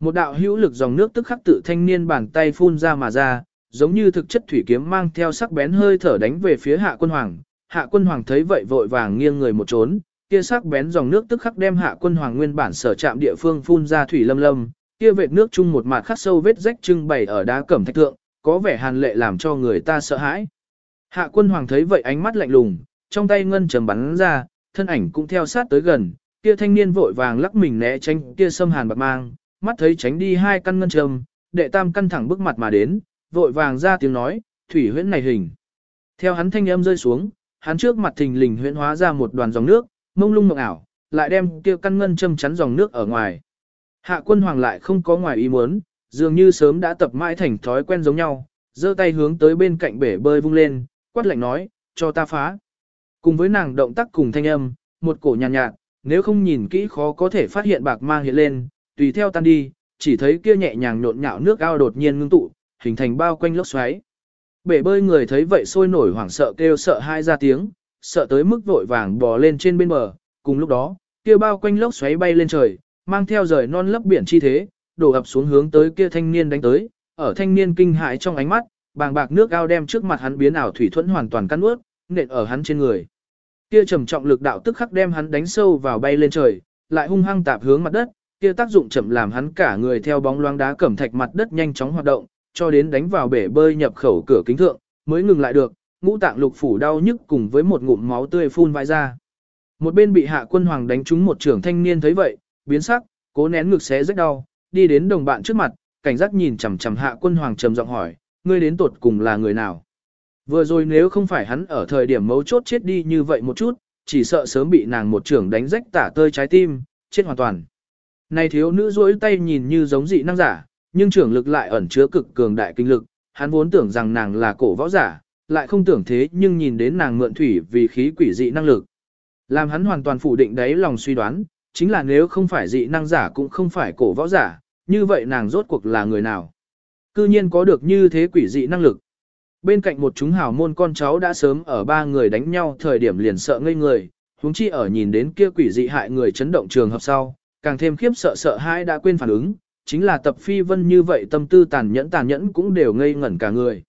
Một đạo hữu lực dòng nước tức khắc tự thanh niên bàn tay phun ra mà ra, giống như thực chất thủy kiếm mang theo sắc bén hơi thở đánh về phía hạ quân hoàng. Hạ quân hoàng thấy vậy vội vàng nghiêng người một trốn, kia sắc bén dòng nước tức khắc đem hạ quân hoàng nguyên bản sở trạm địa phương phun ra thủy lâm lâm, kia vệt nước chung một mặt khắc sâu vết rách trưng bày ở đá cẩm thạch thượng, có vẻ hàn lệ làm cho người ta sợ hãi. Hạ quân hoàng thấy vậy ánh mắt lạnh lùng, trong tay ngân trầm bắn ra, thân ảnh cũng theo sát tới gần, kia thanh niên vội vàng lắc mình né tránh kia xâm hàn bạc mang, mắt thấy tránh đi hai căn ngân trầm, đệ tam căn thẳng bước mặt mà đến, vội vàng ra tiếng nói, thủy huyễn này hình. Theo hắn thanh âm rơi xuống, hắn trước mặt thình lình huyễn hóa ra một đoàn dòng nước, mông lung mộng ảo, lại đem kia căn ngân châm chắn dòng nước ở ngoài. Hạ quân hoàng lại không có ngoài ý muốn, dường như sớm đã tập mãi thành thói quen giống nhau, giơ tay hướng tới bên cạnh bể bơi vung lên, quát lạnh nói, cho ta phá. Cùng với nàng động tác cùng thanh âm, một cổ nhàn nhạt, nhạt, nếu không nhìn kỹ khó có thể phát hiện bạc mang hiện lên, tùy theo tan đi, chỉ thấy kia nhẹ nhàng nhộn nhạo nước ao đột nhiên ngưng tụ, hình thành bao quanh lốc xoáy. Bể bơi người thấy vậy sôi nổi hoảng sợ kêu sợ hai ra tiếng, sợ tới mức vội vàng bò lên trên bên bờ, cùng lúc đó, kia bao quanh lốc xoáy bay lên trời, mang theo rời non lấp biển chi thế, đổ ập xuống hướng tới kia thanh niên đánh tới, ở thanh niên kinh hãi trong ánh mắt, bàng bạc nước ao đem trước mặt hắn biến ảo thủy thuẫn hoàn toàn cắn ướt, nện ở hắn trên người. Kia trầm trọng lực đạo tức khắc đem hắn đánh sâu vào bay lên trời, lại hung hăng tạp hướng mặt đất, kia tác dụng chậm làm hắn cả người theo bóng loáng đá cẩm thạch mặt đất nhanh chóng hoạt động, cho đến đánh vào bể bơi nhập khẩu cửa kính thượng, mới ngừng lại được, ngũ tạng lục phủ đau nhức cùng với một ngụm máu tươi phun vãi ra. Một bên bị hạ quân hoàng đánh trúng một trưởng thanh niên thấy vậy, biến sắc, cố nén ngực xé rách đau, đi đến đồng bạn trước mặt, cảnh giác nhìn chằm chằm hạ quân hoàng trầm giọng hỏi, ngươi đến tột cùng là người nào? Vừa rồi nếu không phải hắn ở thời điểm mấu chốt chết đi như vậy một chút, chỉ sợ sớm bị nàng một trưởng đánh rách tả tơi trái tim, chết hoàn toàn. Này thiếu nữ duỗi tay nhìn như giống dị năng giả, nhưng trưởng lực lại ẩn chứa cực cường đại kinh lực, hắn vốn tưởng rằng nàng là cổ võ giả, lại không tưởng thế nhưng nhìn đến nàng mượn thủy vì khí quỷ dị năng lực. Làm hắn hoàn toàn phủ định đấy lòng suy đoán, chính là nếu không phải dị năng giả cũng không phải cổ võ giả, như vậy nàng rốt cuộc là người nào. Cư nhiên có được như thế quỷ dị năng lực. Bên cạnh một chúng hào môn con cháu đã sớm ở ba người đánh nhau thời điểm liền sợ ngây người, huống chi ở nhìn đến kia quỷ dị hại người chấn động trường hợp sau, càng thêm khiếp sợ sợ hãi đã quên phản ứng, chính là tập phi vân như vậy tâm tư tàn nhẫn tàn nhẫn cũng đều ngây ngẩn cả người.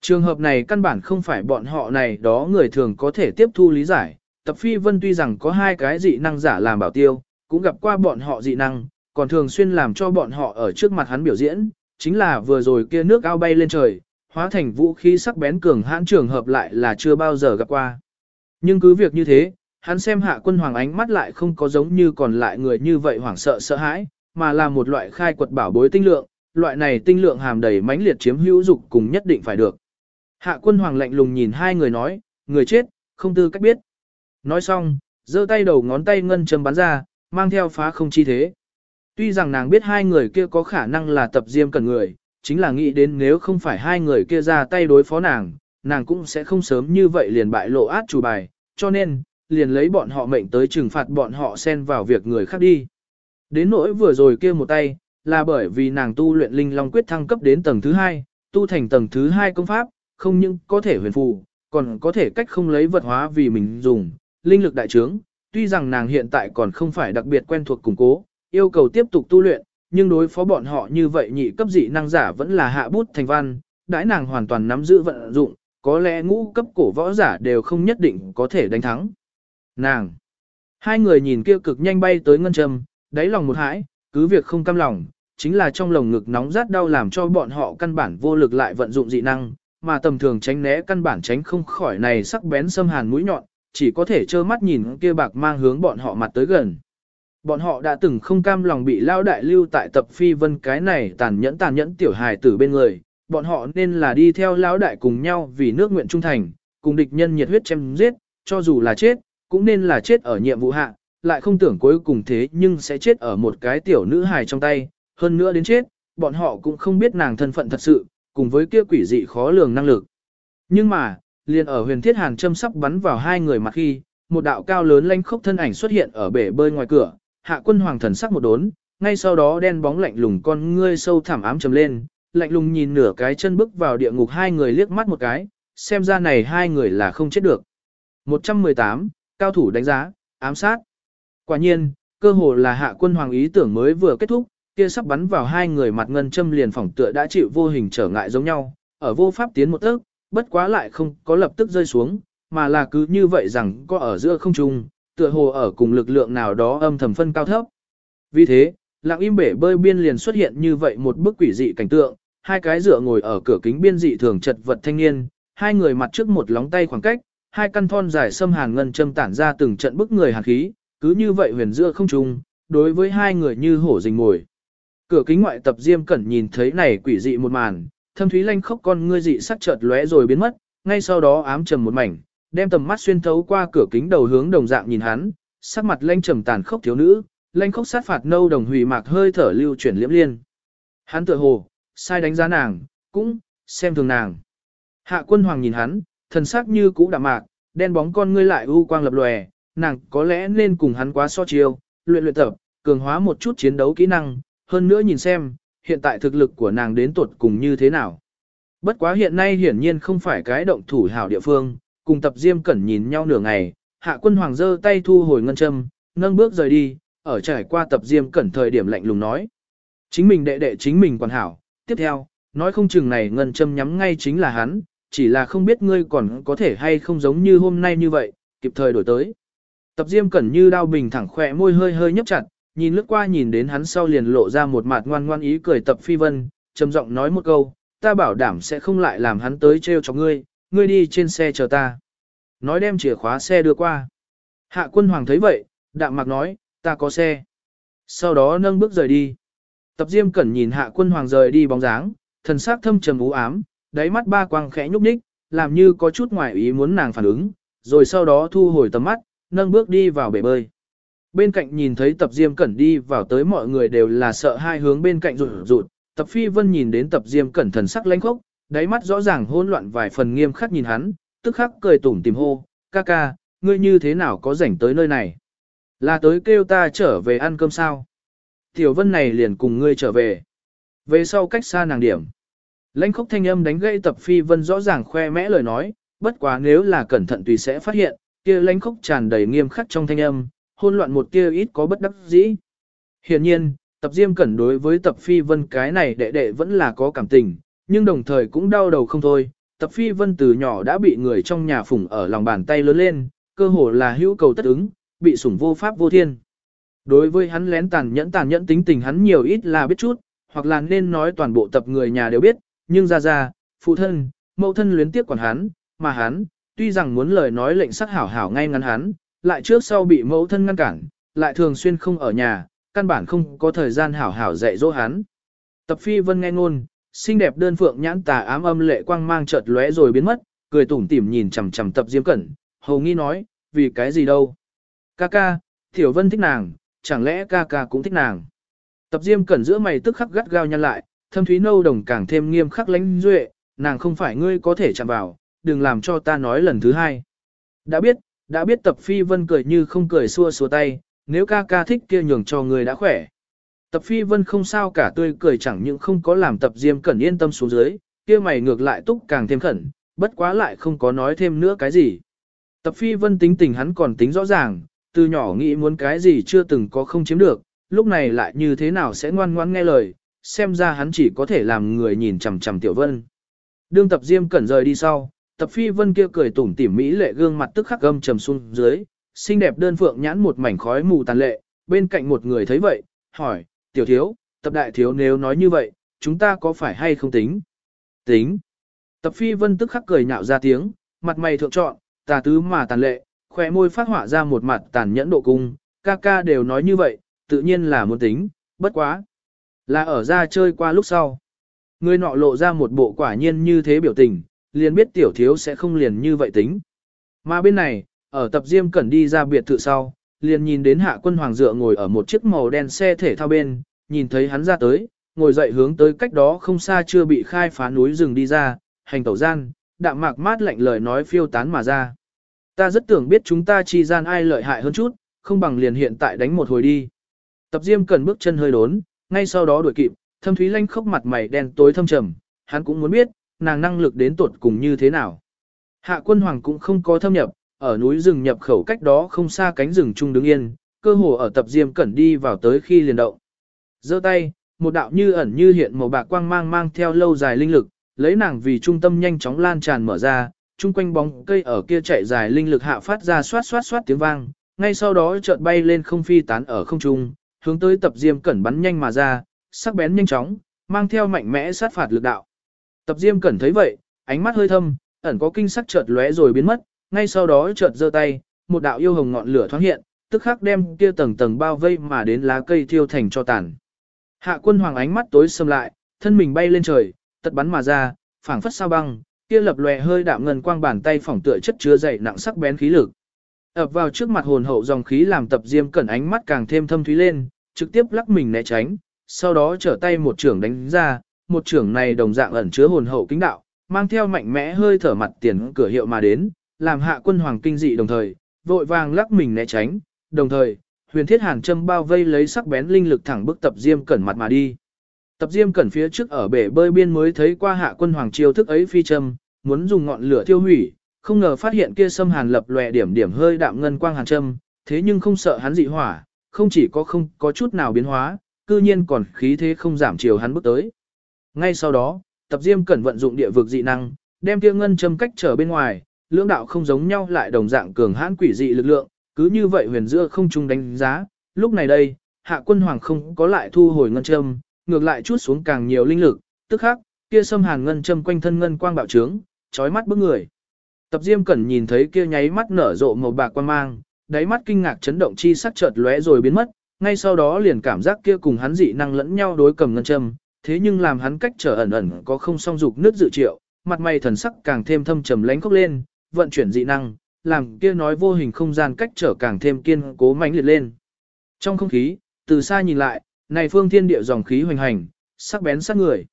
Trường hợp này căn bản không phải bọn họ này đó người thường có thể tiếp thu lý giải, tập phi vân tuy rằng có hai cái dị năng giả làm bảo tiêu, cũng gặp qua bọn họ dị năng, còn thường xuyên làm cho bọn họ ở trước mặt hắn biểu diễn, chính là vừa rồi kia nước ao bay lên trời, hóa thành vũ khí sắc bén cường hãn trường hợp lại là chưa bao giờ gặp qua. Nhưng cứ việc như thế, hắn xem hạ quân hoàng ánh mắt lại không có giống như còn lại người như vậy hoảng sợ sợ hãi, mà là một loại khai quật bảo bối tinh lượng, loại này tinh lượng hàm đầy mãnh liệt chiếm hữu dục cùng nhất định phải được. Hạ quân hoàng lạnh lùng nhìn hai người nói, người chết, không tư cách biết. Nói xong, giơ tay đầu ngón tay ngân châm bắn ra, mang theo phá không chi thế. Tuy rằng nàng biết hai người kia có khả năng là tập diêm cần người, chính là nghĩ đến nếu không phải hai người kia ra tay đối phó nàng, nàng cũng sẽ không sớm như vậy liền bại lộ át chủ bài, cho nên, liền lấy bọn họ mệnh tới trừng phạt bọn họ xen vào việc người khác đi. Đến nỗi vừa rồi kia một tay, là bởi vì nàng tu luyện linh long quyết thăng cấp đến tầng thứ hai, tu thành tầng thứ hai công pháp, không những có thể huyền phù, còn có thể cách không lấy vật hóa vì mình dùng, linh lực đại trướng. Tuy rằng nàng hiện tại còn không phải đặc biệt quen thuộc củng cố, yêu cầu tiếp tục tu luyện, nhưng đối phó bọn họ như vậy nhị cấp dị năng giả vẫn là hạ bút thành văn, đãi nàng hoàn toàn nắm giữ vận dụng, có lẽ ngũ cấp cổ võ giả đều không nhất định có thể đánh thắng. Nàng! Hai người nhìn kia cực nhanh bay tới ngân châm, đáy lòng một hãi, cứ việc không cam lòng, chính là trong lồng ngực nóng rát đau làm cho bọn họ căn bản vô lực lại vận dụng dị năng, mà tầm thường tránh né căn bản tránh không khỏi này sắc bén xâm hàn mũi nhọn, chỉ có thể trơ mắt nhìn kia bạc mang hướng bọn họ mặt tới gần. Bọn họ đã từng không cam lòng bị lao đại lưu tại tập phi vân cái này tàn nhẫn tàn nhẫn tiểu hài tử bên người, bọn họ nên là đi theo lão đại cùng nhau vì nước nguyện trung thành, cùng địch nhân nhiệt huyết chém giết, cho dù là chết, cũng nên là chết ở nhiệm vụ hạ, lại không tưởng cuối cùng thế nhưng sẽ chết ở một cái tiểu nữ hài trong tay, hơn nữa đến chết, bọn họ cũng không biết nàng thân phận thật sự, cùng với kia quỷ dị khó lường năng lực. Nhưng mà, liền ở huyền thiết hàn châm sắp bắn vào hai người mặt khi, một đạo cao lớn lanh khốc thân ảnh xuất hiện ở bể bơi ngoài cửa, hạ quân hoàng thần sắc một đốn, ngay sau đó đen bóng lạnh lùng con ngươi sâu thẳm ám trầm lên, lạnh lùng nhìn nửa cái chân bước vào địa ngục hai người liếc mắt một cái, xem ra này hai người là không chết được. 118, cao thủ đánh giá, ám sát. Quả nhiên, cơ hồ là hạ quân hoàng ý tưởng mới vừa kết thúc, kia sắp bắn vào hai người mặt ngân châm liền phỏng tựa đã chịu vô hình trở ngại giống nhau, ở vô pháp tiến một tấc, bất quá lại không có lập tức rơi xuống, mà là cứ như vậy rằng có ở giữa không trung, tựa hồ ở cùng lực lượng nào đó âm thầm phân cao thấp. Vì thế, lặng im bể bơi biên liền xuất hiện như vậy một bức quỷ dị cảnh tượng, hai cái dựa ngồi ở cửa kính biên dị thường chật vật thanh niên, hai người mặt trước một lóng tay khoảng cách, hai căn thon dài xâm hàn ngân châm tản ra từng trận bức người hàn khí, cứ như vậy huyền giữa không trung, đối với hai người như hổ rình ngồi. Cửa kính ngoại tập Diêm Cẩn nhìn thấy này quỷ dị một màn, thâm thúy lanh khốc con ngươi dị sắc chợt lóe rồi biến mất, ngay sau đó ám trầm một mảnh, đem tầm mắt xuyên thấu qua cửa kính đầu hướng đồng dạng nhìn hắn, sắc mặt lanh trầm tàn khốc thiếu nữ, lanh khốc sát phạt nâu đồng hủy mạc hơi thở lưu chuyển liễm liên. Hắn tựa hồ, sai đánh giá nàng, cũng, xem thường nàng. Hạ quân hoàng nhìn hắn, thần sắc như cũ đạm mạc, đen bóng con ngươi lại u quang lập lòe, nàng có lẽ nên cùng hắn quá so chiêu, luyện luyện tập, cường hóa một chút chiến đấu kỹ năng, hơn nữa nhìn xem, hiện tại thực lực của nàng đến tuột cùng như thế nào. Bất quá hiện nay hiển nhiên không phải cái động thủ hảo địa phương, cùng tập diêm cẩn nhìn nhau nửa ngày, hạ quân hoàng giơ tay thu hồi ngân châm, nâng bước rời đi, ở trải qua tập diêm cẩn thời điểm lạnh lùng nói. Chính mình đệ đệ chính mình còn hảo, tiếp theo, nói không chừng này ngân châm nhắm ngay chính là hắn, chỉ là không biết ngươi còn có thể hay không giống như hôm nay như vậy, kịp thời đổi tới. Tập diêm cẩn như đao bình thẳng khỏe môi hơi hơi nhấp chặt, nhìn lướt qua nhìn đến hắn sau liền lộ ra một mặt ngoan ngoan ý cười tập phi vân, trầm giọng nói một câu, ta bảo đảm sẽ không lại làm hắn tới trêu cho ngươi, ngươi đi trên xe chờ ta. Nói đem chìa khóa xe đưa qua. Hạ quân hoàng thấy vậy, đạm mạc nói, ta có xe. Sau đó nâng bước rời đi. Tập diêm cẩn nhìn hạ quân hoàng rời đi bóng dáng, thần sắc thâm trầm u ám, đáy mắt ba quang khẽ nhúc nhích, làm như có chút ngoài ý muốn nàng phản ứng, rồi sau đó thu hồi tầm mắt, nâng bước đi vào bể bơi. Bên cạnh nhìn thấy tập diêm cẩn đi vào tới mọi người đều là sợ hai hướng bên cạnh rụt rụt, tập phi vân nhìn đến tập diêm cẩn thần sắc lãnh khốc, đáy mắt rõ ràng hỗn loạn vài phần nghiêm khắc nhìn hắn, tức khắc cười tủm tìm hô, ca ca, ngươi như thế nào có rảnh tới nơi này? Là tới kêu ta trở về ăn cơm sao? Tiểu vân này liền cùng ngươi trở về. Về sau cách xa nàng điểm. Lãnh khốc thanh âm đánh gãy tập phi vân rõ ràng khoe mẽ lời nói, bất quá nếu là cẩn thận tùy sẽ phát hiện, kia lãnh khốc tràn đầy nghiêm khắc trong thanh âm, hôn loạn một tia ít có bất đắc dĩ. Hiển nhiên, tập diêm cẩn đối với tập phi vân cái này đệ đệ vẫn là có cảm tình, nhưng đồng thời cũng đau đầu không thôi. Tập phi vân từ nhỏ đã bị người trong nhà phủng ở lòng bàn tay lớn lên, cơ hồ là hữu cầu tất ứng, bị sủng vô pháp vô thiên. Đối với hắn lén tàn nhẫn tàn nhẫn tính tình hắn nhiều ít là biết chút, hoặc là nên nói toàn bộ tập người nhà đều biết, nhưng ra ra, phụ thân, mẫu thân luyến tiếc quản hắn, mà hắn, tuy rằng muốn lời nói lệnh sắc hảo hảo ngay ngắn hắn, lại trước sau bị mẫu thân ngăn cản, lại thường xuyên không ở nhà, căn bản không có thời gian hảo hảo dạy dỗ hắn. Tập phi vân nghe ngôn, xinh đẹp đơn phượng nhãn tà ám âm lệ quang mang chợt lóe rồi biến mất, cười tủm tỉm nhìn chằm chằm tập diêm cẩn, hầu nghi nói, vì cái gì đâu. Ca ca, Tiểu Vân thích nàng, chẳng lẽ ca ca cũng thích nàng. Tập diêm cẩn giữa mày tức khắc gắt gao nhăn lại, thâm thúy nâu đồng càng thêm nghiêm khắc lãnh duệ, nàng không phải ngươi có thể chạm vào, đừng làm cho ta nói lần thứ hai. Đã biết, đã biết tập phi vân cười như không cười xua xua tay, nếu ca ca thích kia nhường cho người đã khỏe. Tập phi vân không sao cả tươi cười chẳng những không có làm tập diêm cẩn yên tâm xuống dưới, kia mày ngược lại túc càng thêm khẩn, bất quá lại không có nói thêm nữa cái gì. Tập phi vân tính tình hắn còn tính rõ ràng, từ nhỏ nghĩ muốn cái gì chưa từng có không chiếm được, lúc này lại như thế nào sẽ ngoan ngoãn nghe lời, xem ra hắn chỉ có thể làm người nhìn chằm chằm tiểu vân. Đương tập diêm cẩn rời đi sau, tập phi vân kia cười tủm tỉm mỹ lệ gương mặt tức khắc gâm trầm xuống dưới, xinh đẹp đơn phượng nhãn một mảnh khói mù tàn lệ, bên cạnh một người thấy vậy, hỏi, tiểu thiếu, tập đại thiếu nếu nói như vậy, chúng ta có phải hay không tính? Tính. Tập phi vân tức khắc cười nhạo ra tiếng, mặt mày thượng trọn, tà tứ mà tàn lệ, khóe môi phát họa ra một mặt tàn nhẫn độ cung, ca ca đều nói như vậy, tự nhiên là muốn tính, bất quá. Là ở ra chơi qua lúc sau. Người nọ lộ ra một bộ quả nhiên như thế biểu tình, liền biết tiểu thiếu sẽ không liền như vậy tính. Mà bên này, ở tập diêm cẩn đi ra biệt thự sau, liền nhìn đến hạ quân hoàng dựa ngồi ở một chiếc màu đen xe thể thao bên, nhìn thấy hắn ra tới, ngồi dậy hướng tới cách đó không xa chưa bị khai phá núi rừng đi ra, hành tẩu gian, đạm mạc mát lạnh lời nói phiêu tán mà ra. Ta rất tưởng biết chúng ta chi gian ai lợi hại hơn chút, không bằng liền hiện tại đánh một hồi đi. Tập Diêm cần bước chân hơi đốn, ngay sau đó đuổi kịp, Thâm Thúy Lanh khóc mặt mày đen tối thâm trầm, hắn cũng muốn biết, nàng năng lực đến tuột cùng như thế nào. Hạ quân hoàng cũng không có thâm nhập, ở núi rừng nhập khẩu cách đó không xa cánh rừng trung đứng yên, cơ hồ ở tập Diêm cẩn đi vào tới khi liền động. giơ tay, một đạo như ẩn như hiện màu bạc quang mang mang theo lâu dài linh lực, lấy nàng vì trung tâm nhanh chóng lan tràn mở ra, chung quanh bóng cây ở kia chạy dài linh lực hạ phát ra xoát xoát xoát tiếng vang, ngay sau đó chợt bay lên không phi tán ở không trung, hướng tới tập diêm cẩn bắn nhanh mà ra, sắc bén nhanh chóng, mang theo mạnh mẽ sát phạt lực đạo. Tập diêm cẩn thấy vậy, ánh mắt hơi thâm, ẩn có kinh sắc chợt lóe rồi biến mất, ngay sau đó chợt giơ tay, một đạo yêu hồng ngọn lửa thoáng hiện, tức khắc đem kia tầng tầng bao vây mà đến lá cây thiêu thành cho tàn. Hạ quân hoàng ánh mắt tối sầm lại, thân mình bay lên trời, tật bắn mà ra, phảng phất sao băng, kia lập lòe hơi đạm ngân quang bàn tay phỏng tựa chất chứa dày nặng sắc bén khí lực. ập vào trước mặt hồn hậu dòng khí làm tập diêm cẩn ánh mắt càng thêm thâm thúy lên, trực tiếp lắc mình né tránh, sau đó trở tay một trưởng đánh ra, một trưởng này đồng dạng ẩn chứa hồn hậu kính đạo, mang theo mạnh mẽ hơi thở mặt tiền cửa hiệu mà đến, làm hạ quân hoàng kinh dị đồng thời, vội vàng lắc mình né tránh, đồng thời, huyền thiết hàn châm bao vây lấy sắc bén linh lực thẳng bức tập diêm cẩn mặt mà đi. Tập diêm cẩn phía trước ở bể bơi biên mới thấy qua hạ quân hoàng chiêu thức ấy phi châm, muốn dùng ngọn lửa thiêu hủy, không ngờ phát hiện kia sâm hàn lập lòe điểm điểm hơi đạm ngân quang hàn châm, thế nhưng không sợ hắn dị hỏa, không chỉ có không có chút nào biến hóa, cư nhiên còn khí thế không giảm chiều hắn bước tới. Ngay sau đó, tập diêm cẩn vận dụng địa vực dị năng, đem kia ngân châm cách trở bên ngoài, lưỡng đạo không giống nhau lại đồng dạng cường hãn quỷ dị lực lượng, cứ như vậy huyền giữa không trung đánh giá, lúc này đây, hạ quân hoàng không có lại thu hồi ngân châm, ngược lại chút xuống càng nhiều linh lực, tức khắc, kia xâm hàn ngân châm quanh thân ngân quang bạo trướng, chói mắt bức người. Tập Diêm Cẩn nhìn thấy kia nháy mắt nở rộ màu bạc quan mang, đáy mắt kinh ngạc chấn động chi sắc chợt lóe rồi biến mất, ngay sau đó liền cảm giác kia cùng hắn dị năng lẫn nhau đối cầm ngân châm, thế nhưng làm hắn cách trở ẩn ẩn có không song dục nứt dự triệu, mặt mày thần sắc càng thêm thâm trầm lánh khốc lên, vận chuyển dị năng, làm kia nói vô hình không gian cách trở càng thêm kiên cố mãnh liệt lên. Trong không khí, từ xa nhìn lại, này phương thiên địa dòng khí hoành hành, sắc bén sắc người.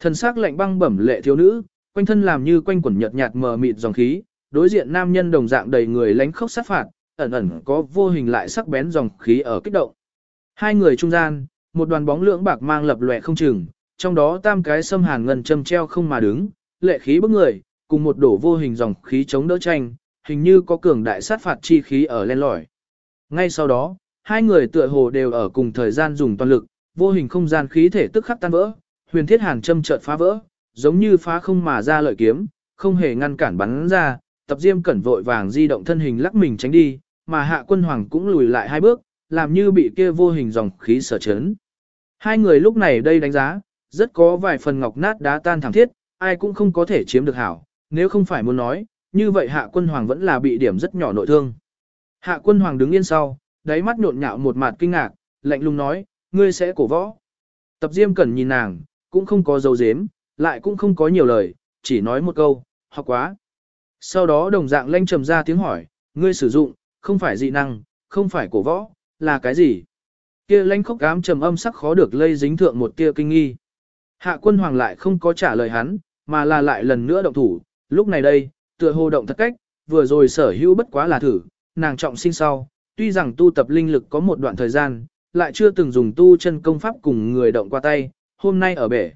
Thần sắc lạnh băng bẩm lệ thiếu nữ, quanh thân làm như quanh quẩn nhợt nhạt mờ mịt dòng khí, đối diện nam nhân đồng dạng đầy người lánh khốc sát phạt, ẩn ẩn có vô hình lại sắc bén dòng khí ở kích động. Hai người trung gian, một đoàn bóng lưỡng bạc mang lập lòe không chừng, trong đó tam cái xâm hàn ngân châm treo không mà đứng, lệ khí bức người, cùng một đổ vô hình dòng khí chống đỡ tranh, hình như có cường đại sát phạt chi khí ở lên lỏi. Ngay sau đó, hai người tựa hồ đều ở cùng thời gian dùng toàn lực, vô hình không gian khí thể tức khắc tan vỡ, huyền thiết hàn châm chợt phá vỡ, giống như phá không mà ra lợi kiếm, không hề ngăn cản bắn ra, tập diêm cẩn vội vàng di động thân hình lắc mình tránh đi, mà hạ quân hoàng cũng lùi lại hai bước, làm như bị kia vô hình dòng khí sở chấn. Hai người lúc này đây đánh giá, rất có vài phần ngọc nát đá tan thẳng thiết, ai cũng không có thể chiếm được hảo, nếu không phải muốn nói, như vậy hạ quân hoàng vẫn là bị điểm rất nhỏ nội thương. Hạ quân hoàng đứng yên sau, đáy mắt nhộn nhạo một mặt kinh ngạc, lạnh lùng nói, ngươi sẽ cổ võ. Tập diêm cẩn nhìn nàng, cũng không có dấu dếm, lại cũng không có nhiều lời, chỉ nói một câu, học quá. Sau đó đồng dạng lanh trầm ra tiếng hỏi, ngươi sử dụng, không phải dị năng, không phải cổ võ, là cái gì? Kia lãnh khốc ám trầm âm sắc khó được lây dính thượng một tia kinh nghi. Hạ quân hoàng lại không có trả lời hắn, mà là lại lần nữa động thủ, lúc này đây, tựa hồ động thật cách, vừa rồi sở hữu bất quá là thử, nàng trọng sinh sau, tuy rằng tu tập linh lực có một đoạn thời gian, lại chưa từng dùng tu chân công pháp cùng người động qua tay, hôm nay ở bể.